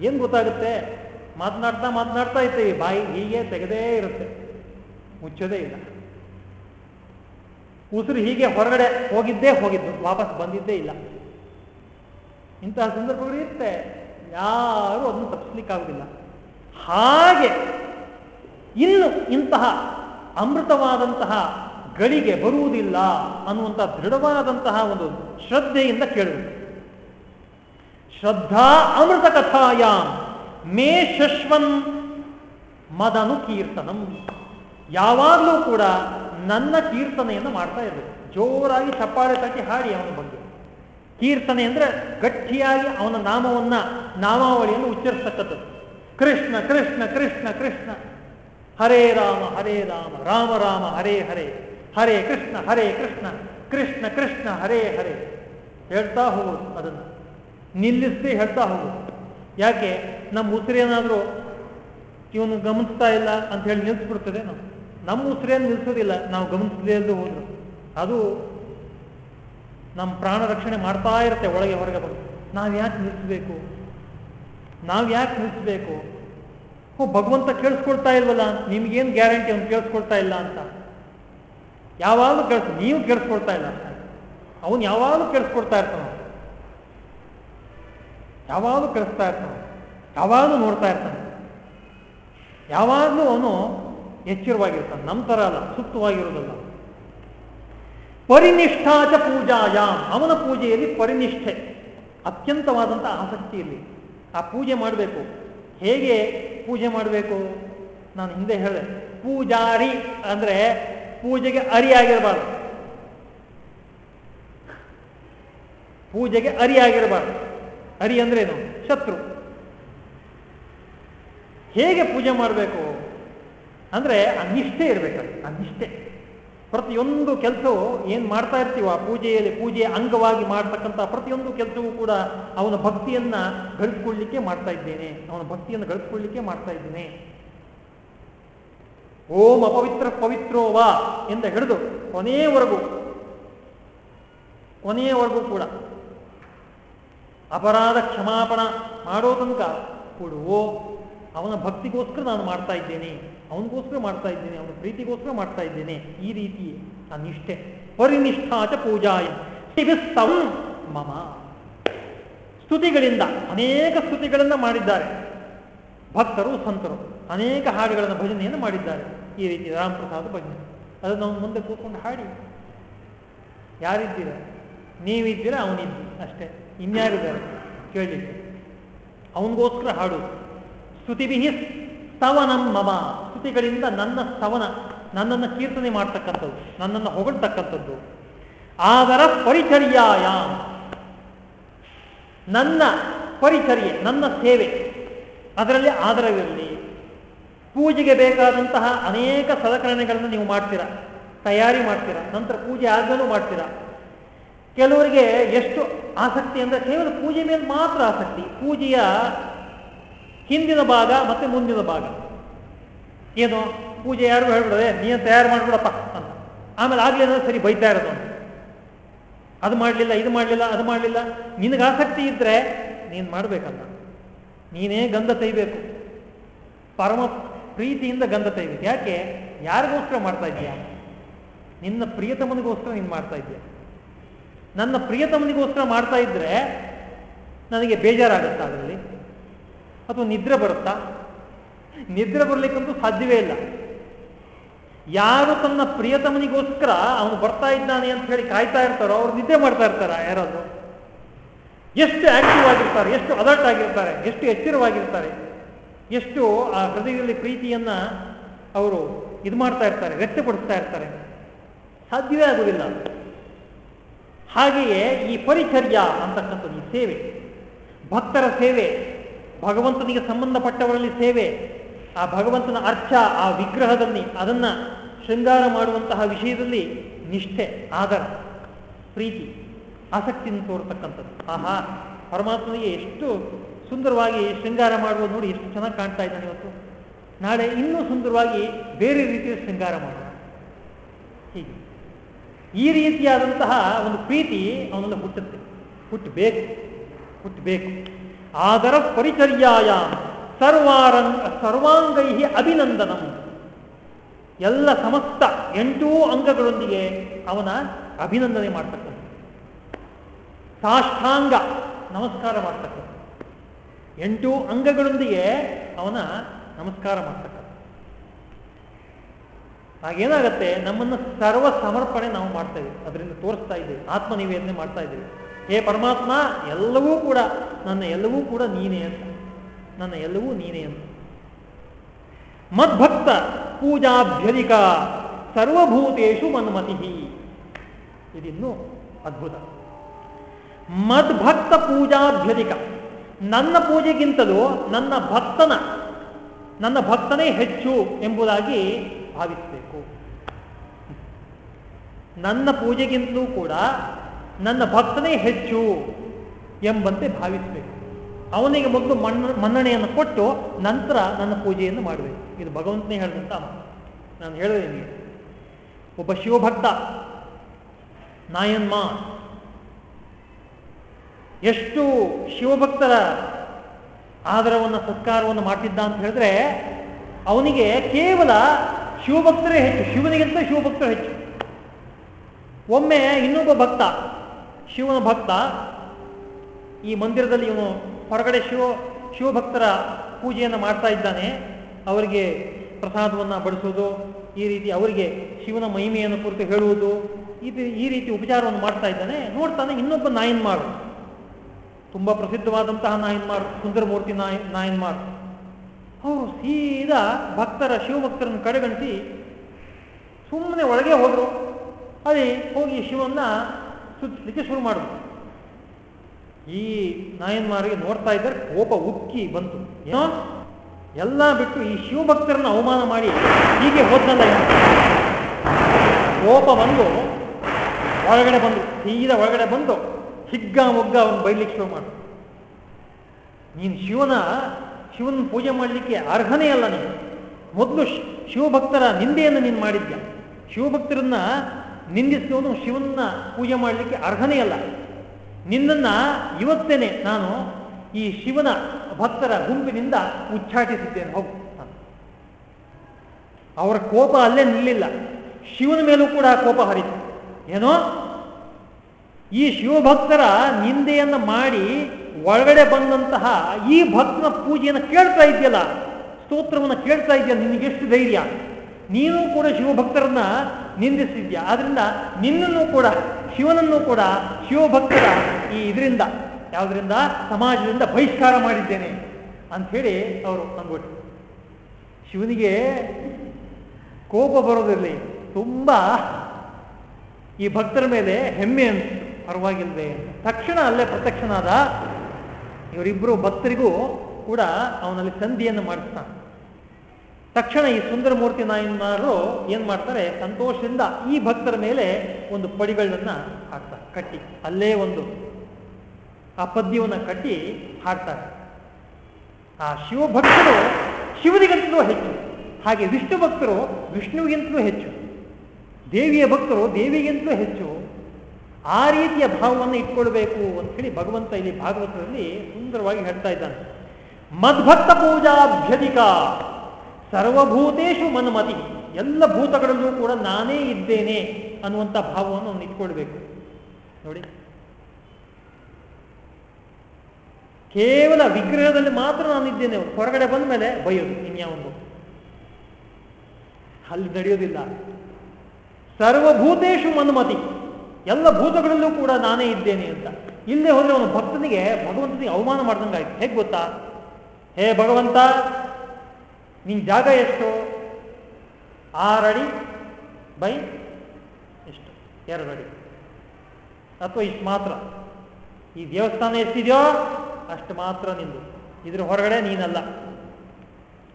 ಏನ್ ಗೊತ್ತಾಗುತ್ತೆ? ಮಾತನಾಡ್ತಾ ಮಾತನಾಡ್ತಾ ಇರ್ತೀವಿ ಬಾಯಿ ಹೀಗೆ ತೆಗೆದೇ ಇರುತ್ತೆ. ಮುಚ್ಚೋದೇ ಇಲ್ಲ. ಉಸಿರು ಹೀಗೆ ಹೊರಗಡೆ ಹೋಗಿದ್ದೇ ಹೋಗಿದ್ದು, ವಾಪಸ್ ಬಂದಿದ್ದೇ ಇಲ್ಲ. ಇಂತಹ ಸಂದರ್ಭಗಳು ಇರುತ್ತೆ. ಯಾರು ಅದನ್ನು ತಪ್ಪಿಸ್ಲಿಕ್ಕಾಗುದಿಲ್ಲ ಹಾಗೆ ಇನ್ನು ಇಂತಹ ಅಮೃತವಾದಂತಹ ಗಳಿಗೆ ಬರುವುದಿಲ್ಲ ಅನ್ನುವಂತಹ ದೃಢವಾದಂತಹ ಒಂದು ಶ್ರದ್ಧೆಯಿಂದ ಕೇಳಬೇಕು. ಶ್ರದ್ಧಾ ಅಮೃತ ಕಥಾಯಾಮ್ ಮೇ ಶಶ್ವನ್ ಮದನು ಕೀರ್ತನಂ. ಯಾವಾಗಲೂ ಕೂಡ ನನ್ನ ಕೀರ್ತನೆಯನ್ನು ಮಾಡ್ತಾ ಇರಬೇಕು. ಜೋರಾಗಿ ಚಪ್ಪಾಳೆ ತಟ್ಟಿ ಹಾಡಿ ಅವನು ಬಗ್ಗೆ ಕೀರ್ತನೆ ಅಂದ್ರೆ ಗಟ್ಟಿಯಾಗಿ ಅವನ ನಾಮವನ್ನ, ನಾಮಾವಳಿಯನ್ನು ಉಚ್ಚರಿಸತಕ್ಕದ್ದು ಕೃಷ್ಣ ಕೃಷ್ಣ ಕೃಷ್ಣ ಕೃಷ್ಣ. ಹರೇ ರಾಮ ಹರೇ ರಾಮ ರಾಮ ರಾಮ, ಹರೇ ಹರೇ. ಹರೇ ಕೃಷ್ಣ ಹರೇ ಕೃಷ್ಣ. ಕೃಷ್ಣ ಕೃಷ್ಣ, ಹರೇ ಹರೇ. ಹೇಳ್ತಾ ಹೋಗೋದು ಅದನ್ನು. ನಿಲ್ಲಿಸಿ ಹೇಳ್ತಾ ಹೋಗೋದು ಯಾಕೆ? ನಮ್ಮ ಉಸಿರೇನಾದರೂ ಇವನು ಗಮನಿಸ್ತಾ ಇಲ್ಲ ಅಂತ ಹೇಳಿ ನಿಲ್ಲಿಸ್ಬಿಡ್ತದೆ ನಾವು. ನಮ್ಮ ಉಸಿರೇನು ನಿಲ್ಲಿಸೋದಿಲ್ಲ ನಾವು ಗಮನಿಸದೇ ಇಲ್ಲದೆ ಹೋದ್ರು. ಅದು ನಮ್ಮ ಪ್ರಾಣ ರಕ್ಷಣೆ ಮಾಡ್ತಾ ಇರುತ್ತೆ ಒಳಗೆ ಹೊರಗೆ ಬಂದು. ನಾವು ಯಾಕೆ ನಿಲ್ಲಿಸ್ಬೇಕು ನಾವು ಯಾಕೆ ನಿಲ್ಲಿಸ್ಬೇಕು ಓ, ಭಗವಂತ ಕೇಳಿಸ್ಕೊಳ್ತಾ ಇಲ್ವಲ್ಲ? ನಿಮ್ಗೇನು ಗ್ಯಾರಂಟಿ ಅವ್ನು ಕೇಳಿಸ್ಕೊಳ್ತಾ ಇಲ್ಲ ಅಂತ? ಯಾವಾಗಲೂ ಕೇಳಿಸ್, ನೀವು ಕೇಳಿಸ್ಕೊಳ್ತಾ ಇಲ್ಲ ಅವನು ಯಾವಾಗಲೂ ಕೇಳಿಸ್ಕೊಡ್ತಾ ಇರ್ತಾನ ಯಾವಾಗಲೂ ಕೇಳಿಸ್ತಾ ಇರ್ತಾನೆ ಯಾವಾಗಲೂ ನೋಡ್ತಾ ಇರ್ತಾನೆ ಯಾವಾಗಲೂ ಅವನು ಎಚ್ಚರವಾಗಿರ್ತಾನೆ. ನಮ್ಮ ಥರ ಅಲ್ಲ, ಸುಪ್ತವಾಗಿರೋದಲ್ಲ. ಪರಿನಿಷ್ಠಾಚ ಪೂಜಾಯ ಅವನ ಪೂಜೆಯಲ್ಲಿ ಪರಿನಿಷ್ಠೆ. ಅತ್ಯಂತವಾದಂಥ ಆಸಕ್ತಿ ಇಲ್ಲಿ. ಆ ಪೂಜೆ ಮಾಡಬೇಕು. ಹೇಗೆ ಪೂಜೆ ಮಾಡಬೇಕು? ನಾನು ಹಿಂದೆ ಹೇಳಿದೆ. ಪೂಜಾರಿ ಅಂದರೆ ಪೂಜೆಗೆ ಅರಿಯಾಗಿರಬಾರ್ದು ಪೂಜೆಗೆ ಅರಿಯಾಗಿರಬಾರ್ದು ಅರಿ ಅಂದ್ರೆ ಏನು? ಶತ್ರು. ಹೇಗೆ ಪೂಜೆ ಮಾಡಬೇಕು? ಅಂದರೆ ಆ ನಿಷ್ಠೆ ಇರಬೇಕು ಆ ಪ್ರತಿಯೊಂದು ಕೆಲಸವು ಏನು ಮಾಡ್ತಾ ಇರ್ತೀವ ಆ ಪೂಜೆಯಲ್ಲಿ ಪೂಜೆಯ ಅಂಗವಾಗಿ ಮಾಡ್ತಕ್ಕಂಥ ಪ್ರತಿಯೊಂದು ಕೆಲಸವೂ ಕೂಡ ಅವನ ಭಕ್ತಿಯನ್ನ ಗಳಿಸ್ಕೊಳ್ಳಿಕ್ಕೆ ಮಾಡ್ತಾ ಇದ್ದೇನೆ. ಅವನ ಭಕ್ತಿಯನ್ನು ಗಳಿಸ್ಕೊಳ್ಳಿಕ್ಕೆ ಮಾಡ್ತಾ ಇದ್ದೇನೆ. ಓಂ ಅಪವಿತ್ರ ಪವಿತ್ರೋವಾ ಎಂದು ಹಿಡಿದು ಕೊನೆಯವರೆಗೂ ಕೊನೆಯವರೆಗೂ ಕೂಡ ಅಪರಾಧ ಕ್ಷಮಾಪಣ ಮಾಡೋ ತನಕ ಕೊಡುವೋ ಅವನ ಭಕ್ತಿಗೋಸ್ಕರ ನಾನು ಮಾಡ್ತಾ ಇದ್ದೇನೆ. ಅವನಿಗೋಸ್ಕರ ಮಾಡ್ತಾ ಇದ್ದೇನೆ, ಅವನ ಪ್ರೀತಿಗೋಸ್ಕರ ಮಾಡ್ತಾ ಇದ್ದೇನೆ. ಈ ರೀತಿ ಆ ನಿಷ್ಠೆ, ಪರಿನಿಷ್ಠಾಚ ಪೂಜಾಯ ಶಿವಿಸ್ತಂ ಮಮ. ಸ್ತುತಿಗಳಿಂದ, ಅನೇಕ ಸ್ತುತಿಗಳನ್ನು ಮಾಡಿದ್ದಾರೆ. ಭಕ್ತರು, ಸಂತರು, ಅನೇಕ ಹಾಡುಗಳನ್ನು ಭಜನೆಯನ್ನು ಮಾಡಿದ್ದಾರೆ. ಈ ರೀತಿ ರಾಮಪ್ರಸಾದ ಭಜನೆ. ಅದು ನಾವು ಮುಂದೆ ಕೂತ್ಕೊಂಡು ಹಾಡಿ. ಯಾರಿದ್ದೀರ? ನೀವಿದ್ದೀರ? ಅವನಿದ್ದಿ ಅಷ್ಟೇ. ಇನ್ಯಾರಿದ್ದಾರೆ? ಕೇಳಲಿಕ್ಕೆ ಅವನಿಗೋಸ್ಕರ ಹಾಡು. ಸ್ತುತಿಭಿ ಸ್ತವನಂ ಮಮ. ಸ್ತುತಿಗಳಿಂದ ನನ್ನ ಸ್ತವನ, ನನ್ನನ್ನು ಕೀರ್ತನೆ ಮಾಡ್ತಕ್ಕಂಥದ್ದು, ನನ್ನನ್ನು ಹೊಗಳ್ತಕ್ಕಂಥದ್ದು. ಆದರ ಪರಿಚರ್ಯಾಯ. ನನ್ನ ಪರಿಚರ್ಯೆ, ನನ್ನ ಸೇವೆ, ಅದರಲ್ಲಿ ಆದರವಿರಲಿ. ಪೂಜೆಗೆ ಬೇಕಾದಂತಹ ಅನೇಕ ಸಲಕರಣೆಗಳನ್ನು ನೀವು ಮಾಡ್ತೀರಾ, ತಯಾರಿ ಮಾಡ್ತೀರಾ, ನಂತರ ಪೂಜೆ ಆದ್ಮೇಲೂ ಮಾಡ್ತೀರಾ. ಕೆಲವರಿಗೆ ಎಷ್ಟು ಆಸಕ್ತಿ ಅಂದರೆ ಕೇವಲ ಪೂಜೆ ಮೇಲೆ ಮಾತ್ರ ಆಸಕ್ತಿ, ಪೂಜೆಯ ಹಿಂದಿನ ಭಾಗ ಮತ್ತೆ ಮುಂದಿನ ಭಾಗ. ಏನು? ಪೂಜೆ ಯಾರಿಗೂ ಹೇಳ್ಬಿಡದೆ, ನೀನು ತಯಾರು ಮಾಡ್ಬಿಡಪ್ಪ ಅಂತ. ಆಮೇಲೆ ಆಗ್ಲೇನೋ ಸರಿ ಬೈತಾ ಇರೋದು ಅದು ಮಾಡಲಿಲ್ಲ, ಇದು ಮಾಡಲಿಲ್ಲ, ಅದು ಮಾಡಲಿಲ್ಲ. ನಿನಗೆ ಆಸಕ್ತಿ ಇದ್ರೆ ನೀನು ಮಾಡಬೇಕಲ್ಲ. ನೀನೇ ಗಂಧ ತೆಯ್ಬೇಕು ಪರಮ ಪ್ರೀತಿಯಿಂದ ಗಂಧ ತೆಯ್ಬೇಕು ಯಾಕೆ? ಯಾರಿಗೋಸ್ಕರ ಮಾಡ್ತಾ ಇದೆಯಾ ನಿನ್ನ ಪ್ರಿಯತಮನಿಗೋಸ್ಕರ ನೀನು ಮಾಡ್ತಾ ಇದೆಯಾ ನನ್ನ ಪ್ರಿಯತಮನಿಗೋಸ್ಕರ ಮಾಡ್ತಾ ಇದ್ರೆ ನನಗೆ ಬೇಜಾರಾಗುತ್ತಾ ಅದರಲ್ಲಿ? ಅಥವಾ ನಿದ್ರೆ ಬರುತ್ತಾ? ನಿದ್ರೆ ಬರಲಿಕ್ಕಂತೂ ಸಾಧ್ಯವೇ ಇಲ್ಲ. ಯಾರು ತನ್ನ ಪ್ರಿಯತಮನಿಗೋಸ್ಕರ ಅವನು ಬರ್ತಾ ಇದ್ದಾನೆ ಅಂತ ಹೇಳಿ ಕಾಯ್ತಾ ಇರ್ತಾರೋ, ಅವ್ರು ನಿದ್ದೆ ಮಾಡ್ತಾ ಇರ್ತಾರ ಯಾರಾದ್ರು. ಎಷ್ಟು ಆಕ್ಟಿವ್ ಆಗಿರ್ತಾರೆ, ಎಷ್ಟು ಅಲರ್ಟ್ ಆಗಿರ್ತಾರೆ, ಎಷ್ಟು ಎಚ್ಚರವಾಗಿರ್ತಾರೆ, ಎಷ್ಟು ಆ ಹೃದಯದಲ್ಲಿ ಪ್ರೀತಿಯನ್ನ ಅವರು ಇದು ಮಾಡ್ತಾ ಇರ್ತಾರೆ, ವ್ಯಕ್ತಪಡಿಸ್ತಾ ಇರ್ತಾರೆ. ಸಾಧ್ಯವೇ ಆಗುವುದಿಲ್ಲ ಹಾಗೆಯೇ ಈ ಪರಿಚರ್ಯ ಅಂತಕ್ಕಂಥದ್ದು ಈ ಸೇವೆ. ಭಕ್ತರ ಸೇವೆ, ಭಗವಂತನಿಗೆ ಸಂಬಂಧಪಟ್ಟವರಲ್ಲಿ ಸೇವೆ ಆ ಭಗವಂತನ ಅರ್ಥ, ಆ ವಿಗ್ರಹದಲ್ಲಿ, ಅದನ್ನ ಶೃಂಗಾರ ಮಾಡುವಂತಹ ವಿಷಯದಲ್ಲಿ ನಿಷ್ಠೆ, ಆದರ, ಪ್ರೀತಿ, ಆಸಕ್ತಿಯನ್ನು ತೋರ್ತಕ್ಕಂಥದ್ದು. ಆಹಾ, ಪರಮಾತ್ಮನಿಗೆ ಎಷ್ಟು ಸುಂದರವಾಗಿ ಶೃಂಗಾರ ಮಾಡುವ ನೋಡಿ ಎಷ್ಟು ಚೆನ್ನಾಗಿ ಕಾಣ್ತಾ ಇದ್ದಾನೆ ಇವತ್ತು. ನಾಳೆ ಇನ್ನೂ ಸುಂದರವಾಗಿ ಬೇರೆ ರೀತಿಯ ಶೃಂಗಾರ ಮಾಡೋಣ ಹೀಗೆ. ಈ ರೀತಿಯಾದಂತಹ ಒಂದು ಪ್ರೀತಿ ಅವನಲ್ಲಿ ಹುಟ್ಟುತ್ತೆ. ಹುಟ್ಟಬೇಕು. ಹುಟ್ಟಬೇಕು. ಆದರ ಪರಿಚರ್ಯಾಯ ಸರ್ವಾರಂಗ ಸರ್ವಾಂಗೈ ಅಭಿನಂದನಂ. ಎಲ್ಲ ಸಮಸ್ತ ಎಂಟೂ ಅಂಗಗಳೊಂದಿಗೆ ಅವನ ಅಭಿನಂದನೆ ಮಾಡ್ತಕ್ಕಂಥ. ಸಾಷ್ಟಾಂಗ ನಮಸ್ಕಾರ ಮಾಡ್ತಕ್ಕಂಥ. ಎಂಟು ಅಂಗಗಳೊಂದಿಗೆ ಅವನ ನಮಸ್ಕಾರ ಮಾಡ್ತಕ್ಕಂಥ. ಹಾಗೇನಾಗತ್ತೆ? ನಮ್ಮನ್ನು ಸರ್ವ ಸಮರ್ಪಣೆ ನಾವು ಮಾಡ್ತಾ ಇದ್ದೀವಿ. ಅದರಿಂದ ತೋರಿಸ್ತಾ ಇದ್ದೀವಿ. ಆತ್ಮನಿವೇದನೆ ಮಾಡ್ತಾ ಇದ್ದೀವಿ. ಹೇ ಪರಮಾತ್ಮ, ಎಲ್ಲವೂ ಕೂಡ, ನನ್ನ ಎಲ್ಲವೂ ಕೂಡ ನೀನೇ ಅಂತ. ನನ್ನ ಎಲ್ಲವೂ ನೀನೇ ಅಂತ ಮದ್ಭಕ್ತ ಪೂಜಾಭ್ಯಧಿಕ ಸರ್ವಭೂತೇಶು ಮನ್ಮತಿ ಇದಿನ್ನು ಅದ್ಭುತ. ಮದ್ಭಕ್ತ ಪೂಜಾಭ್ಯಧಿಕ. ನನ್ನ ಪೂಜೆಗಿಂತಲೂ ನನ್ನ ಭಕ್ತನ, ನನ್ನ ಭಕ್ತನೇ ಹೆಚ್ಚು ಎಂಬುದಾಗಿ ಭಾವಿಸಬೇಕು. ನನ್ನ ಪೂಜೆಗಿಂತಲೂ ಕೂಡ ನನ್ನ ಭಕ್ತನೇ ಹೆಚ್ಚು ಎಂಬಂತೆ ಭಾವಿಸಬೇಕು. ಅವನಿಗೆ ಮೊದಲು ಮಣ್ಣ ಮನ್ನಣೆಯನ್ನು ಕೊಟ್ಟು ನಂತರ ನನ್ನ ಪೂಜೆಯನ್ನು ಮಾಡಬೇಕು ಇದು ಭಗವಂತನೇ ಹೇಳಿದಂತ ನಾನು ಹೇಳಿದೆ ನಿಮಗೆ. ಒಬ್ಬ ಶಿವಭಕ್ತ, ನಾಯನ್ಮಾ, ಎಷ್ಟು ಶಿವಭಕ್ತರ ಆದರವನ್ನು, ಸತ್ಕಾರವನ್ನು ಮಾಡ್ತಿದ್ದ ಅಂತ ಹೇಳಿದ್ರೆ, ಅವನಿಗೆ ಕೇವಲ ಶಿವಭಕ್ತರೇ ಹೆಚ್ಚು, ಶಿವನಿಗಿಂತ ಶಿವಭಕ್ತರು ಹೆಚ್ಚು. ಒಮ್ಮೆ ಇನ್ನೊಬ್ಬ ಭಕ್ತ, ಶಿವನ ಭಕ್ತ, ಈ ಮಂದಿರದಲ್ಲಿ ಇವನು ಹೊರಗಡೆ ಶಿವ, ಶಿವಭಕ್ತರ ಪೂಜೆಯನ್ನು ಮಾಡ್ತಾ ಇದ್ದಾನೆ. ಅವರಿಗೆ ಪ್ರಸಾದವನ್ನು ಬಡಿಸೋದು, ಈ ರೀತಿ ಅವರಿಗೆ ಶಿವನ ಮಹಿಮೆಯನ್ನು ಕುರಿತು ಹೇಳುವುದು ಇದು ಈ ರೀತಿ ಉಪಚಾರವನ್ನು ಮಾಡ್ತಾ ಇದ್ದಾನೆ. ನೋಡ್ತಾನೆ ಇನ್ನೊಬ್ಬ ನಾಯನ್ಮಾರು ತುಂಬ ಪ್ರಸಿದ್ಧವಾದಂತಹ ನಾಯನ್ಮಾರು ಸುಂದರಮೂರ್ತಿ ನಾಯ ನಾಯನ್ಮಾರು ಅವರು ಸೀದಾ ಭಕ್ತರ, ಶಿವಭಕ್ತರನ್ನು ಕಡೆಗಣಿಸಿ ಸುಮ್ಮನೆ ಒಳಗೆ ಹೋದರು. ಅಲ್ಲಿ ಹೋಗಿ ಶಿವನ್ನ ಸುತ್ತಲಿಕ್ಕೆ ಶುರು ಮಾಡಿದ್ರು. ಈ ನಾಯನ್ಮಾರಿಗೆ ನೋಡ್ತಾ ಇದ್ದಾರೆ ಕೋಪ ಉಕ್ಕಿ ಬಂತು. ಏನೋ? ಎಲ್ಲ ಬಿಟ್ಟು ಈ ಶಿವಭಕ್ತರನ್ನು ಅವಮಾನ ಮಾಡಿ ಹೀಗೆ ಹೋದ್ನಲ್ಲ ಕೋಪ ಬಂದು ಒಳಗಡೆ ಬಂದು, ಸೀದಾ ಒಳಗಡೆ ಬಂದು ಹಿಗ್ಗ ಮುಗ್ಗ ಅವನು ಬೈಲಿಕ್ಕೆ ಶುರು ಮಾಡು. ನೀನು ಶಿವನ ಶಿವನ ಪೂಜೆ ಮಾಡಲಿಕ್ಕೆ ಅರ್ಹನೇ ಅಲ್ಲ ನೀನು. ಮೊದಲು ಶಿವಭಕ್ತರ ನಿಂದೆಯನ್ನು ನೀನು ಮಾಡಿದ್ಯಾ? ಶಿವಭಕ್ತರನ್ನ ನಿಂದಿಸುವನು ಶಿವನ ಪೂಜೆ ಮಾಡಲಿಕ್ಕೆ ಅರ್ಹನೇ ಅಲ್ಲ. ನಿನ್ನನ್ನ ಇವತ್ತೇನೆ ನಾನು ಈ ಶಿವನ ಭಕ್ತರ ಗುಂಪಿನಿಂದ ಉಚ್ಚಾಟಿಸಿದ್ದೇನೆ. ಹೋಗು. ಅವರ ಕೋಪ ಅಲ್ಲೇ ನಿಲ್ಲಿಲ್ಲ. ಶಿವನ ಮೇಲೂ ಕೂಡ ಕೋಪ ಹರಿತು. ಏನೋ? ಈ ಶಿವಭಕ್ತರ ನಿಂದೆಯನ್ನು ಮಾಡಿ ಒಳಗಡೆ ಬಂದಂತಹ ಈ ಭಕ್ತನ ಪೂಜೆಯನ್ನು ಕೇಳ್ತಾ ಇದೆಯಲ್ಲ, ಸ್ತೋತ್ರವನ್ನು ಕೇಳ್ತಾ ಇದೆಯಲ್ಲ ನಿನಗೆಷ್ಟು ಧೈರ್ಯ? ನೀನು ಕೂಡ ಶಿವಭಕ್ತರನ್ನ ನಿಂದಿಸಿದ್ಯಾ? ಆದ್ರಿಂದ ನಿನ್ನನ್ನು ಕೂಡ ಶಿವನನ್ನು ಕೂಡ ಶಿವಭಕ್ತರ ಈ ಇದರಿಂದ, ಯಾವುದರಿಂದ? ಸಮಾಜದಿಂದ ಬಹಿಷ್ಕಾರ ಮಾಡಿದ್ದೇನೆ ಅಂಥೇಳಿ ಅವರು ಅಂದ್ಬಿಟ್ರು ಶಿವನಿಗೆ ಕೋಪ ಬರೋದಿರಲಿ, ತುಂಬ ಈ ಭಕ್ತರ ಮೇಲೆ ಹೆಮ್ಮೆ ಅಂತ. ಪರವಾಗಿಲ್ಲದೆ ತಕ್ಷಣ ಅಲ್ಲೇ ಪ್ರತ್ಯಕ್ಷನಾದ ಇವರಿಬ್ಬರು ಭಕ್ತರಿಗೂ ಕೂಡ ಅವನಲ್ಲಿ ಸಂಧಿಯನ್ನು ಮಾಡಿಸ್ತಾನೆ. ತಕ್ಷಣ ಈ ಸುಂದರ ಮೂರ್ತಿ ನಾಯನ್ಮಾರು ಏನ್ ಮಾಡ್ತಾರೆ? ಸಂತೋಷದಿಂದ ಈ ಭಕ್ತರ ಮೇಲೆ ಒಂದು ಪಡಿಗಳನ್ನ ಹಾಕ್ತಾರೆ, ಕಟ್ಟಿ. ಅಲ್ಲೇ ಒಂದು ಆ ಪದ್ಯವನ್ನು ಕಟ್ಟಿ ಹಾಕ್ತಾರೆ ಆ ಶಿವಭಕ್ತರು ಶಿವನಿಗಿಂತಲೂ ಹೆಚ್ಚು, ಹಾಗೆ ವಿಷ್ಣು ಭಕ್ತರು ವಿಷ್ಣುವಿಗಿಂತಲೂ ಹೆಚ್ಚು, ದೇವಿಯ ಭಕ್ತರು ದೇವಿಗಿಂತಲೂ ಹೆಚ್ಚು ಆ ರೀತಿಯ ಭಾವವನ್ನು ಇಟ್ಕೊಳ್ಬೇಕು ಅಂತ ಹೇಳಿ ಭಗವಂತ ಇಲ್ಲಿ ಭಾಗವತದಲ್ಲಿ ಸುಂದರವಾಗಿ ಹೇಳ್ತಾ ಇದ್ದಾನೆ. ಮದ್ಭಕ್ತ ಪೂಜಾಭ್ಯಧಿಕ ಸರ್ವಭೂತೇಶು ಮನ್ಮತಿ. ಎಲ್ಲ ಭೂತಗಳಲ್ಲೂ ಕೂಡ ನಾನೇ ಇದ್ದೇನೆ ಅನ್ನುವಂಥ ಭಾವವನ್ನು ಅವನು ಇಟ್ಕೊಳ್ಬೇಕು. ನೋಡಿ. ಕೇವಲ ವಿಗ್ರಹದಲ್ಲಿ ಮಾತ್ರ ನಾನಿದ್ದೇನೆ ಹೊರಗಡೆ ಬಂದ ಮೇಲೆ ಬೈಯೋದು ಇನ್ಯಾವೊಂದು. ಅಲ್ಲಿ ನಡೆಯೋದಿಲ್ಲ. ಸರ್ವಭೂತೇಶು ಮನ್ಮತಿ. ಎಲ್ಲ ಭೂತಗಳಲ್ಲೂ ಕೂಡ ನಾನೇ ಇದ್ದೇನೆ ಅಂತ. ಇಲ್ಲೇ ಹೋದ್ರೆ ಅವನು ಭಕ್ತನಿಗೆ ಭಗವಂತನಿಗೆ ಅವಮಾನ ಮಾಡ್ದಂಗಾಯ್ತು. ಹೇಗೆ ಗೊತ್ತಾ? ಹೇ ಭಗವಂತ ನಿನ್ ಜಾಗ ಎಷ್ಟು? ಆರಡಿ ಬೈ ಎಷ್ಟು? ಎರಡು ಅಡಿ. ಅಥವಾ ಇಷ್ಟು ಮಾತ್ರ. ಈ ದೇವಸ್ಥಾನ ಎಷ್ಟಿದೆಯೋ ಅಷ್ಟು ಮಾತ್ರ ನಿಂದು. ಇದ್ರ ಹೊರಗಡೆ ನೀನಲ್ಲ.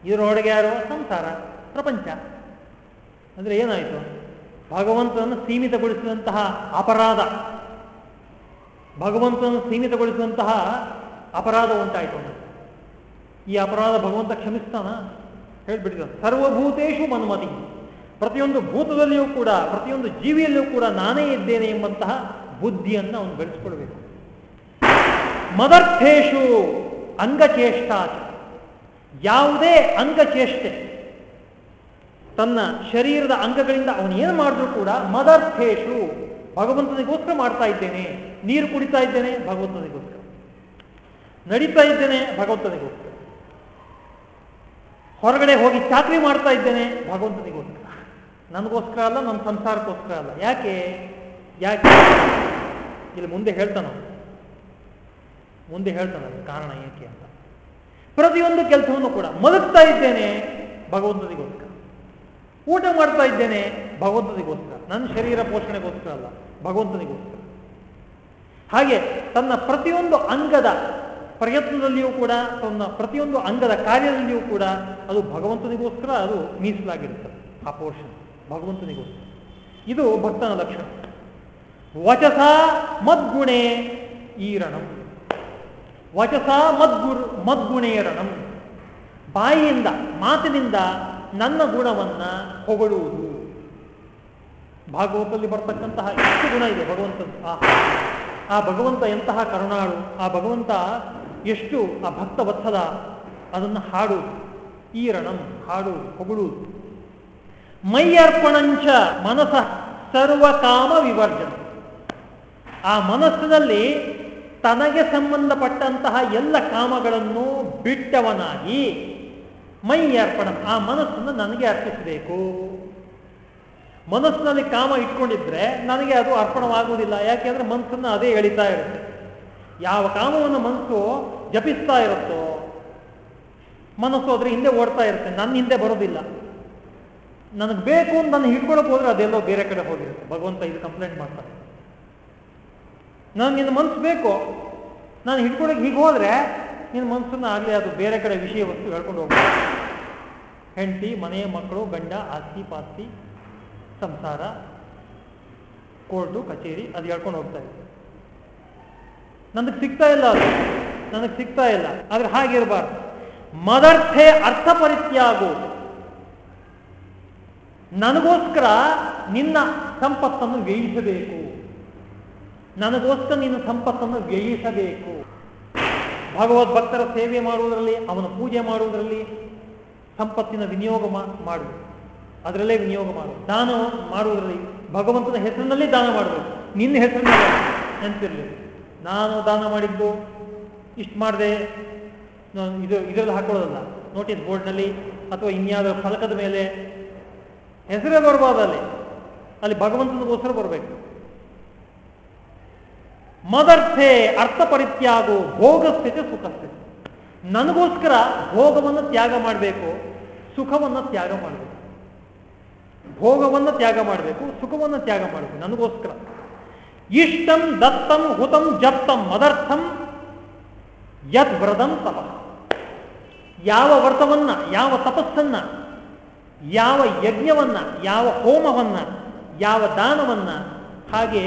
ಇದ್ರ ಹೊರಗೆ ಯಾರು? ಸಂಸಾರ, ಪ್ರಪಂಚ. ಅಂದ್ರೆ ಏನಾಯಿತು? ಭಗವಂತನನ್ನು ಸೀಮಿತಗೊಳಿಸಿದಂತಹ ಅಪರಾಧ. ಭಗವಂತನನ್ನು ಸೀಮಿತಗೊಳಿಸಿದಂತಹ ಅಪರಾಧ ಉಂಟಾಯಿತು ಈ ಅಪರಾಧ ಭಗವಂತ ಕ್ಷಮಿಸ್ತಾನ? ಹೇಳ್ಬಿಟ್ಟಿದ ಸರ್ವಭೂತೇಶು ಮನುಮತಿ. ಪ್ರತಿಯೊಂದು ಭೂತದಲ್ಲಿಯೂ ಕೂಡ, ಪ್ರತಿಯೊಂದು ಜೀವಿಯಲ್ಲಿಯೂ ಕೂಡ ನಾನೇ ಇದ್ದೇನೆ ಎಂಬಂತಹ ಬುದ್ಧಿಯನ್ನು ಅವನು ಬೆಳೆಸ್ಕೊಳ್ಬೇಕು. ಮದರ್ಥೇಶು ಅಂಗಚೇಷ್ಟಾಚ. ಯಾವುದೇ ಅಂಗಚೇಷ್ಟೆ ತನ್ನ ಶರೀರದ ಅಂಗಗಳಿಂದ ಅವನು ಏನು ಮಾಡಿದ್ರು ಕೂಡ ಮದರ್ಥೇಶು ಭಗವಂತನಿಗೋಸ್ಕರ ಮಾಡ್ತಾ ಇದ್ದೇನೆ. ನೀರು ಕುಡಿತಾ ಇದ್ದೇನೆ, ಭಗವಂತನಿಗೋಸ್ಕರ. ನಡೀತಾ ಇದ್ದೇನೆ, ಭಗವಂತನಿಗೋಸ್ಕರ. ಹೊರಗಡೆ ಹೋಗಿ ಚಾಕ್ರಿ ಮಾಡ್ತಾ ಇದ್ದೇನೆ. ಭಗವಂತನಿಗೋಸ್ಕರ ನನಗೋಸ್ಕರ ಅಲ್ಲ, ನನ್ನ ಸಂಸಾರಕ್ಕೋಸ್ಕರ ಅಲ್ಲ. ಯಾಕೆ? ಯಾಕೆ? ಇಲ್ಲಿ ಮುಂದೆ ಹೇಳ್ತಾನ ಮುಂದೆ ಹೇಳ್ತಾನ ಕಾರಣ ಏಕೆ ಅಂತ. ಪ್ರತಿಯೊಂದು ಕೆಲಸವನ್ನು ಕೂಡ ಮಲಗ್ತಾ ಇದ್ದೇನೆ ಭಗವಂತನಿಗೋಸ್ಕರ ಊಟ ಮಾಡ್ತಾ ಇದ್ದೇನೆ ಭಗವಂತನಿಗೋಸ್ಕರ ನನ್ನ ಶರೀರ ಪೋಷಣೆಗೋಸ್ಕರ ಅಲ್ಲ ಭಗವಂತನಿಗೋಸ್ಕರ ಹಾಗೆ ತನ್ನ ಪ್ರತಿಯೊಂದು ಅಂಗದ ಪ್ರಯತ್ನದಲ್ಲಿಯೂ ಕೂಡ, ತನ್ನ ಪ್ರತಿಯೊಂದು ಅಂಗದ ಕಾರ್ಯದಲ್ಲಿಯೂ ಕೂಡ ಅದು ಭಗವಂತನಿಗೋಸ್ಕರ ಅದು ಮೀಸಲಾಗಿರುತ್ತದೆ, ಆ ಪೋರ್ಷನ್ ಭಗವಂತನಿಗೋಸ್ಕರ. ಇದು ಭಕ್ತನ ಲಕ್ಷಣ. ವಚಸ ಮದ್ಗುಣೆ ಈರಣಂ. ವಚಸ ಮದ್ಗುರು ಮದ್ಗುಣೇರಣಂ ಬಾಯಿಯಿಂದ, ಮಾತಿನಿಂದ ನನ್ನ ಗುಣವನ್ನ ಹೊಗಳುವುದು. ಭಾಗವತದಲ್ಲಿ ಬರ್ತಕ್ಕಂತಹ ಎಷ್ಟು ಗುಣ ಇದೆ ಭಗವಂತ ಆ ಭಗವಂತ ಎಂತಹ ಕರುಣಾಳು, ಆ ಭಗವಂತ ಎಷ್ಟು ಆ ಭಕ್ತ ಒತ್ತದ ಅದನ್ನು ಹಾಡು, ಈರಣಂ ಹಾಡು ಹೊಗಳು ಮೈಯರ್ಪಣಂಚ ಮನಸ ಸರ್ವಕಾಮ ವಿವರ್ಜನ. ಆ ಮನಸ್ಸಿನಲ್ಲಿ ತನಗೆ ಸಂಬಂಧಪಟ್ಟಂತಹ ಎಲ್ಲ ಕಾಮಗಳನ್ನು ಬಿಟ್ಟವನಾಗಿ ಮೈ ಅರ್ಪಣ ಆ ಮನಸ್ಸನ್ನು ನನಗೆ ಅರ್ಪಿಸಬೇಕು. ಮನಸ್ಸಿನಲ್ಲಿ ಕಾಮ ಇಟ್ಕೊಂಡಿದ್ರೆ ನನಗೆ ಅದು ಅರ್ಪಣವಾಗುವುದಿಲ್ಲ ಯಾಕೆಂದ್ರೆ ಮನಸ್ಸನ್ನು ಅದೇ ಎಳಿತಾ ಇರುತ್ತೆ. ಯಾವ ಕಾಮವನ್ನು ಮನಸ್ಸು ಜಪಿಸ್ತಾ ಇರುತ್ತೋ, ಮನಸ್ಸು ಅದ್ರ ಹಿಂದೆ ಓಡ್ತಾ ಇರುತ್ತೆ, ನನ್ನ ಹಿಂದೆ ಬರೋದಿಲ್ಲ. ನನಗೆ ಬೇಕು ಅಂತ ನಾನು ಹಿಡ್ಕೊಳಕ್ ಹೋದ್ರೆ ಅದೆಲ್ಲೋ ಬೇರೆ ಕಡೆ ಹೋಗಿರುತ್ತೆ. ಭಗವಂತ ಇದು ಕಂಪ್ಲೇಂಟ್ ಮಾಡ್ತಾರೆ. ನಾನು ನಿನ್ನ ಮನಸ್ಸು ಬೇಕು. ನಾನು ಹಿಡ್ಕೊಳಕ್ಕೆ ಹೀಗೆ ಹೋದ್ರೆ ನಿನ್ನ ಮನಸ್ಸನ್ನ ಆಗಲಿ ಅದು ಬೇರೆ ಕಡೆ ವಿಷಯ ವಸ್ತು ಹೇಳ್ಕೊಂಡು ಹೋಗ್ಬೋದು ಹೆಂಡತಿ ಮನೆಯ ಮಕ್ಕಳು, ಗಂಡ, ಆಸ್ತಿ, ಪಾಸ್ತಿ, ಸಂಸಾರ, ಕೋರ್ಟು, ಕಚೇರಿ, ಅದು ಹೇಳ್ಕೊಂಡು ಹೋಗ್ತಾ ಇದೆ ನನಗೆ ಸಿಗ್ತಾ ಇಲ್ಲ ಅದು. ನನಗೆ ಸಿಗ್ತಾ ಇಲ್ಲ. ಆದ್ರೆ ಹಾಗಿರಬಾರ್ದು. ಮದರ್ಥೆ ಅರ್ಥ ಪರಿತ್ಯಾಗು ನನಗೋಸ್ಕರ ನಿನ್ನ ಸಂಪತ್ತನ್ನು ವ್ಯಯಿಸಬೇಕು. ನನಗೋಸ್ಕರ ನಿನ್ನ ಸಂಪತ್ತನ್ನು ವ್ಯಯಿಸಬೇಕು. ಭಗವದ್ ಭಕ್ತರ ಸೇವೆ ಮಾಡುವುದರಲ್ಲಿ, ಅವನ ಪೂಜೆ ಮಾಡುವುದರಲ್ಲಿ ಸಂಪತ್ತಿನ ವಿನಿಯೋಗ ಮಾಡು. ಅದರಲ್ಲೇ ವಿನಿಯೋಗ ಮಾಡು. ದಾನ ಮಾಡುವುದರಲ್ಲಿ, ಭಗವಂತನ ಹೆಸರಿನಲ್ಲಿ ದಾನ ಮಾಡಬೇಕು. ನಿನ್ನ ಹೆಸರಿನಲ್ಲಿ. ನೆನಪಿರಲಿ. ನಾನು ದಾನ ಮಾಡಿದ್ದು, ಇಷ್ಟು ಮಾಡಿದೆ ಇದು, ಇದರಲ್ಲಿ ಹಾಕೊಳ್ಳೋದಲ್ಲ ನೋಟಿಸ್ ಬೋರ್ಡ್ನಲ್ಲಿ ಅಥವಾ ಇನ್ಯಾವುದೋ ಫಲಕದ ಮೇಲೆ ಹೆಸರೇ ಬರ್ಬೋದು ಅಲ್ಲಿ. ಅಲ್ಲಿ ಭಗವಂತನಿಗೋಸ್ಕರ ಬರಬೇಕು. ಮದರ್ಥೆ ಅರ್ಥ ಪರಿತ್ಯಾಗು ಸುಖ ಸ್ಥಿತಿ. ನನಗೋಸ್ಕರ ಭೋಗವನ್ನು ತ್ಯಾಗ ಮಾಡಬೇಕು, ಸುಖವನ್ನು ತ್ಯಾಗ ಮಾಡಬೇಕು. ಭೋಗವನ್ನು ತ್ಯಾಗ ಮಾಡಬೇಕು, ಸುಖವನ್ನು ತ್ಯಾಗ ಮಾಡಬೇಕು, ನನಗೋಸ್ಕರ. ಇಷ್ಟಂ ದತ್ತಂ ಹುತಂ ಜಪ್ತಂ ಮದರ್ಥಂ ಯತ್ ವ್ರತಂ ತಪ. ಯಾವ ವ್ರತವನ್ನ, ಯಾವ ತಪಸ್ಸನ್ನ, ಯಾವ ಯಜ್ಞವನ್ನ, ಯಾವ ಹೋಮವನ್ನ, ಯಾವ ದಾನವನ್ನ, ಹಾಗೆ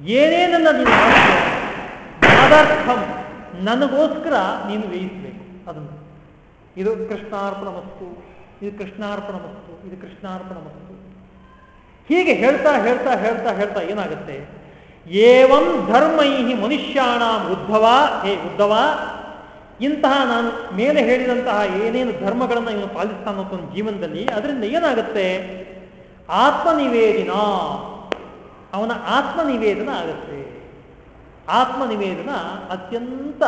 ಏನೇನನ್ನ ನೀನು ಮಾಡ್ತೀಯ ನನಗೋಸ್ಕರ ನೀನು ವ್ಯಯಿಸಬೇಕು. ಅದನ್ನು. ಇದು ಕೃಷ್ಣಾರ್ಪಣ ವಸ್ತು ಇದು ಕೃಷ್ಣಾರ್ಪಣ ವಸ್ತು ಇದು ಕೃಷ್ಣಾರ್ಪಣ ವಸ್ತು ಹೀಗೆ ಹೇಳ್ತಾ ಹೇಳ್ತಾ ಹೇಳ್ತಾ ಹೇಳ್ತಾ ಏನಾಗುತ್ತೆ? ಏವಂ ಧರ್ಮೈಹಿ ಮನುಷ್ಯಾಣ ಉದ್ಧವ ಹೇ ಉದ್ಧವ ಇಂತಹ ನಾನು ಮೇಲೆ ಹೇಳಿದಂತಹ ಏನೇನು ಧರ್ಮಗಳನ್ನು ಇವನು ಪಾಲಿಸ್ತಾನ ಜೀವನದಲ್ಲಿ, ಅದರಿಂದ ಏನಾಗುತ್ತೆ? ಆತ್ಮನಿವೇದಿನ, ಅವನ ಆತ್ಮನಿವೇದನ ಆಗುತ್ತೆ. ಆತ್ಮನಿವೇದನ ಅತ್ಯಂತ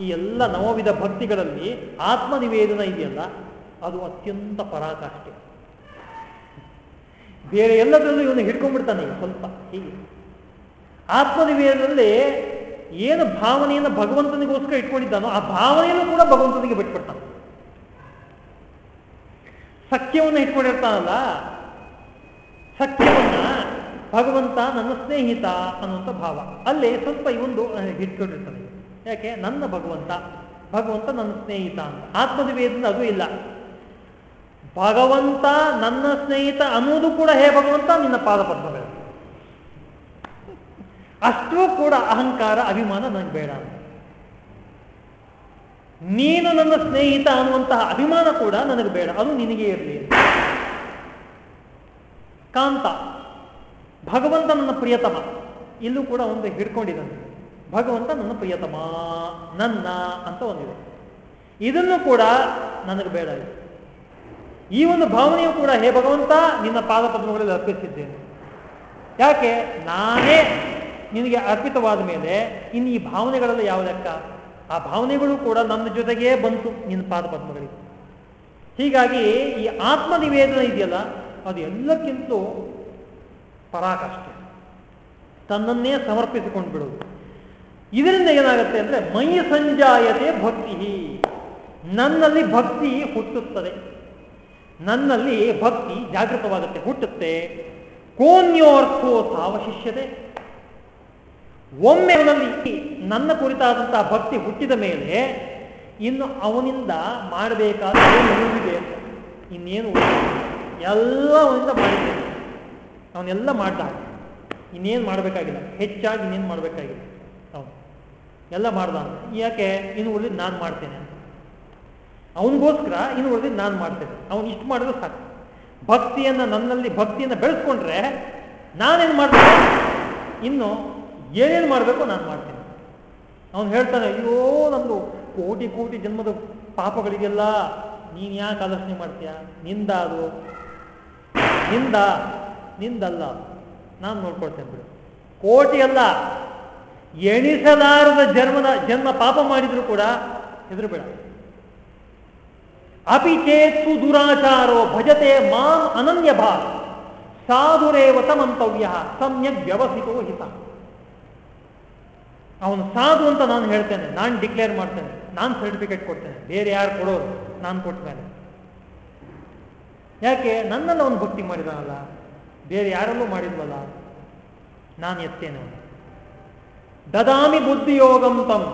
ಈ ಎಲ್ಲ ನವವಿಧ ಭಕ್ತಿಗಳಲ್ಲಿ ಆತ್ಮನಿವೇದನ ಇದೆಯಲ್ಲ, ಅದು ಅತ್ಯಂತ ಪರಾಕಾಷ್ಠೆ. ಬೇರೆ ಎಲ್ಲದರಲ್ಲೂ ಇವನು ಹಿಡ್ಕೊಂಡ್ಬಿಡ್ತಾನೆ ಸ್ವಲ್ಪ, ಹೀಗೆ. ಆತ್ಮನಿವೇದನದಲ್ಲಿ ಏನು ಭಾವನೆಯನ್ನು ಭಗವಂತನಿಗೋಸ್ಕರ ಇಟ್ಕೊಂಡಿದ್ದಾನೋ ಆ ಭಾವನೆಯನ್ನು ಕೂಡ ಭಗವಂತನಿಗೆ ಬಿಟ್ಬಿಡ್ತಾನೆ. ಸಖ್ಯವನ್ನು ಇಟ್ಕೊಂಡಿರ್ತಾನಲ್ಲ ಸತ್ಯವನ್ನ ಭಗವಂತ ನನ್ನ ಸ್ನೇಹಿತ ಅನ್ನುವಂಥ ಭಾವ. ಅಲ್ಲಿ ಸ್ವಲ್ಪ ಇವೊಂದು ಹಿಡ್ಕೊಂಡಿರ್ತಾನೆ. ಯಾಕೆ? ನನ್ನ ಭಗವಂತ ಭಗವಂತ ನನ್ನ ಸ್ನೇಹಿತ ಅಂತ. ಆತ್ಮನಿವೇದನ ಅದು ಇಲ್ಲ. ಭಗವಂತ, ನನ್ನ ಸ್ನೇಹಿತ ಅನ್ನೋದು ಕೂಡ ಹೇ ಭಗವಂತ, ನಿನ್ನ ಪಾದ ಪದ್ಮಗಳು ಅಷ್ಟೂ ಕೂಡ ಅಹಂಕಾರ, ಅಭಿಮಾನ ನನಗೆ ಬೇಡ ನೀನು ನನ್ನ ಸ್ನೇಹಿತ ಅನ್ನುವಂತಹ ಅಭಿಮಾನ ಕೂಡ ನನಗೆ ಬೇಡ. ಅದು ನಿನಗೆ ಇರಲಿ ಕಾಂತ, ಭಗವಂತ ನನ್ನ ಪ್ರಿಯತಮ. ಇಲ್ಲೂ ಕೂಡ ಒಂದು ಹಿಡ್ಕೊಂಡಿದ್ದಾನೆ. ಭಗವಂತ ನನ್ನ ಪ್ರಿಯತಮ, ನನ್ನ ಅಂತ ಒಂದಿದೆ. ಇದನ್ನು ಕೂಡ ನನಗೆ ಬೇಡ ಇದೆ. ಈ ಒಂದು ಭಾವನೆಯು ಕೂಡ ಹೇ ಭಗವಂತ, ನಿನ್ನ ಪಾದ ಪದ್ಮಗಳಲ್ಲಿ ಅರ್ಪಿಸಿದ್ದೇನೆ. ಯಾಕೆ? ನಾನೇ ನಿನಗೆ ಅರ್ಪಿತವಾದ ಮೇಲೆ ಇನ್ನು ಈ ಭಾವನೆಗಳಲ್ಲಿ ಯಾವ ಲೆಕ್ಕ? ಆ ಭಾವನೆಗಳು ಕೂಡ ನನ್ನ ಜೊತೆಗೇ ಬಂತು ನಿನ್ನ ಪಾದ ಪದ್ಮಗಳಿಗೆ ಹೀಗಾಗಿ ಈ ಆತ್ಮ ನಿವೇದನ ಇದೆಯಲ್ಲ, ಅದು ಎಲ್ಲಕ್ಕಿಂತೂ ಪರಾಕಷ್ಟೆ ತನ್ನನ್ನೇ ಸಮರ್ಪಿಸಿಕೊಂಡು ಬಿಡುವುದು. ಇದರಿಂದ ಏನಾಗುತ್ತೆ ಅಂದರೆ ಮೈ ಸಂಜಾಯತೆ ಭಕ್ತಿ ನನ್ನಲ್ಲಿ ಭಕ್ತಿ ಹುಟ್ಟುತ್ತದೆ. ನನ್ನಲ್ಲಿ ಭಕ್ತಿ ಜಾಗೃತವಾಗುತ್ತೆ, ಹುಟ್ಟುತ್ತೆ. ಕೋನ್ಯೋರ್ಥೋ ಸಾವಶಿಷ್ಯತೆ ಒಮ್ಮೆ ಅವನಲ್ಲಿ ನನ್ನ ಕುರಿತಾದಂತಹ ಭಕ್ತಿ ಹುಟ್ಟಿದ ಮೇಲೆ ಇನ್ನು ಅವನಿಂದ ಮಾಡಬೇಕಾದ ಏನು ಉಳಿದಿದೆ ಇನ್ನೇನು ಎಲ್ಲ ಅವನಿಂದ ಮಾಡಿದ್ದೇನೆ ಅವನೆಲ್ಲ ಮಾಡ್ದ. ಇನ್ನೇನು ಮಾಡಬೇಕಾಗಿಲ್ಲ. ಹೆಚ್ಚಾಗಿ ಇನ್ನೇನು ಮಾಡಬೇಕಾಗಿಲ್ಲ. ಅವನು ಎಲ್ಲ ಮಾಡ್ದ ಯಾಕೆ? ಇನ್ನು ಉಳಿದು ನಾನು ಮಾಡ್ತೇನೆ ಅಂತ. ಅವನಿಗೋಸ್ಕರ ಇನ್ನು ಉಳಿದಿದ್ದು ನಾನು ಮಾಡ್ತೇನೆ. ಅವನು ಇಷ್ಟು ಮಾಡಿದ್ರೆ ಸಾಕು. ಭಕ್ತಿಯನ್ನು ನನ್ನಲ್ಲಿ, ಭಕ್ತಿಯನ್ನು ಬೆಳೆಸ್ಕೊಂಡ್ರೆ ನಾನೇನು ಮಾಡ್ತೇನೆ? ಇನ್ನು ಏನೇನು ಮಾಡಬೇಕು ನಾನು ಮಾಡ್ತೇನೆ. ಅವನು ಹೇಳ್ತಾನೆ, ಅಯ್ಯೋ ನಮ್ಮದು ಕೋಟಿ ಕೋಟಿ ಜನ್ಮದ ಪಾಪಗಳಿಗೆಲ್ಲ ನೀನು ಯಾಕೆ ಆಲೋಚನೆ ಮಾಡ್ತೀಯ? ನಿಂದ ಅದು. ನಿಂದ, ನಿಂದಲ್ಲ ನಾನು ನೋಡ್ಕೊಳ್ತೇನೆ ಬಿಡು. ಕೋಟಿ ಅಲ್ಲ, ಎಣಿಸಲಾರದ ಜನ್ಮದ, ಜನ್ಮ ಪಾಪ ಮಾಡಿದರೂ ಕೂಡ ಹೆದರಬೇಡ. ಅಪಿ ಚೇತ್ಸು ದುರಾಚಾರೋ ಭಜತೆ ಮಾಂ ಅನನ್ಯ ಭಾ ಸಾಧುರೇವ ತಮಂತವ್ಯ ಸಮ್ಯಕ್ ವ್ಯವಸ್ಥಿತೋ ಹಿತ. ಅವನು ಸಾಧು ಅಂತ ನಾನು ಹೇಳ್ತೇನೆ, ನಾನು ಡಿಕ್ಲೇರ್ ಮಾಡ್ತೇನೆ, ನಾನು ಸರ್ಟಿಫಿಕೇಟ್ ಕೊಡ್ತೇನೆ, ಬೇರೆ ಯಾರು ಕೊಡೋರು, ನಾನು ಕೊಟ್ಟ ಮೇಲೆ. ಯಾಕೆ? ನನ್ನನ್ನು ಅವನು ಭಕ್ತಿ ಮಾಡಿದಾನಲ್ಲ, ಬೇರೆ ಯಾರಲ್ಲೂ ಮಾಡಿದ್ವಲ್ಲ, ನಾನು ಎತ್ತೇನೆ ಅವನು. ದದಾಮಿ ಬುದ್ಧಿಯೋಗಂ ತಂ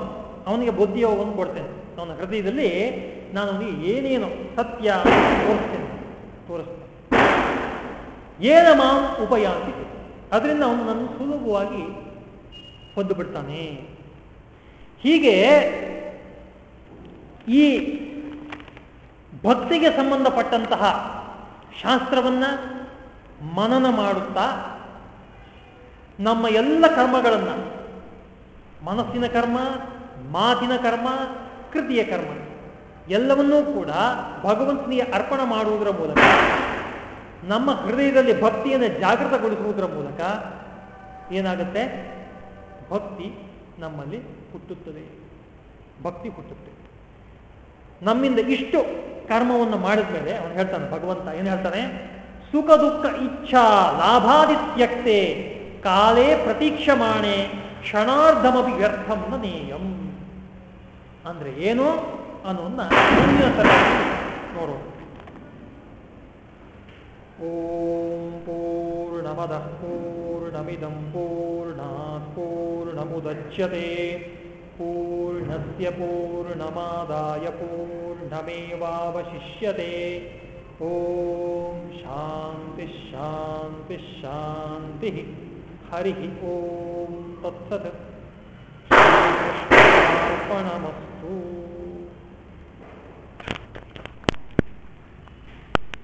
ಅವನಿಗೆ ಬುದ್ಧಿಯೋಗವನ್ನು ಕೊಡ್ತೇನೆ. ಅವನ ಹೃದಯದಲ್ಲಿ ನಾನು ಅವನಿಗೆ ಏನೇನು ಸತ್ಯ ತೋರಿಸ್ತೇನೆ. ತೋರಿಸ್ತೇನೆ. ಏನ ಮಾಂ ಉಪಯಾಂತಿ ಅದರಿಂದ ಅವನು ನನ್ನ ಸುಲಭವಾಗಿ ಹೊಂದು ಬಿಡ್ತಾನೆ. ಹೀಗೆ ಈ ಭಕ್ತಿಗೆ ಸಂಬಂಧಪಟ್ಟಂತಹ ಶಾಸ್ತ್ರವನ್ನ ಮನನ ಮಾಡುತ್ತಾ ನಮ್ಮ ಎಲ್ಲ ಕರ್ಮಗಳನ್ನು ಮನಸ್ಸಿನ ಕರ್ಮ, ಮಾತಿನ ಕರ್ಮ, ಕೃತಿಯ ಕರ್ಮ. ಎಲ್ಲವನ್ನೂ ಕೂಡ ಭಗವಂತನಿಗೆ ಅರ್ಪಣ ಮಾಡುವುದರ ಮೂಲಕ, ನಮ್ಮ ಹೃದಯದಲ್ಲಿ ಭಕ್ತಿಯನ್ನು ಜಾಗೃತಗೊಳಿಸುವುದರ ಮೂಲಕ ಏನಾಗುತ್ತೆ? ಭಕ್ತಿ ನಮ್ಮಲ್ಲಿ ಹುಟ್ಟುತ್ತದೆ. ಭಕ್ತಿ ಹುಟ್ಟುತ್ತೆ. ನಮ್ಮಿಂದ ಇಷ್ಟು ಕರ್ಮವನ್ನು ಮಾಡಿದ ಮೇಲೆ ಅವನು ಹೇಳ್ತಾನೆ, ಭಗವಂತ ಏನು ಹೇಳ್ತಾನೆ? ಸುಖ, ದುಃಖ, ಇಚ್ಛಾ, ಲಾಭಾದಿತ್ಯಕ್ತೆ, ಕಾಲೇ ಪ್ರತೀಕ್ಷಮಾಣೆ ಕ್ಷಣಾರ್ಧಮಿ ವ್ಯರ್ಥಮ್ಮ ನೇಯಂ. ಅಂದ್ರೆ ಏನು? ಅನ್ನೋದನ್ನ ಮುಂದಿನ ತರಗತಿ ಓಂ ಪೂರ್ಣಮದ ಪೂರ್ಣಮಿದಂ ಪೂರ್ಣಾತ್ ಪೂರ್ಣಮುದಚ್ಯತೆ. ಪೂರ್ಣಸ್ಯ ಪೂರ್ಣಮಾದಾಯ ಪೂರ್ಣಮೇವಾವಶಿಷ್ಯತೆ. ಓಂ ಶಾಂತಿ ಶಾಂತಿ ಶಾಂತಿ ಹರಿ ಓಂ ತತ್ಸತ್. ಶ್ರೀಕೃಷ್ಣಾರ್ಪಣಮಸ್ತೂ